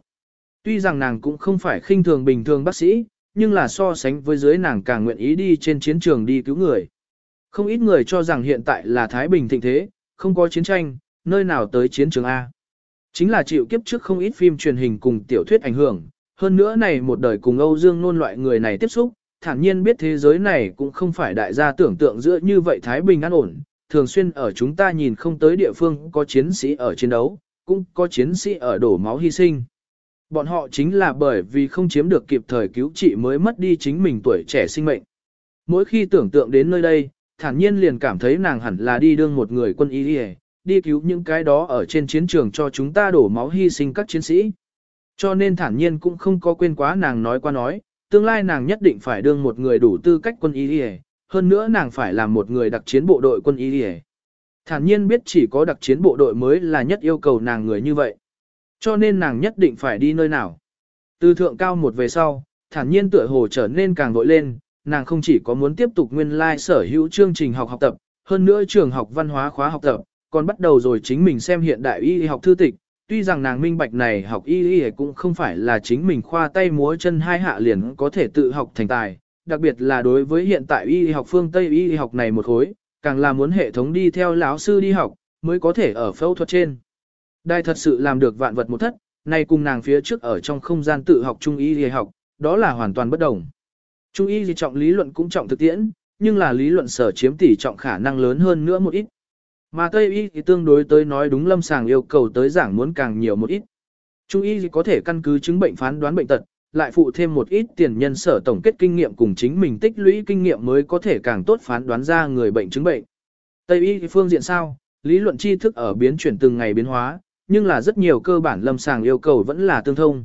Tuy rằng nàng cũng không phải khinh thường bình thường bác sĩ, nhưng là so sánh với dưới nàng càng nguyện ý đi trên chiến trường đi cứu người. Không ít người cho rằng hiện tại là Thái Bình thịnh thế, không có chiến tranh, nơi nào tới chiến trường A. Chính là chịu kiếp trước không ít phim truyền hình cùng tiểu thuyết ảnh hưởng, hơn nữa này một đời cùng Âu Dương nôn loại người này tiếp xúc, thản nhiên biết thế giới này cũng không phải đại gia tưởng tượng giữa như vậy Thái Bình an ổn, thường xuyên ở chúng ta nhìn không tới địa phương có chiến sĩ ở chiến đấu, cũng có chiến sĩ ở đổ máu hy sinh. Bọn họ chính là bởi vì không chiếm được kịp thời cứu trị mới mất đi chính mình tuổi trẻ sinh mệnh. Mỗi khi tưởng tượng đến nơi đây, thản nhiên liền cảm thấy nàng hẳn là đi đương một người quân y đi, đi cứu những cái đó ở trên chiến trường cho chúng ta đổ máu hy sinh các chiến sĩ. Cho nên thản nhiên cũng không có quên quá nàng nói qua nói, tương lai nàng nhất định phải đương một người đủ tư cách quân y đi hơn nữa nàng phải làm một người đặc chiến bộ đội quân y đi Thản nhiên biết chỉ có đặc chiến bộ đội mới là nhất yêu cầu nàng người như vậy. Cho nên nàng nhất định phải đi nơi nào. Từ thượng cao một về sau, thản nhiên tựa hồ trở nên càng vội lên, nàng không chỉ có muốn tiếp tục nguyên lai like sở hữu chương trình học học tập, hơn nữa trường học văn hóa khóa học tập, còn bắt đầu rồi chính mình xem hiện đại y học thư tịch, tuy rằng nàng minh bạch này học y y cũng không phải là chính mình khoa tay múa chân hai hạ liền có thể tự học thành tài, đặc biệt là đối với hiện tại y học phương Tây y học này một khối, càng là muốn hệ thống đi theo lão sư đi học, mới có thể ở phẫu thuật trên đại thật sự làm được vạn vật một thất, nay cùng nàng phía trước ở trong không gian tự học trung y y học, đó là hoàn toàn bất đồng. Trung y thì trọng lý luận cũng trọng thực tiễn, nhưng là lý luận sở chiếm tỷ trọng khả năng lớn hơn nữa một ít. Mà Tây y thì tương đối tới nói đúng lâm sàng yêu cầu tới giảng muốn càng nhiều một ít. Trung y thì có thể căn cứ chứng bệnh phán đoán bệnh tật, lại phụ thêm một ít tiền nhân sở tổng kết kinh nghiệm cùng chính mình tích lũy kinh nghiệm mới có thể càng tốt phán đoán ra người bệnh chứng bệnh. Tây y thì phương diện sao, lý luận tri thức ở biến chuyển từng ngày biến hóa, nhưng là rất nhiều cơ bản lâm sàng yêu cầu vẫn là tương thông.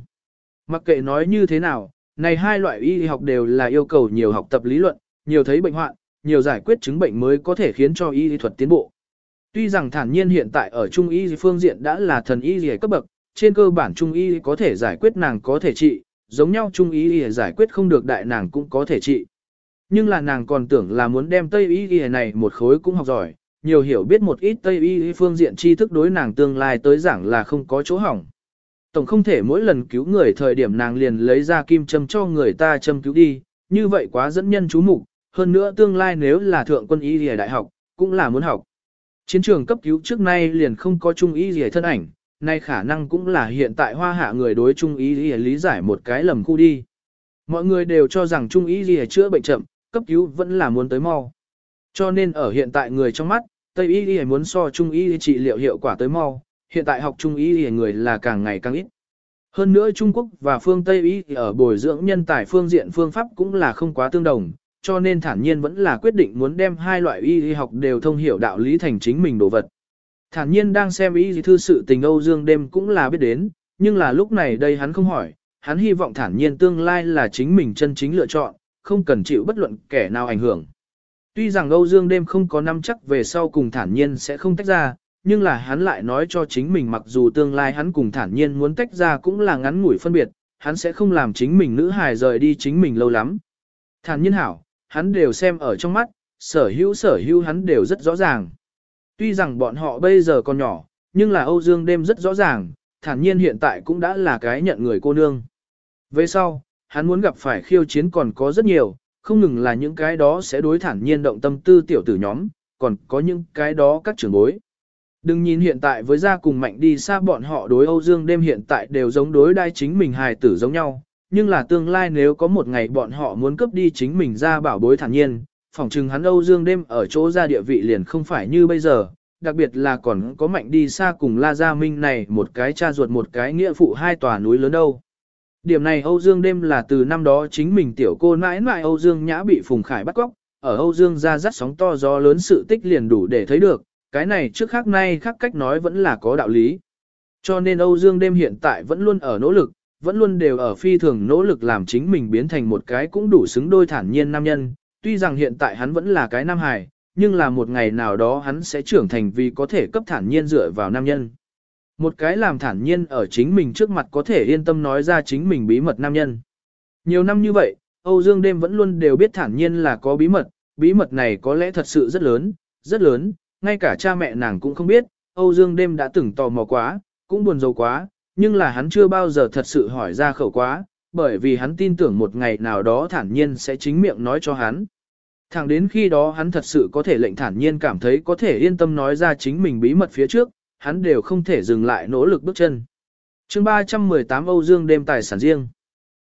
Mặc kệ nói như thế nào, này hai loại y học đều là yêu cầu nhiều học tập lý luận, nhiều thấy bệnh hoạn, nhiều giải quyết chứng bệnh mới có thể khiến cho y thuật tiến bộ. Tuy rằng thản nhiên hiện tại ở trung y phương diện đã là thần y gì cấp bậc, trên cơ bản trung y có thể giải quyết nàng có thể trị, giống nhau trung y giải quyết không được đại nàng cũng có thể trị. Nhưng là nàng còn tưởng là muốn đem Tây y này một khối cũng học giỏi, nhiều hiểu biết một ít Tây y phương diện tri thức đối nàng tương lai tới giảng là không có chỗ hỏng. Tổng không thể mỗi lần cứu người thời điểm nàng liền lấy ra kim châm cho người ta châm cứu đi, như vậy quá dẫn nhân chú mục hơn nữa tương lai nếu là thượng quân y lìa đại học, cũng là muốn học. Chiến trường cấp cứu trước nay liền không có trung y lìa thân ảnh, nay khả năng cũng là hiện tại hoa hạ người đối trung y lìa lý giải một cái lầm khu đi. Mọi người đều cho rằng trung y lìa chữa bệnh chậm, cấp cứu vẫn là muốn tới mau. Cho nên ở hiện tại người trong mắt, Tây y y muốn so trung y trị liệu hiệu quả tới mau, hiện tại học trung y y người là càng ngày càng ít. Hơn nữa Trung Quốc và phương Tây y ở bồi dưỡng nhân tài phương diện phương pháp cũng là không quá tương đồng, cho nên thản nhiên vẫn là quyết định muốn đem hai loại y y học đều thông hiểu đạo lý thành chính mình đồ vật. Thản nhiên đang xem y thư sự tình Âu Dương đêm cũng là biết đến, nhưng là lúc này đây hắn không hỏi, hắn hy vọng thản nhiên tương lai là chính mình chân chính lựa chọn, không cần chịu bất luận kẻ nào ảnh hưởng. Tuy rằng Âu Dương đêm không có năm chắc về sau cùng thản nhiên sẽ không tách ra, nhưng là hắn lại nói cho chính mình mặc dù tương lai hắn cùng thản nhiên muốn tách ra cũng là ngắn ngủi phân biệt, hắn sẽ không làm chính mình nữ hài rời đi chính mình lâu lắm. Thản nhiên hảo, hắn đều xem ở trong mắt, sở hữu sở hữu hắn đều rất rõ ràng. Tuy rằng bọn họ bây giờ còn nhỏ, nhưng là Âu Dương đêm rất rõ ràng, thản nhiên hiện tại cũng đã là cái nhận người cô nương. Về sau, hắn muốn gặp phải khiêu chiến còn có rất nhiều, không ngừng là những cái đó sẽ đối thản nhiên động tâm tư tiểu tử nhóm, còn có những cái đó các trưởng bối. Đừng nhìn hiện tại với gia cùng mạnh đi xa bọn họ đối Âu Dương đêm hiện tại đều giống đối đai chính mình hài tử giống nhau, nhưng là tương lai nếu có một ngày bọn họ muốn cướp đi chính mình ra bảo bối thản nhiên, phỏng chừng hắn Âu Dương đêm ở chỗ ra địa vị liền không phải như bây giờ, đặc biệt là còn có mạnh đi xa cùng La Gia Minh này một cái cha ruột một cái nghĩa phụ hai tòa núi lớn đâu. Điểm này Âu Dương đêm là từ năm đó chính mình tiểu cô nãi nãi Âu Dương Nhã bị Phùng Khải bắt cóc, ở Âu Dương ra rắt sóng to gió lớn sự tích liền đủ để thấy được, cái này trước khác nay khác cách nói vẫn là có đạo lý. Cho nên Âu Dương đêm hiện tại vẫn luôn ở nỗ lực, vẫn luôn đều ở phi thường nỗ lực làm chính mình biến thành một cái cũng đủ xứng đôi thản nhiên nam nhân, tuy rằng hiện tại hắn vẫn là cái nam hài, nhưng là một ngày nào đó hắn sẽ trưởng thành vì có thể cấp thản nhiên dựa vào nam nhân. Một cái làm thản nhiên ở chính mình trước mặt có thể yên tâm nói ra chính mình bí mật nam nhân. Nhiều năm như vậy, Âu Dương đêm vẫn luôn đều biết thản nhiên là có bí mật, bí mật này có lẽ thật sự rất lớn, rất lớn, ngay cả cha mẹ nàng cũng không biết, Âu Dương đêm đã từng tò mò quá, cũng buồn rầu quá, nhưng là hắn chưa bao giờ thật sự hỏi ra khẩu quá, bởi vì hắn tin tưởng một ngày nào đó thản nhiên sẽ chính miệng nói cho hắn. Thẳng đến khi đó hắn thật sự có thể lệnh thản nhiên cảm thấy có thể yên tâm nói ra chính mình bí mật phía trước, hắn đều không thể dừng lại nỗ lực bước chân. chương 318 Âu Dương đêm tài sản riêng.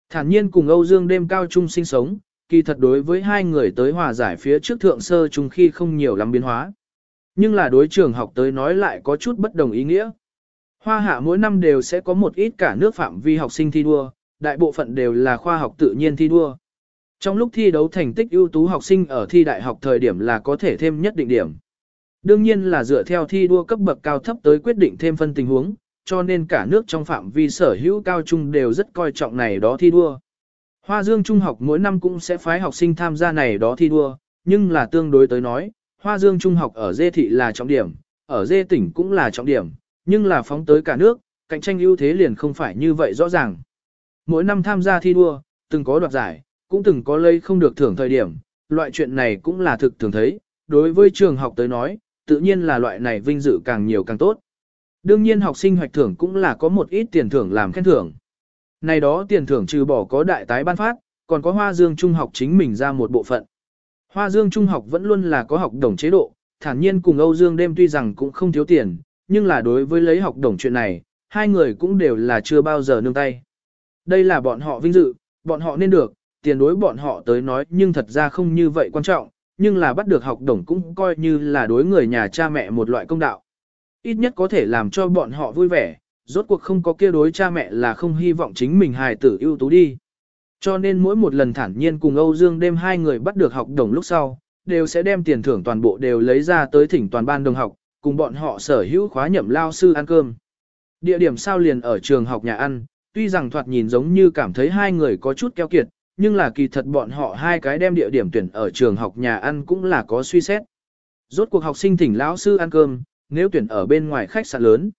Thản nhiên cùng Âu Dương đêm cao trung sinh sống, kỳ thật đối với hai người tới hòa giải phía trước thượng sơ chung khi không nhiều lắm biến hóa. Nhưng là đối trường học tới nói lại có chút bất đồng ý nghĩa. Hoa hạ mỗi năm đều sẽ có một ít cả nước phạm vi học sinh thi đua, đại bộ phận đều là khoa học tự nhiên thi đua. Trong lúc thi đấu thành tích ưu tú học sinh ở thi đại học thời điểm là có thể thêm nhất định điểm. Đương nhiên là dựa theo thi đua cấp bậc cao thấp tới quyết định thêm phân tình huống, cho nên cả nước trong phạm vi sở hữu cao trung đều rất coi trọng này đó thi đua. Hoa Dương Trung học mỗi năm cũng sẽ phái học sinh tham gia này đó thi đua, nhưng là tương đối tới nói, Hoa Dương Trung học ở dê thị là trọng điểm, ở dê tỉnh cũng là trọng điểm, nhưng là phóng tới cả nước, cạnh tranh ưu thế liền không phải như vậy rõ ràng. Mỗi năm tham gia thi đua, từng có đoạt giải, cũng từng có lây không được thưởng thời điểm, loại chuyện này cũng là thực thường thấy, đối với trường học tới nói, tự nhiên là loại này vinh dự càng nhiều càng tốt. Đương nhiên học sinh hoạch thưởng cũng là có một ít tiền thưởng làm khen thưởng. Này đó tiền thưởng trừ bỏ có đại tái ban phát, còn có Hoa Dương Trung học chính mình ra một bộ phận. Hoa Dương Trung học vẫn luôn là có học đồng chế độ, thản nhiên cùng Âu Dương đêm tuy rằng cũng không thiếu tiền, nhưng là đối với lấy học đồng chuyện này, hai người cũng đều là chưa bao giờ nương tay. Đây là bọn họ vinh dự, bọn họ nên được, tiền đối bọn họ tới nói nhưng thật ra không như vậy quan trọng, nhưng là bắt được học đồng cũng coi như là đối người nhà cha mẹ một loại công đạo. Ít nhất có thể làm cho bọn họ vui vẻ, rốt cuộc không có kia đối cha mẹ là không hy vọng chính mình hài tử ưu tú đi. Cho nên mỗi một lần thản nhiên cùng Âu Dương đêm hai người bắt được học đồng lúc sau, đều sẽ đem tiền thưởng toàn bộ đều lấy ra tới thỉnh toàn ban đồng học, cùng bọn họ sở hữu khóa nhậm lao sư ăn cơm. Địa điểm sao liền ở trường học nhà ăn, tuy rằng thoạt nhìn giống như cảm thấy hai người có chút keo kiệt, nhưng là kỳ thật bọn họ hai cái đem địa điểm tuyển ở trường học nhà ăn cũng là có suy xét. Rốt cuộc học sinh thỉnh lão sư ăn cơm, nếu tuyển ở bên ngoài khách sạn lớn.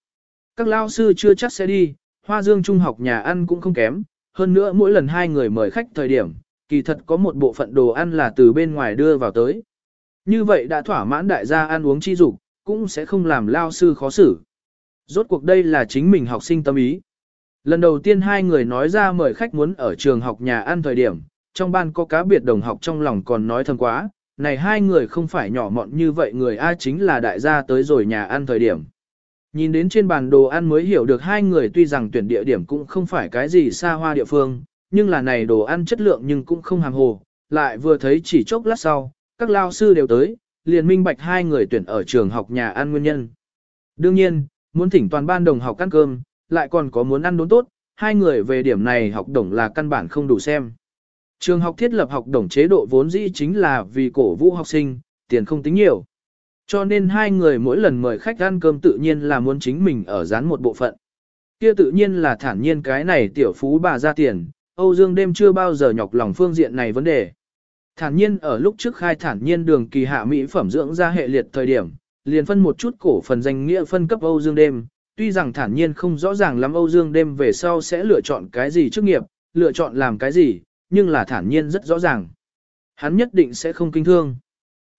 Các lão sư chưa chắc sẽ đi, Hoa Dương Trung học nhà ăn cũng không kém, hơn nữa mỗi lần hai người mời khách thời điểm, kỳ thật có một bộ phận đồ ăn là từ bên ngoài đưa vào tới. Như vậy đã thỏa mãn đại gia ăn uống chi dục, cũng sẽ không làm lao sư khó xử. Rốt cuộc đây là chính mình học sinh tâm ý. Lần đầu tiên hai người nói ra mời khách muốn ở trường học nhà ăn thời điểm, trong ban có cá biệt đồng học trong lòng còn nói thầm quá, này hai người không phải nhỏ mọn như vậy người A chính là đại gia tới rồi nhà ăn thời điểm. Nhìn đến trên bàn đồ ăn mới hiểu được hai người tuy rằng tuyển địa điểm cũng không phải cái gì xa hoa địa phương, nhưng là này đồ ăn chất lượng nhưng cũng không hàng hồ, lại vừa thấy chỉ chốc lát sau, các lao sư đều tới, liền minh bạch hai người tuyển ở trường học nhà ăn nguyên nhân. Đương nhiên, muốn thỉnh toàn ban đồng học ăn cơm, lại còn có muốn ăn đốn tốt, hai người về điểm này học đồng là căn bản không đủ xem. Trường học thiết lập học đồng chế độ vốn dĩ chính là vì cổ vũ học sinh, tiền không tính nhiều. Cho nên hai người mỗi lần mời khách ăn cơm tự nhiên là muốn chính mình ở dán một bộ phận. Kia tự nhiên là thản nhiên cái này tiểu phú bà ra tiền, Âu Dương đêm chưa bao giờ nhọc lòng phương diện này vấn đề. Thản nhiên ở lúc trước khai thản nhiên đường kỳ hạ mỹ phẩm dưỡng ra hệ liệt thời điểm, liền phân một chút cổ phần danh nghĩa phân cấp Âu Dương đêm. Tuy rằng thản nhiên không rõ ràng lắm Âu Dương đêm về sau sẽ lựa chọn cái gì chức nghiệp, lựa chọn làm cái gì, nhưng là thản nhiên rất rõ ràng. Hắn nhất định sẽ không kinh thương.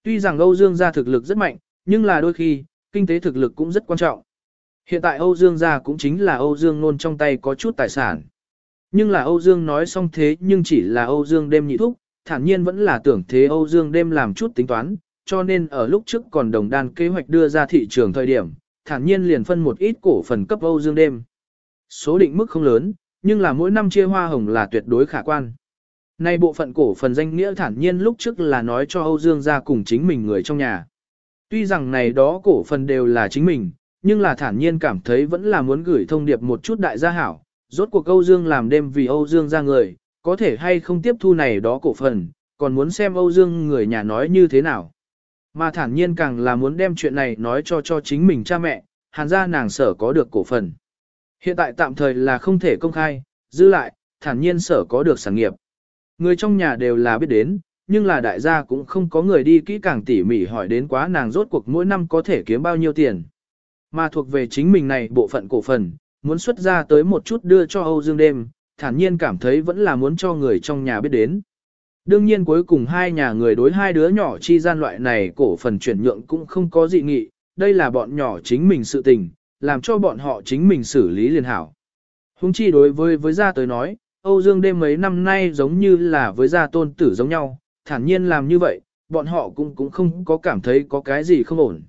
Tuy rằng Âu Dương gia thực lực rất mạnh, nhưng là đôi khi, kinh tế thực lực cũng rất quan trọng. Hiện tại Âu Dương gia cũng chính là Âu Dương nôn trong tay có chút tài sản. Nhưng là Âu Dương nói xong thế nhưng chỉ là Âu Dương đêm nhị thúc, thản nhiên vẫn là tưởng thế Âu Dương đêm làm chút tính toán, cho nên ở lúc trước còn đồng đan kế hoạch đưa ra thị trường thời điểm, thản nhiên liền phân một ít cổ phần cấp Âu Dương đêm. Số định mức không lớn, nhưng là mỗi năm chia hoa hồng là tuyệt đối khả quan. Nay bộ phận cổ phần danh nghĩa thản nhiên lúc trước là nói cho Âu Dương ra cùng chính mình người trong nhà. Tuy rằng này đó cổ phần đều là chính mình, nhưng là thản nhiên cảm thấy vẫn là muốn gửi thông điệp một chút đại gia hảo. Rốt cuộc Âu Dương làm đêm vì Âu Dương ra người, có thể hay không tiếp thu này đó cổ phần, còn muốn xem Âu Dương người nhà nói như thế nào. Mà thản nhiên càng là muốn đem chuyện này nói cho cho chính mình cha mẹ, hàn ra nàng sở có được cổ phần. Hiện tại tạm thời là không thể công khai, giữ lại, thản nhiên sở có được sản nghiệp. Người trong nhà đều là biết đến, nhưng là đại gia cũng không có người đi kỹ càng tỉ mỉ hỏi đến quá nàng rốt cuộc mỗi năm có thể kiếm bao nhiêu tiền. Mà thuộc về chính mình này bộ phận cổ phần, muốn xuất ra tới một chút đưa cho Âu Dương đêm, thản nhiên cảm thấy vẫn là muốn cho người trong nhà biết đến. Đương nhiên cuối cùng hai nhà người đối hai đứa nhỏ chi gian loại này cổ phần chuyển nhượng cũng không có dị nghị, đây là bọn nhỏ chính mình sự tình, làm cho bọn họ chính mình xử lý liền hảo. Hùng chi đối với với gia tới nói, Âu Dương đêm mấy năm nay giống như là với gia tôn tử giống nhau, thản nhiên làm như vậy, bọn họ cũng cũng không có cảm thấy có cái gì không ổn.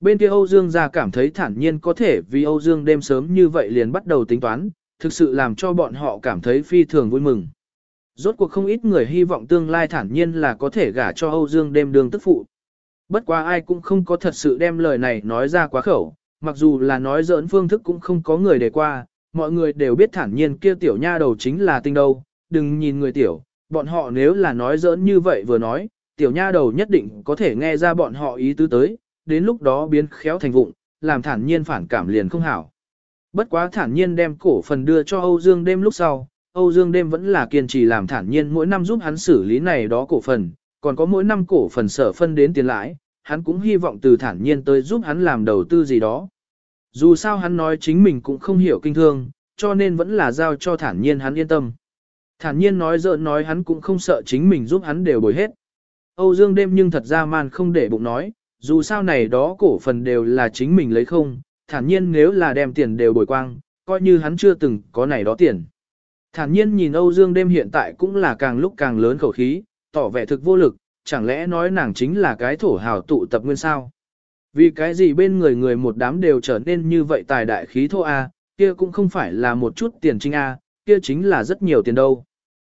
Bên kia Âu Dương gia cảm thấy thản nhiên có thể vì Âu Dương đêm sớm như vậy liền bắt đầu tính toán, thực sự làm cho bọn họ cảm thấy phi thường vui mừng. Rốt cuộc không ít người hy vọng tương lai thản nhiên là có thể gả cho Âu Dương đêm đường tức phụ. Bất quá ai cũng không có thật sự đem lời này nói ra quá khẩu, mặc dù là nói giỡn phương thức cũng không có người để qua, mọi người đều biết thản nhiên kia tiểu nha đầu chính là tinh đâu, đừng nhìn người tiểu, bọn họ nếu là nói giỡn như vậy vừa nói, tiểu nha đầu nhất định có thể nghe ra bọn họ ý tứ tới, đến lúc đó biến khéo thành vụng, làm thản nhiên phản cảm liền không hảo. Bất quá thản nhiên đem cổ phần đưa cho Âu Dương đêm lúc sau, Âu Dương đêm vẫn là kiên trì làm thản nhiên mỗi năm giúp hắn xử lý này đó cổ phần, còn có mỗi năm cổ phần sở phân đến tiền lãi, hắn cũng hy vọng từ thản nhiên tới giúp hắn làm đầu tư gì đó. Dù sao hắn nói chính mình cũng không hiểu kinh thương, cho nên vẫn là giao cho thản nhiên hắn yên tâm. Thản nhiên nói giỡn nói hắn cũng không sợ chính mình giúp hắn đều bồi hết. Âu Dương đêm nhưng thật ra man không để bụng nói, dù sao này đó cổ phần đều là chính mình lấy không, thản nhiên nếu là đem tiền đều bồi quang, coi như hắn chưa từng có này đó tiền. Thản nhiên nhìn Âu Dương đêm hiện tại cũng là càng lúc càng lớn khẩu khí, tỏ vẻ thực vô lực, chẳng lẽ nói nàng chính là cái thổ hào tụ tập nguyên sao. Vì cái gì bên người người một đám đều trở nên như vậy tài đại khí thô A, kia cũng không phải là một chút tiền trinh A, kia chính là rất nhiều tiền đâu.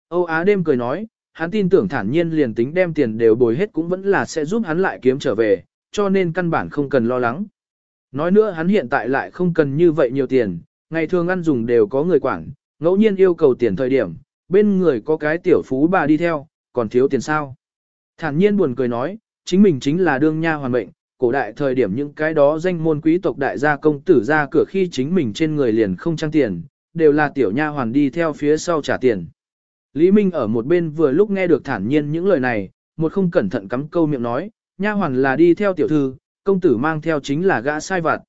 Âu Á đêm cười nói, hắn tin tưởng thản nhiên liền tính đem tiền đều bồi hết cũng vẫn là sẽ giúp hắn lại kiếm trở về, cho nên căn bản không cần lo lắng. Nói nữa hắn hiện tại lại không cần như vậy nhiều tiền, ngày thường ăn dùng đều có người quản, ngẫu nhiên yêu cầu tiền thời điểm, bên người có cái tiểu phú bà đi theo, còn thiếu tiền sao. Thản nhiên buồn cười nói, chính mình chính là đương nha hoàn mệnh, cổ đại thời điểm những cái đó danh môn quý tộc đại gia công tử ra cửa khi chính mình trên người liền không trang tiền, đều là tiểu nha hoàn đi theo phía sau trả tiền. Lý Minh ở một bên vừa lúc nghe được thản nhiên những lời này, một không cẩn thận cắm câu miệng nói, nha hoàn là đi theo tiểu thư, công tử mang theo chính là gã sai vặt.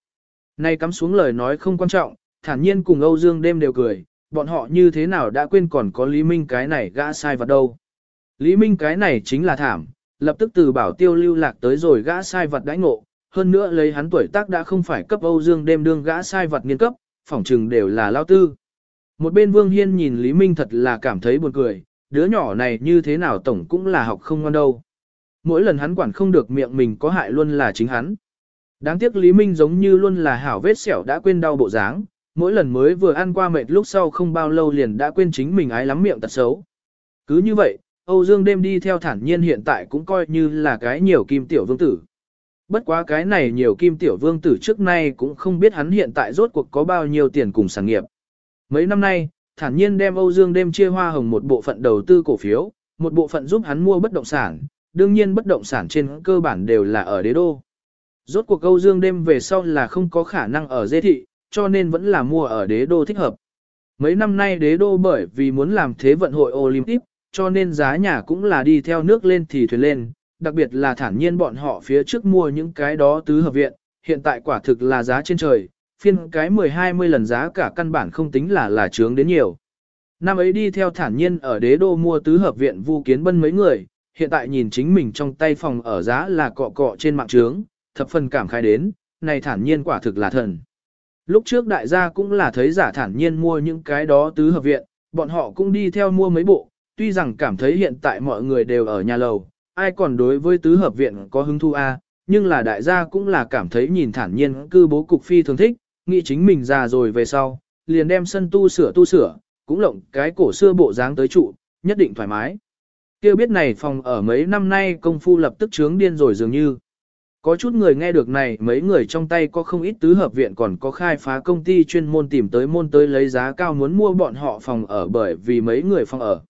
Này cắm xuống lời nói không quan trọng, thản nhiên cùng Âu Dương đêm đều cười, bọn họ như thế nào đã quên còn có Lý Minh cái này gã sai vật đâu. Lý Minh cái này chính là thảm, lập tức từ bảo tiêu lưu lạc tới rồi gã sai vật đãi ngộ, hơn nữa lấy hắn tuổi tác đã không phải cấp Âu Dương đêm đương gã sai vật nghiên cấp, phỏng trừng đều là lao tư. Một bên Vương Hiên nhìn Lý Minh thật là cảm thấy buồn cười, đứa nhỏ này như thế nào tổng cũng là học không ngon đâu. Mỗi lần hắn quản không được miệng mình có hại luôn là chính hắn. Đáng tiếc Lý Minh giống như luôn là hảo vết sẹo đã quên đau bộ dáng, mỗi lần mới vừa ăn qua mệt lúc sau không bao lâu liền đã quên chính mình ái lắm miệng tật xấu. Cứ như vậy, Âu Dương đêm đi theo thản nhiên hiện tại cũng coi như là cái nhiều kim tiểu vương tử. Bất quá cái này nhiều kim tiểu vương tử trước nay cũng không biết hắn hiện tại rốt cuộc có bao nhiêu tiền cùng sản nghiệp. Mấy năm nay, thản nhiên đem Âu Dương đêm chia hoa hồng một bộ phận đầu tư cổ phiếu, một bộ phận giúp hắn mua bất động sản, đương nhiên bất động sản trên cơ bản đều là ở đế đô. Rốt cuộc Âu Dương đêm về sau là không có khả năng ở dê thị, cho nên vẫn là mua ở đế đô thích hợp. Mấy năm nay đế đô bởi vì muốn làm thế vận hội Olympic, cho nên giá nhà cũng là đi theo nước lên thì thuyền lên, đặc biệt là thản nhiên bọn họ phía trước mua những cái đó tứ hợp viện, hiện tại quả thực là giá trên trời, phiên cái 10-20 lần giá cả căn bản không tính là là trướng đến nhiều. Năm ấy đi theo thản nhiên ở đế đô mua tứ hợp viện vu kiến bân mấy người, hiện tại nhìn chính mình trong tay phòng ở giá là cọ cọ trên mạng trướng, thập phần cảm khai đến, này thản nhiên quả thực là thần. Lúc trước đại gia cũng là thấy giả thản nhiên mua những cái đó tứ hợp viện, bọn họ cũng đi theo mua mấy bộ, tuy rằng cảm thấy hiện tại mọi người đều ở nhà lầu, ai còn đối với tứ hợp viện có hứng thu a, nhưng là đại gia cũng là cảm thấy nhìn thản nhiên cư bố cục phi thường thích, nghĩ chính mình già rồi về sau, liền đem sân tu sửa tu sửa, cũng lộng cái cổ xưa bộ dáng tới trụ, nhất định thoải mái. Kêu biết này phòng ở mấy năm nay công phu lập tức trướng điên rồi dường như. Có chút người nghe được này, mấy người trong tay có không ít tứ hợp viện còn có khai phá công ty chuyên môn tìm tới môn tới lấy giá cao muốn mua bọn họ phòng ở bởi vì mấy người phòng ở.